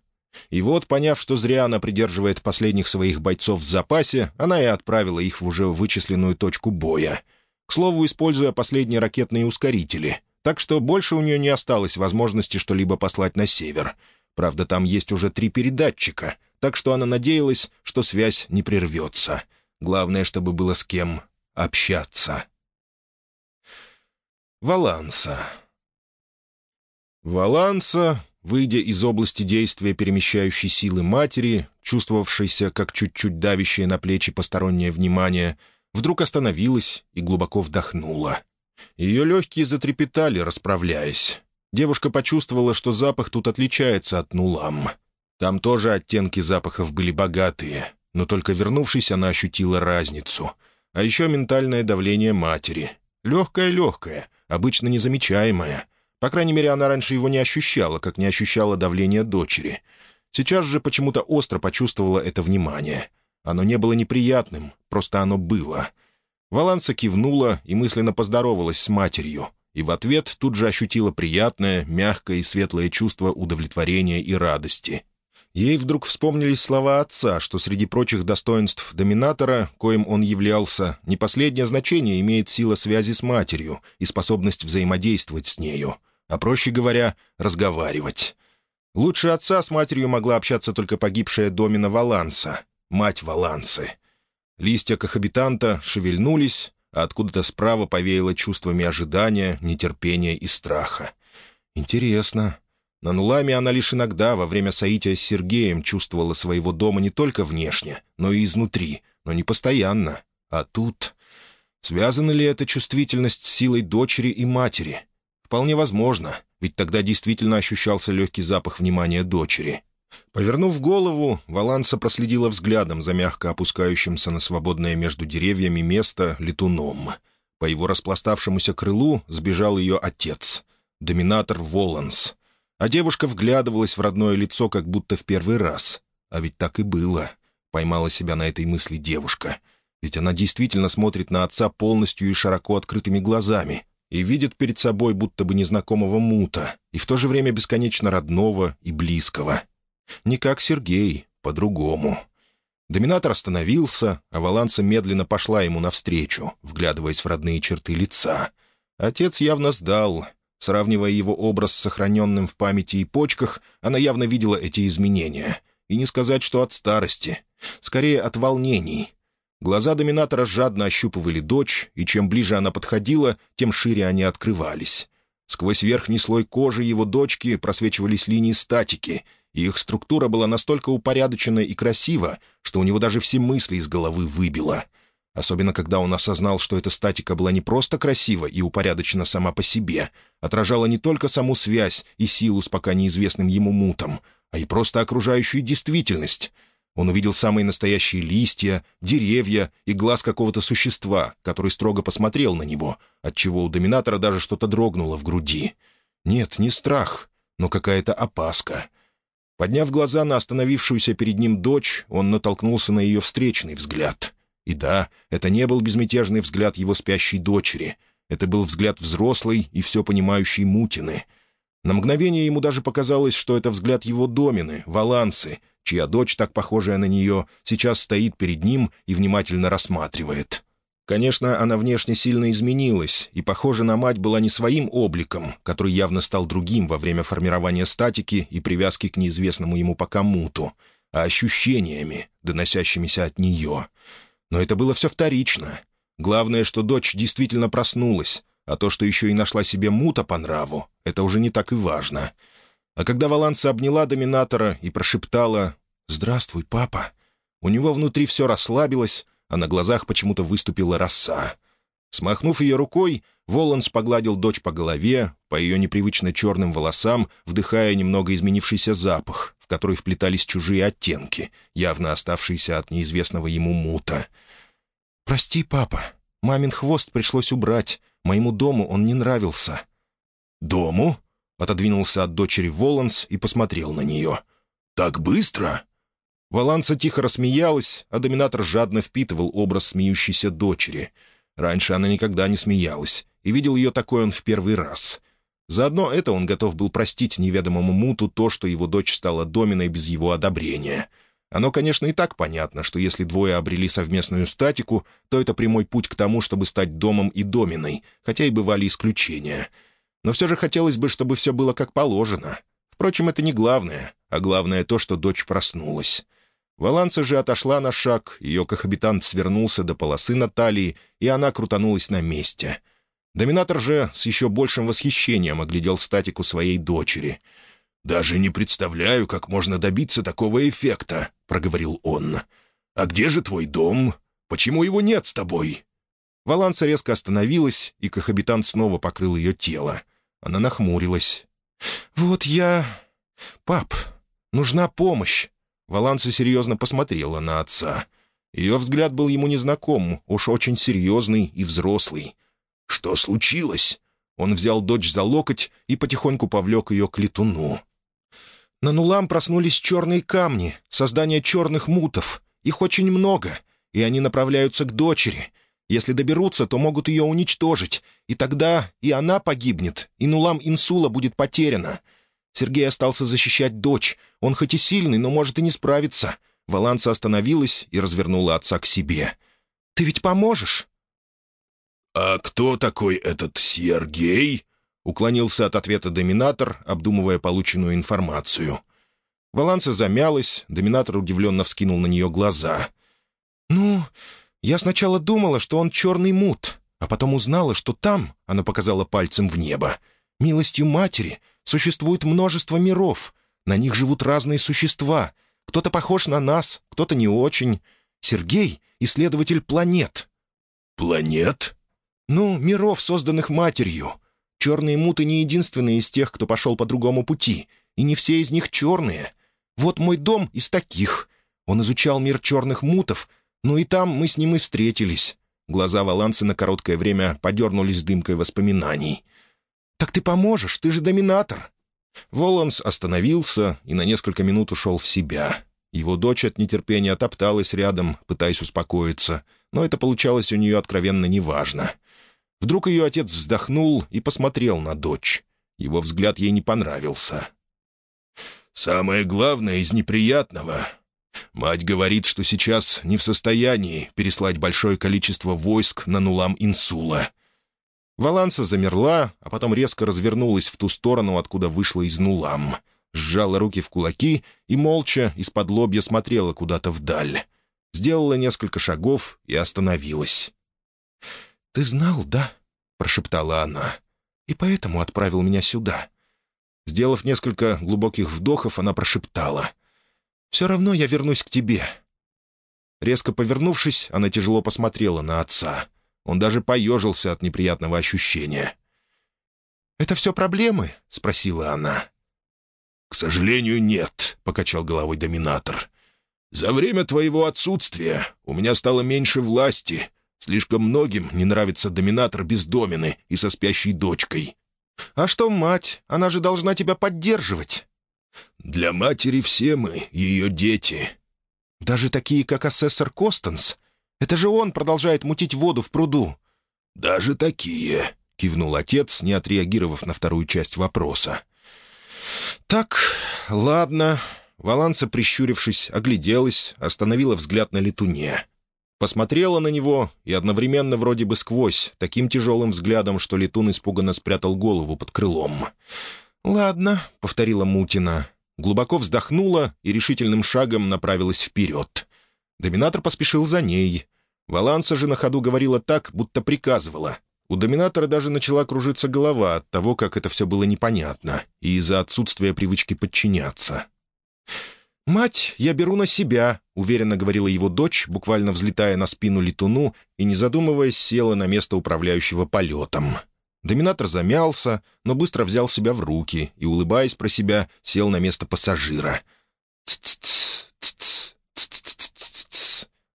И вот, поняв, что зря она придерживает последних своих бойцов в запасе, она и отправила их в уже вычисленную точку боя. К слову, используя последние ракетные ускорители. Так что больше у нее не осталось возможности что-либо послать на север. Правда, там есть уже три передатчика, так что она надеялась, что связь не прервется. Главное, чтобы было с кем общаться. Валанса. Валанса выйдя из области действия перемещающей силы матери, чувствовавшейся как чуть-чуть давящее на плечи постороннее внимание, вдруг остановилась и глубоко вдохнула. Ее легкие затрепетали, расправляясь. Девушка почувствовала, что запах тут отличается от нулам. Там тоже оттенки запахов были богатые, но только вернувшись, она ощутила разницу. А еще ментальное давление матери. Легкое-легкое, обычно незамечаемое — по крайней мере, она раньше его не ощущала, как не ощущала давление дочери. Сейчас же почему-то остро почувствовала это внимание. Оно не было неприятным, просто оно было. Валанса кивнула и мысленно поздоровалась с матерью, и в ответ тут же ощутила приятное, мягкое и светлое чувство удовлетворения и радости. Ей вдруг вспомнились слова отца, что среди прочих достоинств доминатора, коим он являлся, не последнее значение имеет сила связи с матерью и способность взаимодействовать с нею а, проще говоря, разговаривать. Лучше отца с матерью могла общаться только погибшая домина Валанса, мать Валансы. Листья кохабитанта шевельнулись, а откуда-то справа повеяло чувствами ожидания, нетерпения и страха. Интересно. На Нуламе она лишь иногда, во время соития с Сергеем, чувствовала своего дома не только внешне, но и изнутри, но не постоянно. А тут... Связана ли эта чувствительность с силой дочери и матери? Вполне возможно, ведь тогда действительно ощущался легкий запах внимания дочери. Повернув голову, Валанса проследила взглядом за мягко опускающимся на свободное между деревьями место летуном. По его распластавшемуся крылу сбежал ее отец, доминатор Воланс. А девушка вглядывалась в родное лицо как будто в первый раз. А ведь так и было. Поймала себя на этой мысли девушка. Ведь она действительно смотрит на отца полностью и широко открытыми глазами, и видит перед собой будто бы незнакомого мута, и в то же время бесконечно родного и близкого. Не как Сергей, по-другому. Доминатор остановился, а Валанса медленно пошла ему навстречу, вглядываясь в родные черты лица. Отец явно сдал. Сравнивая его образ с сохраненным в памяти и почках, она явно видела эти изменения. И не сказать, что от старости. Скорее, от волнений. Глаза доминатора жадно ощупывали дочь, и чем ближе она подходила, тем шире они открывались. Сквозь верхний слой кожи его дочки просвечивались линии статики, и их структура была настолько упорядочена и красива, что у него даже все мысли из головы выбило. Особенно, когда он осознал, что эта статика была не просто красива и упорядочена сама по себе, отражала не только саму связь и силу с пока неизвестным ему мутом, а и просто окружающую действительность — он увидел самые настоящие листья, деревья и глаз какого-то существа, который строго посмотрел на него, отчего у доминатора даже что-то дрогнуло в груди. Нет, не страх, но какая-то опаска. Подняв глаза на остановившуюся перед ним дочь, он натолкнулся на ее встречный взгляд. И да, это не был безмятежный взгляд его спящей дочери. Это был взгляд взрослой и все понимающей Мутины. На мгновение ему даже показалось, что это взгляд его домины, Валансы — чья дочь, так похожая на нее, сейчас стоит перед ним и внимательно рассматривает. Конечно, она внешне сильно изменилась, и похожа на мать была не своим обликом, который явно стал другим во время формирования статики и привязки к неизвестному ему пока муту, а ощущениями, доносящимися от нее. Но это было все вторично. Главное, что дочь действительно проснулась, а то, что еще и нашла себе мута по нраву, это уже не так и важно — а когда Валанса обняла доминатора и прошептала «Здравствуй, папа», у него внутри все расслабилось, а на глазах почему-то выступила роса. Смахнув ее рукой, Воланс погладил дочь по голове, по ее непривычно черным волосам, вдыхая немного изменившийся запах, в который вплетались чужие оттенки, явно оставшиеся от неизвестного ему мута. «Прости, папа. Мамин хвост пришлось убрать. Моему дому он не нравился». «Дому?» Отодвинулся от дочери Воланс и посмотрел на нее. «Так быстро?» Валанса тихо рассмеялась, а доминатор жадно впитывал образ смеющейся дочери. Раньше она никогда не смеялась, и видел ее такой он в первый раз. Заодно это он готов был простить неведомому Муту то, что его дочь стала доминой без его одобрения. Оно, конечно, и так понятно, что если двое обрели совместную статику, то это прямой путь к тому, чтобы стать домом и доминой, хотя и бывали исключения. Но все же хотелось бы, чтобы все было как положено. Впрочем, это не главное, а главное то, что дочь проснулась. Валанса же отошла на шаг, ее кохабитант свернулся до полосы на талии, и она крутанулась на месте. Доминатор же с еще большим восхищением оглядел статику своей дочери. «Даже не представляю, как можно добиться такого эффекта», — проговорил он. «А где же твой дом? Почему его нет с тобой?» Валанса резко остановилась, и кохабитант снова покрыл ее тело. Она нахмурилась. «Вот я... Пап, нужна помощь. Валанса серьезно посмотрела на отца. Ее взгляд был ему незнаком, уж очень серьезный и взрослый. «Что случилось?» Он взял дочь за локоть и потихоньку повлек ее к летуну. На Нулам проснулись черные камни, создание черных мутов. Их очень много, и они направляются к дочери. Если доберутся, то могут ее уничтожить, и тогда и она погибнет, и Нулам Инсула будет потеряна. Сергей остался защищать дочь. Он хоть и сильный, но может и не справиться. Валанса остановилась и развернула отца к себе. «Ты ведь поможешь?» «А кто такой этот Сергей?» — уклонился от ответа доминатор, обдумывая полученную информацию. Валанса замялась, доминатор удивленно вскинул на нее глаза. «Ну, я сначала думала, что он черный мут, а потом узнала, что там, — она показала пальцем в небо, — милостью матери — Существует множество миров. На них живут разные существа. Кто-то похож на нас, кто-то не очень. Сергей — исследователь планет». «Планет?» «Ну, миров, созданных матерью. Черные муты не единственные из тех, кто пошел по другому пути, и не все из них черные. Вот мой дом из таких. Он изучал мир черных мутов, ну и там мы с ним и встретились». Глаза Валансы на короткое время подернулись дымкой воспоминаний. «Так ты поможешь, ты же доминатор!» Воланс остановился и на несколько минут ушел в себя. Его дочь от нетерпения топталась рядом, пытаясь успокоиться, но это получалось у нее откровенно неважно. Вдруг ее отец вздохнул и посмотрел на дочь. Его взгляд ей не понравился. «Самое главное из неприятного. Мать говорит, что сейчас не в состоянии переслать большое количество войск на Нулам-Инсула. Валанса замерла, а потом резко развернулась в ту сторону, откуда вышла из Нулам. Сжала руки в кулаки и молча из-под лобья смотрела куда-то вдаль. Сделала несколько шагов и остановилась. «Ты знал, да?» — прошептала она. «И поэтому отправил меня сюда». Сделав несколько глубоких вдохов, она прошептала. «Все равно я вернусь к тебе». Резко повернувшись, она тяжело посмотрела на отца. Он даже поежился от неприятного ощущения. «Это все проблемы?» — спросила она. «К сожалению, нет», — покачал головой доминатор. «За время твоего отсутствия у меня стало меньше власти. Слишком многим не нравится доминатор без домины и со спящей дочкой». «А что мать? Она же должна тебя поддерживать». «Для матери все мы ее дети». «Даже такие, как асессор Костенс? Это же он продолжает мутить воду в пруду». «Даже такие», — кивнул отец, не отреагировав на вторую часть вопроса. «Так, ладно». Валанса, прищурившись, огляделась, остановила взгляд на летуне. Посмотрела на него и одновременно вроде бы сквозь, таким тяжелым взглядом, что летун испуганно спрятал голову под крылом. «Ладно», — повторила Мутина. Глубоко вздохнула и решительным шагом направилась вперед. Доминатор поспешил за ней. Валанса же на ходу говорила так, будто приказывала. У доминатора даже начала кружиться голова от того, как это все было непонятно, и из-за отсутствия привычки подчиняться. «Мать я беру на себя», — уверенно говорила его дочь, буквально взлетая на спину летуну и, не задумываясь, села на место управляющего полетом. Доминатор замялся, но быстро взял себя в руки и, улыбаясь про себя, сел на место пассажира. «Ц-ц-ц,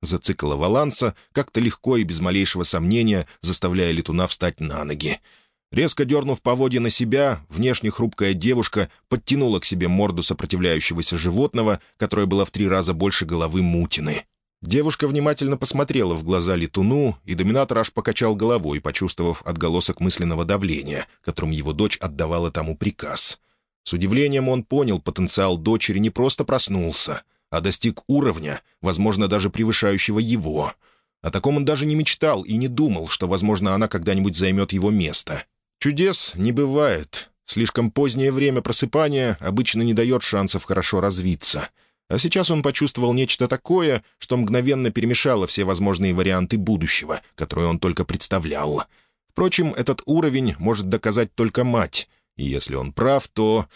зацикала Валанса, как-то легко и без малейшего сомнения, заставляя летуна встать на ноги. Резко дернув поводья на себя, внешне хрупкая девушка подтянула к себе морду сопротивляющегося животного, которое было в три раза больше головы Мутины. Девушка внимательно посмотрела в глаза летуну, и доминатор аж покачал головой, почувствовав отголосок мысленного давления, которым его дочь отдавала тому приказ. С удивлением он понял, потенциал дочери не просто проснулся, а достиг уровня, возможно, даже превышающего его. О таком он даже не мечтал и не думал, что, возможно, она когда-нибудь займет его место. Чудес не бывает. Слишком позднее время просыпания обычно не дает шансов хорошо развиться. А сейчас он почувствовал нечто такое, что мгновенно перемешало все возможные варианты будущего, которые он только представлял. Впрочем, этот уровень может доказать только мать, и если он прав, то...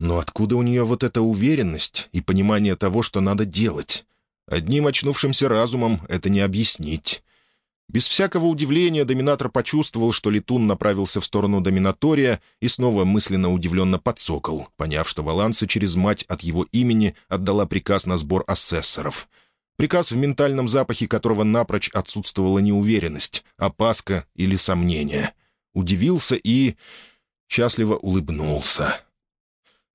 Но откуда у нее вот эта уверенность и понимание того, что надо делать? Одним очнувшимся разумом это не объяснить. Без всякого удивления доминатор почувствовал, что летун направился в сторону доминатория и снова мысленно удивленно подсокол, поняв, что Валанса через мать от его имени отдала приказ на сбор асессоров. Приказ, в ментальном запахе которого напрочь отсутствовала неуверенность, опаска или сомнение. Удивился и... счастливо улыбнулся.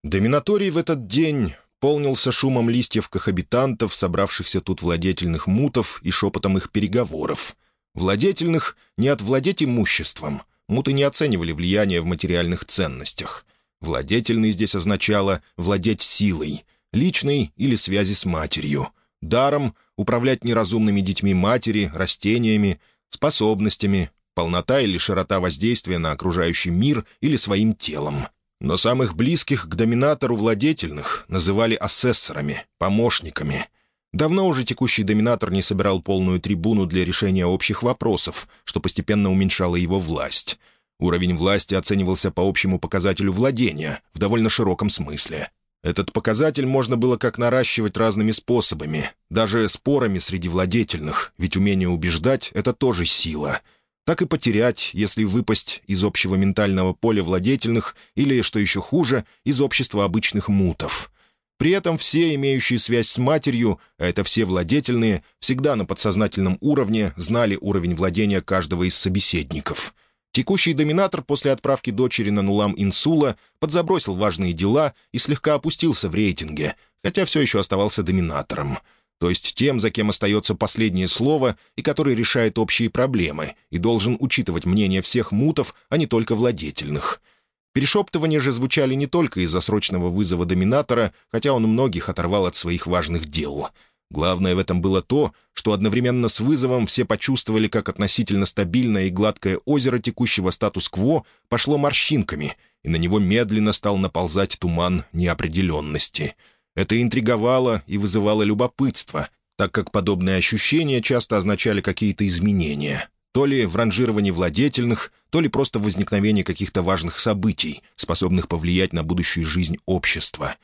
Доминаторий в этот день полнился шумом листьев кохабитантов, собравшихся тут владетельных мутов и шепотом их переговоров — Владетельных не отвладеть имуществом. Муты не оценивали влияние в материальных ценностях. Владетельный здесь означало владеть силой, личной или связи с матерью, даром управлять неразумными детьми матери, растениями, способностями, полнота или широта воздействия на окружающий мир или своим телом. Но самых близких к доминатору владетельных называли асессорами, помощниками — Давно уже текущий доминатор не собирал полную трибуну для решения общих вопросов, что постепенно уменьшало его власть. Уровень власти оценивался по общему показателю владения, в довольно широком смысле. Этот показатель можно было как наращивать разными способами, даже спорами среди владетельных, ведь умение убеждать — это тоже сила. Так и потерять, если выпасть из общего ментального поля владетельных или, что еще хуже, из общества обычных мутов. При этом все, имеющие связь с матерью, а это все владетельные, всегда на подсознательном уровне знали уровень владения каждого из собеседников. Текущий доминатор после отправки дочери на Нулам Инсула подзабросил важные дела и слегка опустился в рейтинге, хотя все еще оставался доминатором. То есть тем, за кем остается последнее слово и который решает общие проблемы и должен учитывать мнение всех мутов, а не только владетельных — Перешептывания же звучали не только из-за срочного вызова доминатора, хотя он многих оторвал от своих важных дел. Главное в этом было то, что одновременно с вызовом все почувствовали, как относительно стабильное и гладкое озеро текущего статус-кво пошло морщинками, и на него медленно стал наползать туман неопределенности. Это интриговало и вызывало любопытство, так как подобные ощущения часто означали какие-то изменения — то ли в ранжировании владетельных, то ли просто в возникновении каких-то важных событий, способных повлиять на будущую жизнь общества.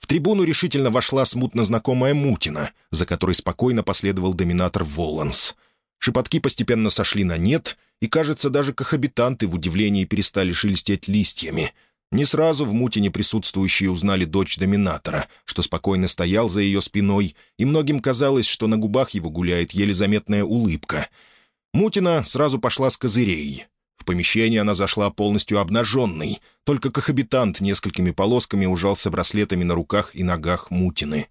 В трибуну решительно вошла смутно знакомая Мутина, за которой спокойно последовал доминатор Воланс. Шепотки постепенно сошли на нет, и, кажется, даже кохабитанты в удивлении перестали шелестеть листьями. Не сразу в Мутине присутствующие узнали дочь доминатора, что спокойно стоял за ее спиной, и многим казалось, что на губах его гуляет еле заметная улыбка — Мутина сразу пошла с козырей. В помещение она зашла полностью обнаженной, только кохабитант несколькими полосками ужался браслетами на руках и ногах Мутины.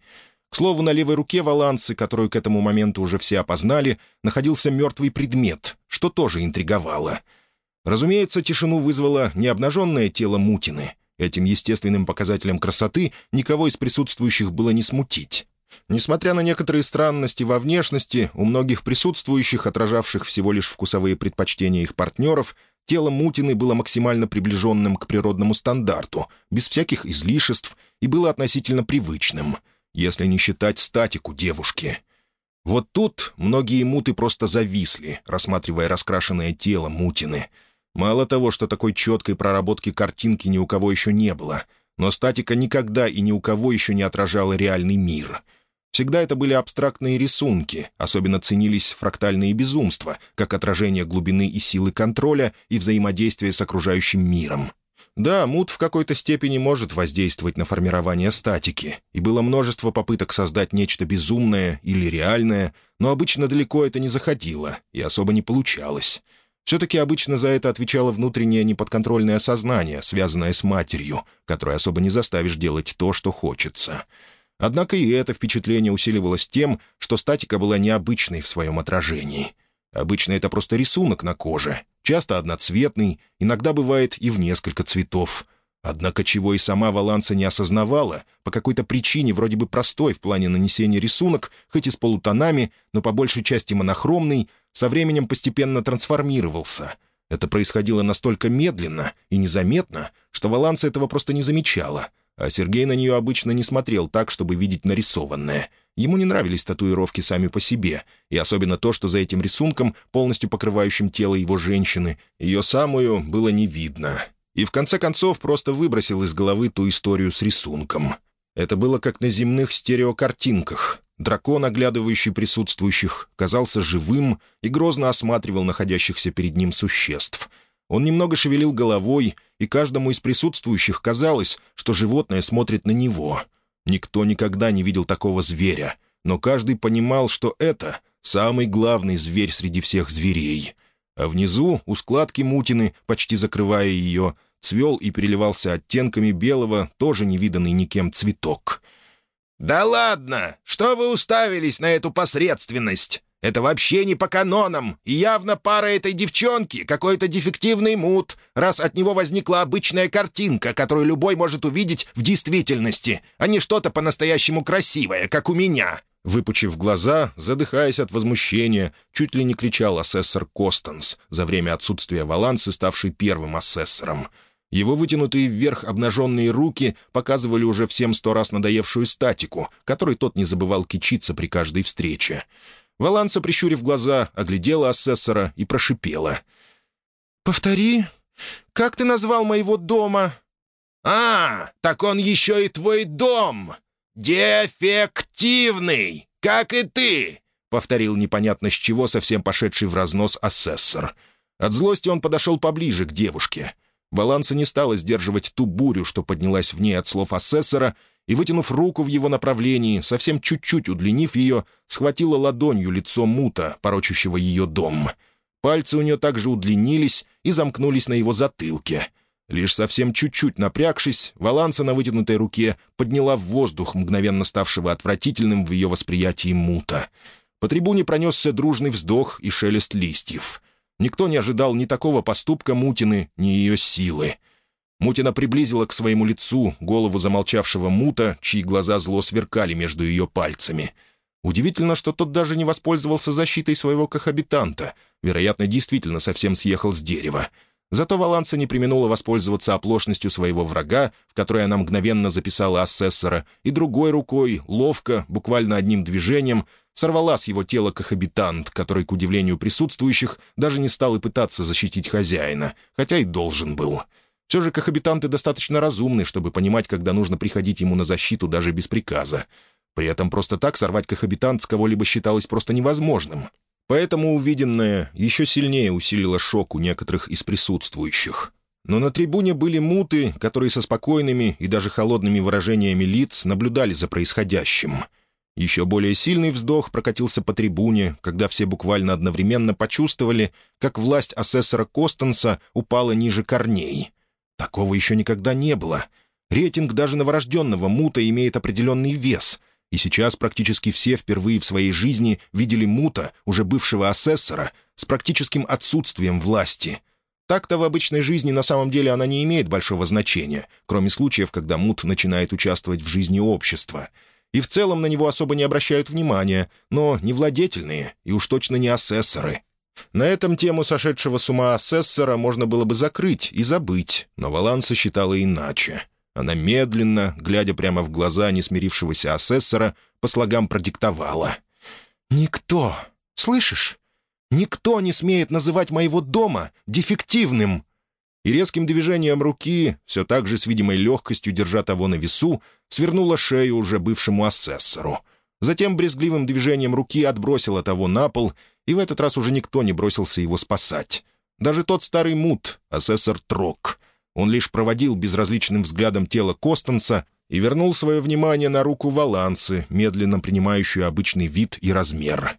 К слову, на левой руке Валансы, которую к этому моменту уже все опознали, находился мертвый предмет, что тоже интриговало. Разумеется, тишину вызвало не обнаженное тело Мутины. Этим естественным показателем красоты никого из присутствующих было не смутить. Несмотря на некоторые странности во внешности, у многих присутствующих, отражавших всего лишь вкусовые предпочтения их партнеров, тело Мутины было максимально приближенным к природному стандарту, без всяких излишеств, и было относительно привычным, если не считать статику девушки. Вот тут многие муты просто зависли, рассматривая раскрашенное тело Мутины. Мало того, что такой четкой проработки картинки ни у кого еще не было, но статика никогда и ни у кого еще не отражала реальный мир — Всегда это были абстрактные рисунки, особенно ценились фрактальные безумства, как отражение глубины и силы контроля и взаимодействия с окружающим миром. Да, мут в какой-то степени может воздействовать на формирование статики, и было множество попыток создать нечто безумное или реальное, но обычно далеко это не заходило и особо не получалось. Все-таки обычно за это отвечало внутреннее неподконтрольное сознание, связанное с матерью, которое особо не заставишь делать то, что хочется. Однако и это впечатление усиливалось тем, что статика была необычной в своем отражении. Обычно это просто рисунок на коже, часто одноцветный, иногда бывает и в несколько цветов. Однако чего и сама Валанса не осознавала, по какой-то причине вроде бы простой в плане нанесения рисунок, хоть и с полутонами, но по большей части монохромный, со временем постепенно трансформировался. Это происходило настолько медленно и незаметно, что Валанса этого просто не замечала — а Сергей на нее обычно не смотрел так, чтобы видеть нарисованное. Ему не нравились татуировки сами по себе, и особенно то, что за этим рисунком, полностью покрывающим тело его женщины, ее самую было не видно. И в конце концов просто выбросил из головы ту историю с рисунком. Это было как на земных стереокартинках. Дракон, оглядывающий присутствующих, казался живым и грозно осматривал находящихся перед ним существ — он немного шевелил головой, и каждому из присутствующих казалось, что животное смотрит на него. Никто никогда не видел такого зверя, но каждый понимал, что это самый главный зверь среди всех зверей. А внизу, у складки мутины, почти закрывая ее, цвел и переливался оттенками белого, тоже невиданный никем цветок. «Да ладно! Что вы уставились на эту посредственность?» Это вообще не по канонам, и явно пара этой девчонки — какой-то дефективный мут, раз от него возникла обычная картинка, которую любой может увидеть в действительности, а не что-то по-настоящему красивое, как у меня». Выпучив глаза, задыхаясь от возмущения, чуть ли не кричал асессор Костанс, за время отсутствия Валансы, ставший первым асессором. Его вытянутые вверх обнаженные руки показывали уже всем сто раз надоевшую статику, которой тот не забывал кичиться при каждой встрече. Валанса, прищурив глаза, оглядела асессора и прошипела. «Повтори, как ты назвал моего дома?» «А, так он еще и твой дом! Дефективный, как и ты!» — повторил непонятно с чего совсем пошедший в разнос асессор. От злости он подошел поближе к девушке. Баланса не стала сдерживать ту бурю, что поднялась в ней от слов асессора, и, вытянув руку в его направлении, совсем чуть-чуть удлинив ее, схватила ладонью лицо мута, порочащего ее дом. Пальцы у нее также удлинились и замкнулись на его затылке. Лишь совсем чуть-чуть напрягшись, Валанса на вытянутой руке подняла в воздух, мгновенно ставшего отвратительным в ее восприятии мута. По трибуне пронесся дружный вздох и шелест листьев. Никто не ожидал ни такого поступка Мутины, ни ее силы — Мутина приблизила к своему лицу голову замолчавшего Мута, чьи глаза зло сверкали между ее пальцами. Удивительно, что тот даже не воспользовался защитой своего кохабитанта. Вероятно, действительно совсем съехал с дерева. Зато Валанса не применула воспользоваться оплошностью своего врага, в которой она мгновенно записала асессора, и другой рукой, ловко, буквально одним движением, сорвала с его тела кохабитант, который, к удивлению присутствующих, даже не стал и пытаться защитить хозяина, хотя и должен был. Все же кохабитанты достаточно разумны, чтобы понимать, когда нужно приходить ему на защиту даже без приказа. При этом просто так сорвать кохабитант с кого-либо считалось просто невозможным. Поэтому увиденное еще сильнее усилило шок у некоторых из присутствующих. Но на трибуне были муты, которые со спокойными и даже холодными выражениями лиц наблюдали за происходящим. Еще более сильный вздох прокатился по трибуне, когда все буквально одновременно почувствовали, как власть асессора Костенса упала ниже корней — Такого еще никогда не было. Рейтинг даже новорожденного мута имеет определенный вес, и сейчас практически все впервые в своей жизни видели мута, уже бывшего асессора, с практическим отсутствием власти. Так-то в обычной жизни на самом деле она не имеет большого значения, кроме случаев, когда мут начинает участвовать в жизни общества. И в целом на него особо не обращают внимания, но не владетельные и уж точно не асессоры — на этом тему сошедшего с ума асессора можно было бы закрыть и забыть, но Валанса считала иначе. Она медленно, глядя прямо в глаза несмирившегося асессора, по слогам продиктовала. «Никто, слышишь? Никто не смеет называть моего дома дефективным!» И резким движением руки, все так же с видимой легкостью держа того на весу, свернула шею уже бывшему асессору. Затем брезгливым движением руки отбросила того на пол и в этот раз уже никто не бросился его спасать. Даже тот старый мут, асессор Трок. Он лишь проводил безразличным взглядом тело Костанса и вернул свое внимание на руку Валансы, медленно принимающую обычный вид и размер.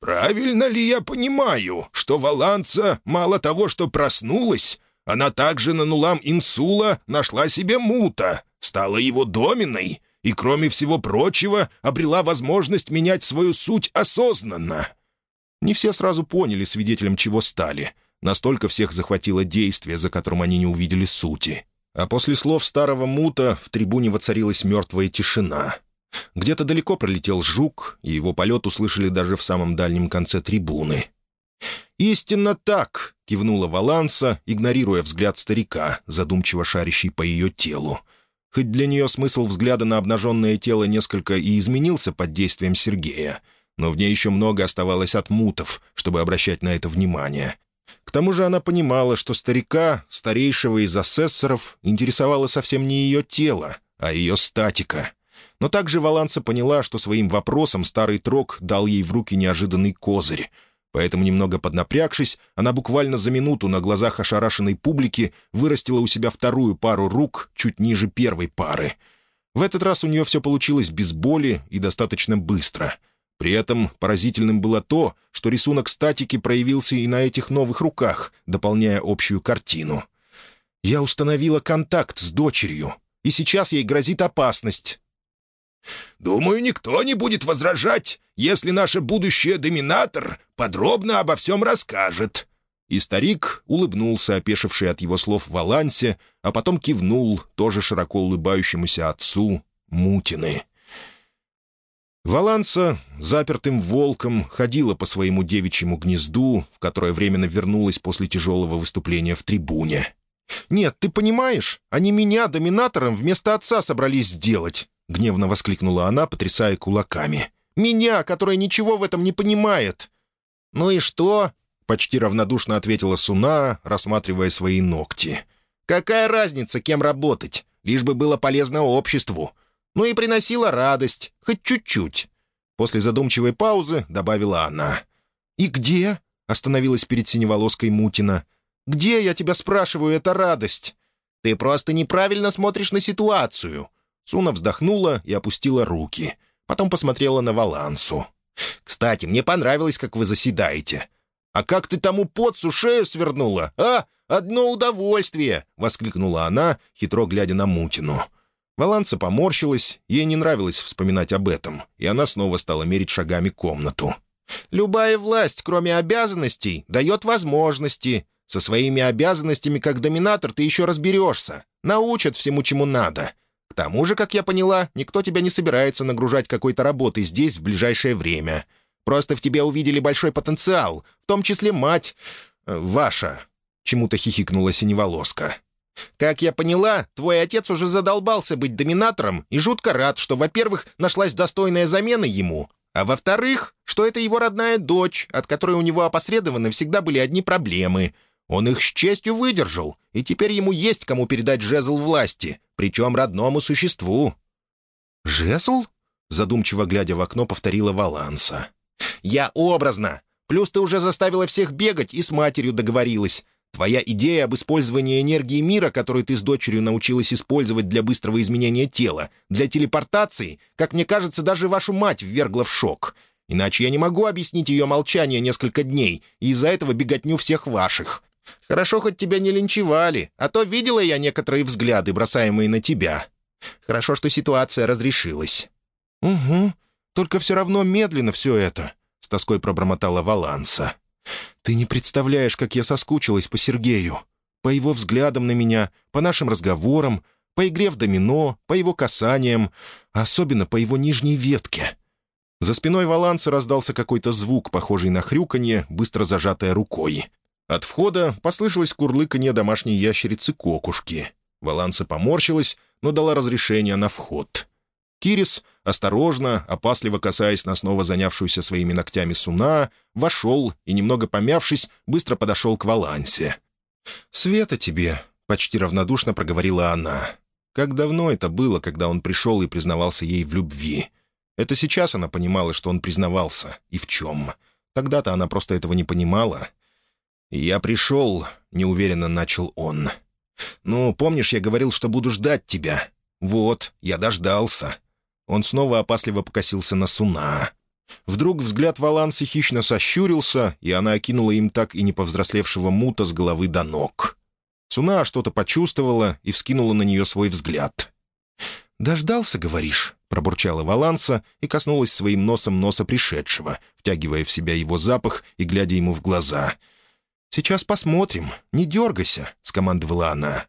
правильно ли я понимаю, что Валанса мало того, что проснулась, она также на нулам инсула нашла себе мута, стала его доминой и, кроме всего прочего, обрела возможность менять свою суть осознанно?» Не все сразу поняли, свидетелем чего стали. Настолько всех захватило действие, за которым они не увидели сути. А после слов старого мута в трибуне воцарилась мертвая тишина. Где-то далеко пролетел жук, и его полет услышали даже в самом дальнем конце трибуны. «Истинно так!» — кивнула Валанса, игнорируя взгляд старика, задумчиво шарящий по ее телу. Хоть для нее смысл взгляда на обнаженное тело несколько и изменился под действием Сергея, но в ней еще много оставалось от мутов, чтобы обращать на это внимание. К тому же она понимала, что старика, старейшего из асессоров, интересовало совсем не ее тело, а ее статика. Но также Валанса поняла, что своим вопросом старый трог дал ей в руки неожиданный козырь. Поэтому, немного поднапрягшись, она буквально за минуту на глазах ошарашенной публики вырастила у себя вторую пару рук чуть ниже первой пары. В этот раз у нее все получилось без боли и достаточно быстро — при этом поразительным было то, что рисунок статики проявился и на этих новых руках, дополняя общую картину. «Я установила контакт с дочерью, и сейчас ей грозит опасность». «Думаю, никто не будет возражать, если наше будущее доминатор подробно обо всем расскажет». И старик улыбнулся, опешивший от его слов в Алансе, а потом кивнул, тоже широко улыбающемуся отцу Мутины. Валанса, запертым волком, ходила по своему девичьему гнезду, в которое временно вернулась после тяжелого выступления в трибуне. «Нет, ты понимаешь, они меня доминатором вместо отца собрались сделать!» — гневно воскликнула она, потрясая кулаками. «Меня, которая ничего в этом не понимает!» «Ну и что?» — почти равнодушно ответила Суна, рассматривая свои ногти. «Какая разница, кем работать? Лишь бы было полезно обществу ну и приносила радость, хоть чуть-чуть. После задумчивой паузы добавила она. «И где?» — остановилась перед синеволоской Мутина. «Где, я тебя спрашиваю, эта радость?» «Ты просто неправильно смотришь на ситуацию». Суна вздохнула и опустила руки. Потом посмотрела на Валансу. «Кстати, мне понравилось, как вы заседаете. А как ты тому подцу шею свернула, а? Одно удовольствие!» — воскликнула она, хитро глядя на Мутину. Валанса поморщилась, ей не нравилось вспоминать об этом, и она снова стала мерить шагами комнату. «Любая власть, кроме обязанностей, дает возможности. Со своими обязанностями как доминатор ты еще разберешься. Научат всему, чему надо. Тому же, как я поняла, никто тебя не собирается нагружать какой-то работой здесь в ближайшее время. Просто в тебе увидели большой потенциал, в том числе мать... Э, ваша...» — чему-то хихикнула синеволоска. Как я поняла, твой отец уже задолбался быть доминатором и жутко рад, что, во-первых, нашлась достойная замена ему, а во-вторых, что это его родная дочь, от которой у него опосредованно всегда были одни проблемы. Он их с честью выдержал, и теперь ему есть кому передать жезл власти, причем родному существу». «Жезл?» — задумчиво глядя в окно, повторила Валанса. «Я образно. Плюс ты уже заставила всех бегать и с матерью договорилась. Твоя идея об использовании энергии мира, которую ты с дочерью научилась использовать для быстрого изменения тела, для телепортации, как мне кажется, даже вашу мать ввергла в шок. Иначе я не могу объяснить ее молчание несколько дней, и из-за этого беготню всех ваших. Хорошо, хоть тебя не линчевали, а то видела я некоторые взгляды, бросаемые на тебя. Хорошо, что ситуация разрешилась». «Угу, только все равно медленно все это», — с тоской пробормотала Валанса. Ты не представляешь, как я соскучилась по Сергею. По его взглядам на меня, по нашим разговорам, по игре в домино, по его касаниям, а особенно по его нижней ветке. За спиной Валанса раздался какой-то звук, похожий на хрюканье, быстро зажатое рукой. От входа послышалось курлыканье домашней ящерицы-кокушки. Валанса поморщилась, но дала разрешение на вход. Кирис, осторожно, опасливо касаясь на снова занявшуюся своими ногтями суна, вошел и, немного помявшись, быстро подошел к Валансе. «Света тебе», — почти равнодушно проговорила она. Как давно это было, когда он пришел и признавался ей в любви? Это сейчас она понимала, что он признавался, и в чем. Тогда-то она просто этого не понимала. «Я пришел», — неуверенно начал он. «Ну, помнишь, я говорил, что буду ждать тебя? Вот, я дождался. Он снова опасливо покосился на Суна. Вдруг взгляд Валансы хищно сощурился, и она окинула им так и не повзрослевшего мута с головы до ног. Суна что-то почувствовала и вскинула на нее свой взгляд. «Дождался, говоришь?» — пробурчала Валанса и коснулась своим носом носа пришедшего, втягивая в себя его запах и глядя ему в глаза. «Сейчас посмотрим. Не дергайся», — скомандовала она.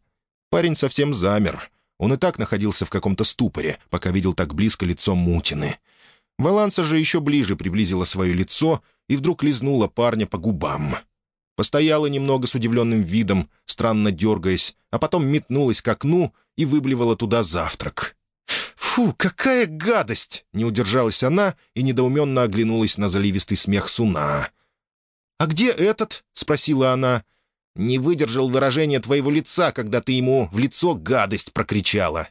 Парень совсем замер. Он и так находился в каком-то ступоре, пока видел так близко лицо Мутины. Валанса же еще ближе приблизила свое лицо и вдруг лизнула парня по губам. Постояла немного с удивленным видом, странно дергаясь, а потом метнулась к окну и выблевала туда завтрак. «Фу, какая гадость!» — не удержалась она и недоуменно оглянулась на заливистый смех Суна. «А где этот?» — спросила она. «Не выдержал выражения твоего лица, когда ты ему в лицо гадость прокричала».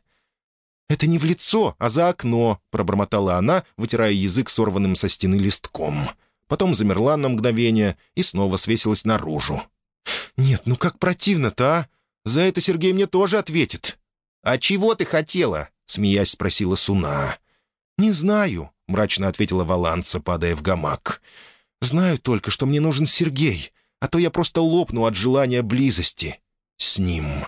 «Это не в лицо, а за окно», — пробормотала она, вытирая язык сорванным со стены листком. Потом замерла на мгновение и снова свесилась наружу. «Нет, ну как противно-то, а? За это Сергей мне тоже ответит». «А чего ты хотела?» — смеясь спросила Суна. «Не знаю», — мрачно ответила Валанца, падая в гамак. «Знаю только, что мне нужен Сергей, а то я просто лопну от желания близости с ним».